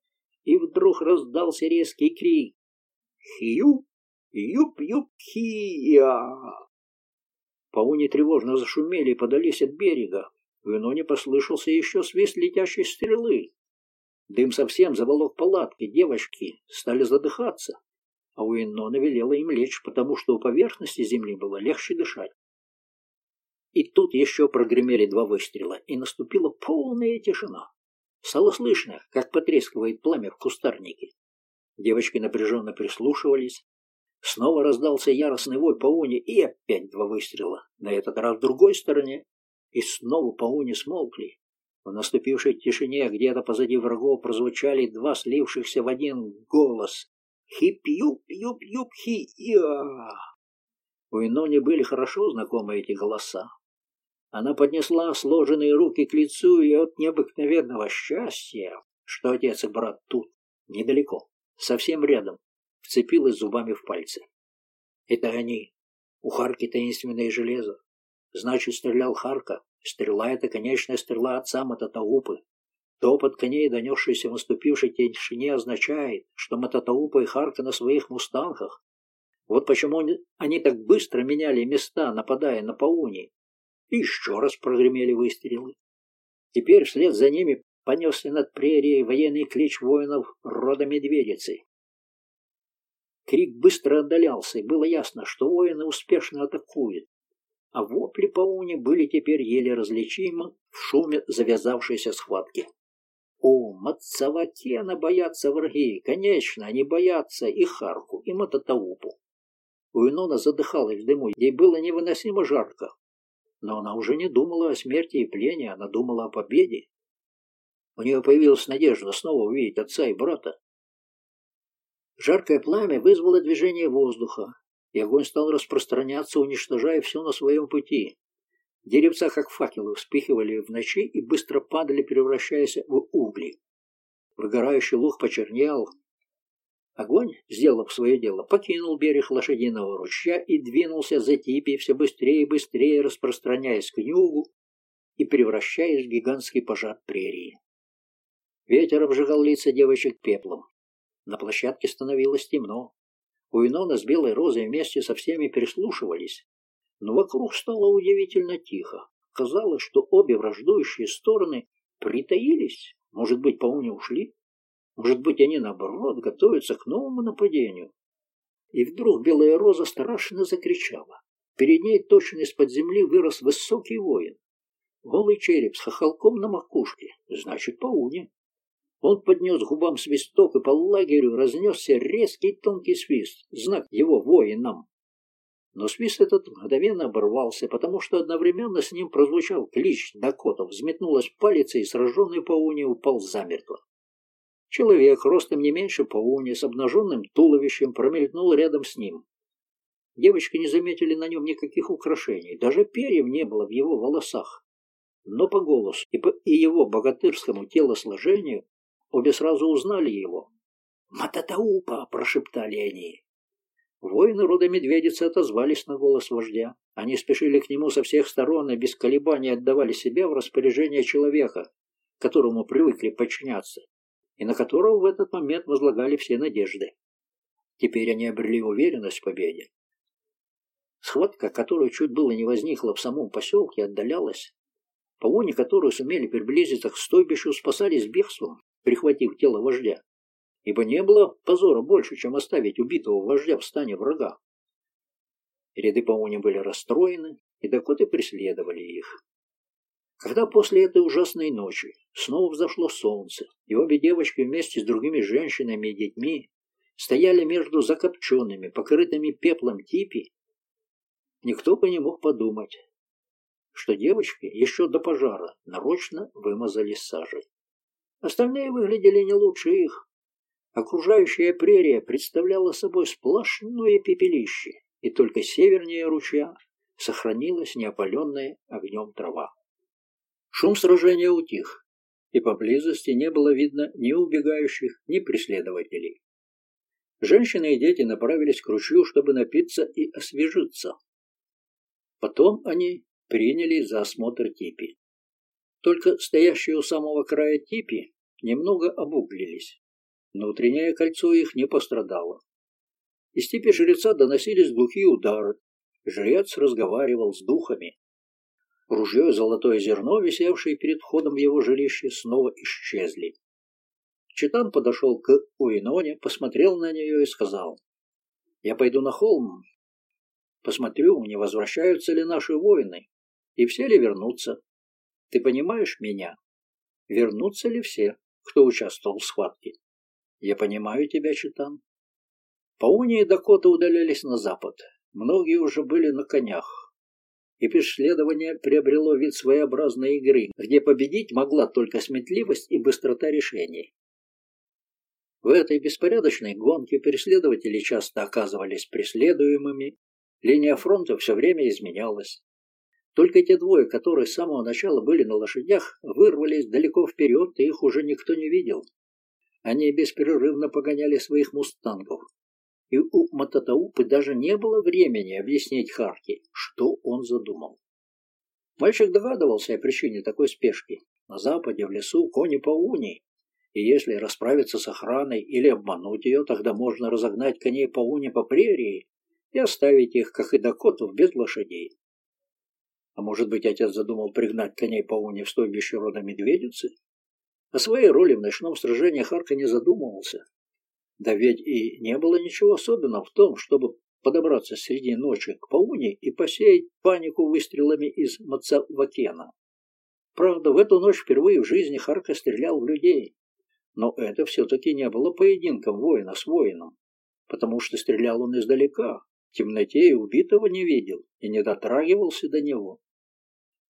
Speaker 1: И вдруг раздался резкий крик. «Хью! Юп-юп-хия!» Пауни тревожно зашумели и подались от берега. В Иноне послышался еще свист летящей стрелы. Дым совсем заволок палатки, девочки стали задыхаться, а у Иннона велела им лечь, потому что у поверхности земли было легче дышать. И тут еще прогремели два выстрела, и наступила полная тишина. Стало слышно, как потрескивает пламя в кустарнике. Девочки напряженно прислушивались. Снова раздался яростный вой пауни, и опять два выстрела, на этот раз в другой стороне. И снова пауни смолкли, в наступившей тишине где-то позади врагов прозвучали два слившихся в один голос. «Хип-юп-юп-юп-хи-я!» У Инони были хорошо знакомы эти голоса. Она поднесла сложенные руки к лицу и от необыкновенного счастья, что отец и брат тут, недалеко, совсем рядом, вцепилась зубами в пальцы. Это они. У Харки таинственное железо. Значит, стрелял Харка. Стрела — это конечная стрела отца Мататаупы. Топот коней, донесшийся в наступившей тишине, означает, что Мататаупа и Харка на своих мустангах. Вот почему они так быстро меняли места, нападая на Пауни. И еще раз прогремели выстрелы. Теперь вслед за ними понесся над прерией военный клич воинов рода Медведицы. Крик быстро отдалялся, и было ясно, что воины успешно атакуют а вопли Пауни были теперь еле различимы в шуме завязавшейся схватки. О, Мацаватена боятся враги, конечно, они боятся и Харку, и Мататаупу. Уинона задыхалась в дыму, ей было невыносимо жарко. Но она уже не думала о смерти и плене, она думала о победе. У нее появилась надежда снова увидеть отца и брата. Жаркое пламя вызвало движение воздуха, и огонь стал распространяться, уничтожая все на своем пути. Деревца, как факелы, вспыхивали в ночи и быстро падали, превращаясь в угли. Прогорающий луг почернел. Огонь, сделав свое дело, покинул берег лошадиного ручья и двинулся за типи, все быстрее и быстрее распространяясь к югу и превращаясь в гигантский пожар прерии. Ветер обжигал лица девочек пеплом. На площадке становилось темно. У Инона с Белой Розой вместе со всеми прислушивались, но вокруг стало удивительно тихо. Казалось, что обе враждующие стороны притаились может быть, пауни ушли? Может быть, они, наоборот, готовятся к новому нападению? И вдруг белая роза страшно закричала. Перед ней точно из-под земли вырос высокий воин. Голый череп с хохолком на макушке. Значит, пауни. Он поднес губам свисток, и по лагерю разнесся резкий тонкий свист, знак его воинам. Но свист этот мгновенно оборвался, потому что одновременно с ним прозвучал клич Дакотов, взметнулась палица и сраженный Пауни упал замертво. Человек, ростом не меньше Пауни, с обнаженным туловищем, промелькнул рядом с ним. Девочки не заметили на нем никаких украшений, даже перьев не было в его волосах. Но по голосу и по его богатырскому телосложению обе сразу узнали его. «Мататаупа!» – прошептали они. Воины рода медведицы отозвались на голос вождя. Они спешили к нему со всех сторон и без колебаний отдавали себя в распоряжение человека, которому привыкли подчиняться, и на которого в этот момент возлагали все надежды. Теперь они обрели уверенность в победе. Схватка, которая чуть было не возникла в самом поселке, отдалялась. Повони, которые сумели приблизиться к стойбищу, спасались бегством, прихватив тело вождя ибо не было позора больше, чем оставить убитого вождя в стане врага. Ряды Пауни были расстроены, и дакоты преследовали их. Когда после этой ужасной ночи снова взошло солнце, и обе девочки вместе с другими женщинами и детьми стояли между закопченными, покрытыми пеплом типи, никто бы не мог подумать, что девочки еще до пожара нарочно вымазали сажей. Остальные выглядели не лучше их, Окружающая прерия представляла собой сплошное пепелище, и только севернее ручья сохранилась неопаленная огнем трава. Шум сражения утих, и поблизости не было видно ни убегающих, ни преследователей. Женщины и дети направились к ручью, чтобы напиться и освежиться. Потом они приняли за осмотр типи. Только стоящие у самого края типи немного обуглились. Внутреннее кольцо их не пострадало. Из степи жреца доносились глухие удары. Жрец разговаривал с духами. Ружье и золотое зерно, висевшие перед входом в его жилище, снова исчезли. Читан подошел к Уиноне, посмотрел на нее и сказал, «Я пойду на холм, посмотрю, не возвращаются ли наши воины, и все ли вернутся. Ты понимаешь меня? Вернутся ли все, кто участвовал в схватке?» Я понимаю тебя, Читан. Пауни и Дакота удалялись на запад. Многие уже были на конях. И преследование приобрело вид своеобразной игры, где победить могла только сметливость и быстрота решений. В этой беспорядочной гонке преследователи часто оказывались преследуемыми, линия фронта все время изменялась. Только те двое, которые с самого начала были на лошадях, вырвались далеко вперед, и их уже никто не видел. Они беспрерывно погоняли своих мустангов. И у Мататаупы даже не было времени объяснить Харки, что он задумал. Мальчик догадывался о причине такой спешки. На западе, в лесу, кони пауни. И если расправиться с охраной или обмануть ее, тогда можно разогнать коней пауни по прерии и оставить их, как и дакотов, без лошадей. А может быть, отец задумал пригнать коней пауни в стойбище рода медведицы? О своей роли в ночном сражении Харка не задумывался. Да ведь и не было ничего особенного в том, чтобы подобраться среди ночи к Пауне и посеять панику выстрелами из Мацавакена. Правда, в эту ночь впервые в жизни Харка стрелял в людей. Но это все-таки не было поединком воина с воином, потому что стрелял он издалека, в темноте и убитого не видел и не дотрагивался до него.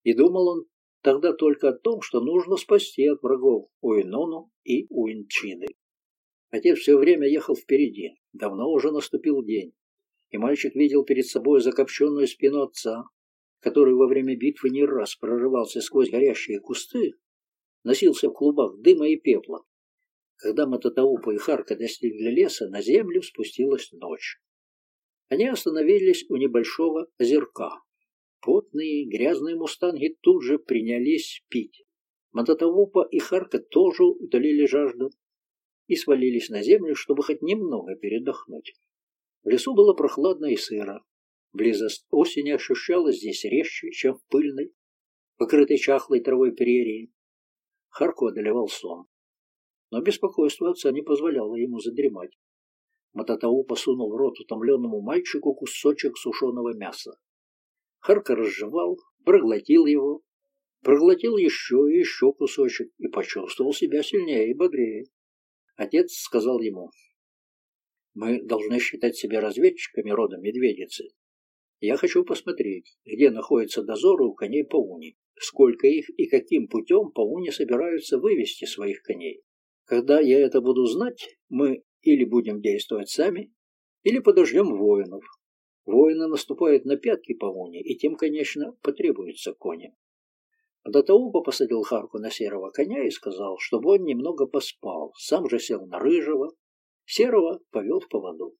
Speaker 1: И думал он тогда только о том, что нужно спасти от врагов Уинону и Уинчины. Отец все время ехал впереди. Давно уже наступил день, и мальчик видел перед собой закопченную спину отца, который во время битвы не раз прорывался сквозь горящие кусты, носился в клубах дыма и пепла. Когда Мататаупа и Харка достигли леса, на землю спустилась ночь. Они остановились у небольшого озерка. Потные, грязные мустанги тут же принялись пить. Мататаупа и Харка тоже удалили жажду и свалились на землю, чтобы хоть немного передохнуть. В лесу было прохладно и сыро. Близость осени ощущалась здесь резче, чем в пыльной, покрытой чахлой травой прерии. Харку одолевал сон. Но беспокойство отца не позволяло ему задремать. Мататау посунул в рот утомленному мальчику кусочек сушеного мяса. Харка разжевал, проглотил его, проглотил еще и еще кусочек и почувствовал себя сильнее и бодрее. Отец сказал ему, «Мы должны считать себя разведчиками рода медведицы. Я хочу посмотреть, где находятся дозоры у коней Пауни, сколько их и каким путем Пауни собираются вывести своих коней. Когда я это буду знать, мы или будем действовать сами, или подождем воинов. Воины наступают на пятки Пауни, и тем, конечно, потребуются кони. Датаупа посадил Харку на серого коня и сказал, чтобы он немного поспал, сам же сел на рыжего, серого повел в поводу.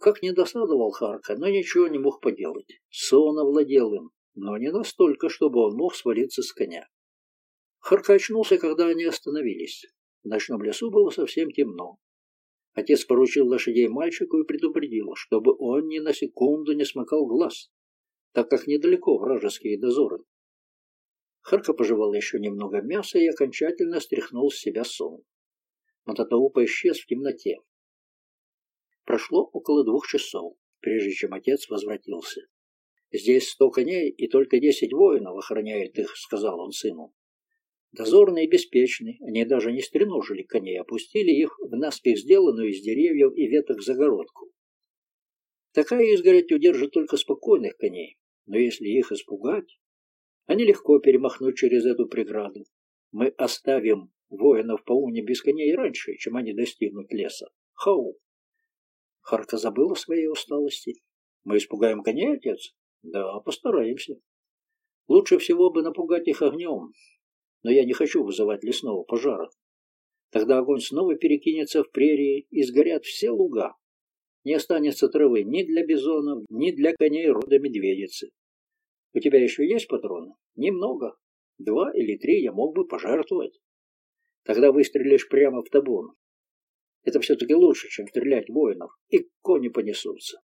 Speaker 1: Как не досадовал Харка, но ничего не мог поделать. Сон овладел им, но не настолько, чтобы он мог свалиться с коня. Харка очнулся, когда они остановились. В ночном лесу было совсем темно. Отец поручил лошадей мальчику и предупредил, чтобы он ни на секунду не смыкал глаз, так как недалеко вражеские дозоры. Харка пожевал еще немного мяса и окончательно стряхнул с себя сон. Мататаупа исчез в темноте. Прошло около двух часов, прежде чем отец возвратился. «Здесь сто коней, и только десять воинов охраняют их», — сказал он сыну. Дозорные беспечны, они даже не стреножили коней, опустили их в наспех сделанную из деревьев и веток загородку. Такая изгородь удержит только спокойных коней, но если их испугать, они легко перемахнут через эту преграду. Мы оставим воинов по уне без коней раньше, чем они достигнут леса. Хау! Харка забыл о своей усталости. Мы испугаем коней, отец? Да, постараемся. Лучше всего бы напугать их огнем, но я не хочу вызывать лесного пожара. Тогда огонь снова перекинется в прерии и сгорят все луга. Не останется травы ни для бизонов, ни для коней рода медведицы. У тебя еще есть патроны? Немного. Два или три я мог бы пожертвовать. Тогда выстрелишь прямо в табун. Это все-таки лучше, чем стрелять воинов, и кони понесутся.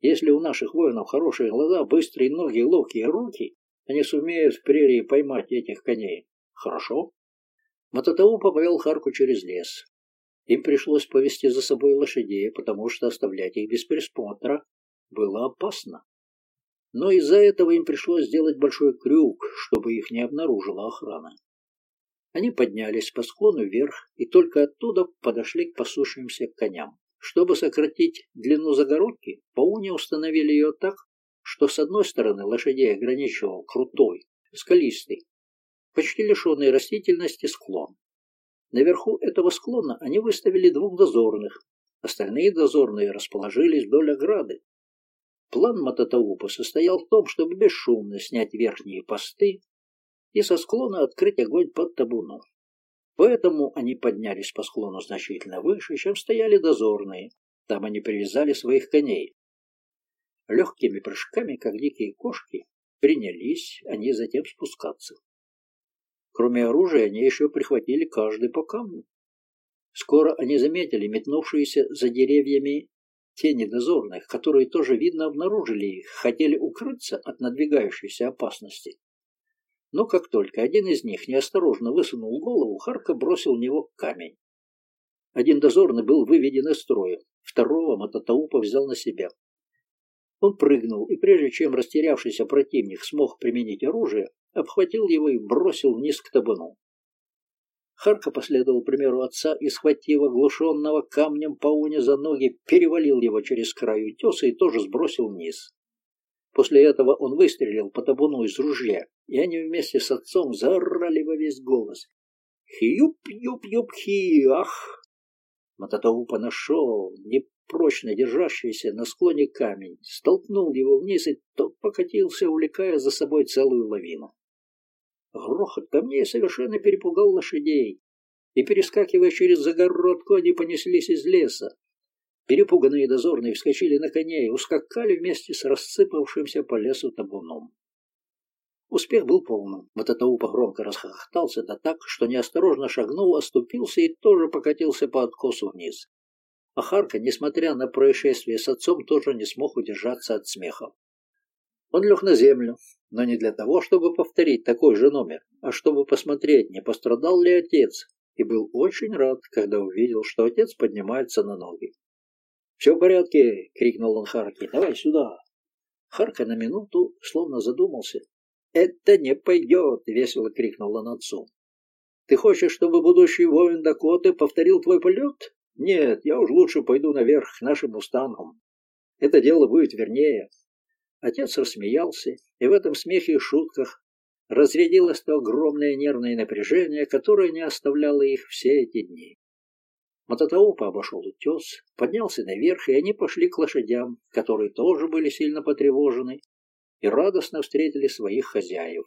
Speaker 1: Если у наших воинов хорошие глаза, быстрые ноги, ловкие руки, они сумеют в прерии поймать этих коней. Хорошо? Мататаупа повел Харку через лес. Им пришлось повести за собой лошадей, потому что оставлять их без присмотра было опасно но из-за этого им пришлось сделать большой крюк, чтобы их не обнаружила охрана. Они поднялись по склону вверх и только оттуда подошли к пасущимся коням. Чтобы сократить длину загородки, Пауни установили ее так, что с одной стороны лошадей ограничивал крутой, скалистый, почти лишенный растительности склон. Наверху этого склона они выставили двух дозорных. Остальные дозорные расположились вдоль ограды, План Мататаупа состоял в том, чтобы бесшумно снять верхние посты и со склона открыть огонь под табуном. Поэтому они поднялись по склону значительно выше, чем стояли дозорные. Там они привязали своих коней. Легкими прыжками, как дикие кошки, принялись они затем спускаться. Кроме оружия, они еще прихватили каждый по камню. Скоро они заметили метнувшиеся за деревьями Тени дозорных, которые тоже, видно, обнаружили их, хотели укрыться от надвигающейся опасности. Но как только один из них неосторожно высунул голову, Харка бросил в него камень. Один дозорный был выведен из строя, второго Мататаупа взял на себя. Он прыгнул, и прежде чем растерявшийся противник смог применить оружие, обхватил его и бросил вниз к табуну. Харка последовал примеру отца и, схватив оглушенного камнем пауня за ноги, перевалил его через край утеса и тоже сбросил вниз. После этого он выстрелил по табуну из ружья, и они вместе с отцом заорали во весь голос. «Хьюп-юп-юп-хи! Ах!» Мататаупа нашел непрочно держащийся на склоне камень, столкнул его вниз, и тот покатился, увлекая за собой целую лавину. Грохот камней совершенно перепугал лошадей, и, перескакивая через загородку, они понеслись из леса. Перепуганные дозорные вскочили на коней и ускакали вместе с рассыпавшимся по лесу табуном. Успех был полным. Мататаупа громко расхохотался, да так, что неосторожно шагнул, оступился и тоже покатился по откосу вниз. А Харка, несмотря на происшествие с отцом, тоже не смог удержаться от смеха. Он лег на землю, но не для того, чтобы повторить такой же номер, а чтобы посмотреть, не пострадал ли отец, и был очень рад, когда увидел, что отец поднимается на ноги. «Все в порядке!» — крикнул он Харке. «Давай сюда!» Харка на минуту словно задумался. «Это не пойдет!» — весело крикнул он отцу. «Ты хочешь, чтобы будущий воин Дакоты повторил твой полет? Нет, я уж лучше пойду наверх к нашим мустангам. Это дело будет вернее». Отец рассмеялся, и в этом смехе и шутках разрядилось то огромное нервное напряжение, которое не оставляло их все эти дни. Мататаупа обошел утес, поднялся наверх, и они пошли к лошадям, которые тоже были сильно потревожены, и радостно встретили своих хозяев.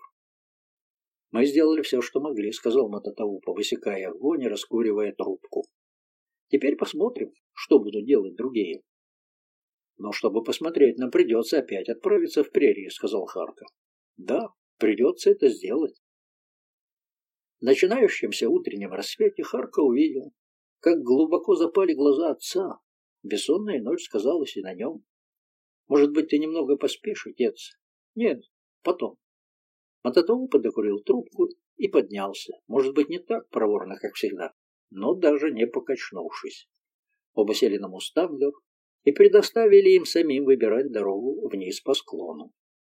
Speaker 1: «Мы сделали все, что могли», — сказал Мататаупа, высекая огонь и раскуривая трубку. «Теперь посмотрим, что будут делать другие». «Но чтобы посмотреть, нам придется опять отправиться в прерии», — сказал Харка. «Да, придется это сделать». В начинающемся утреннем рассвете Харка увидел, как глубоко запали глаза отца. Бессонная ночь сказалась и на нем. Может быть, ты немного поспишь, отец? Нет, потом. Мататоу подокурил трубку и поднялся. Может быть, не так проворно, как всегда, но даже не покачнувшись. Оба сели на мустангов и предоставили им самим выбирать дорогу вниз по склону.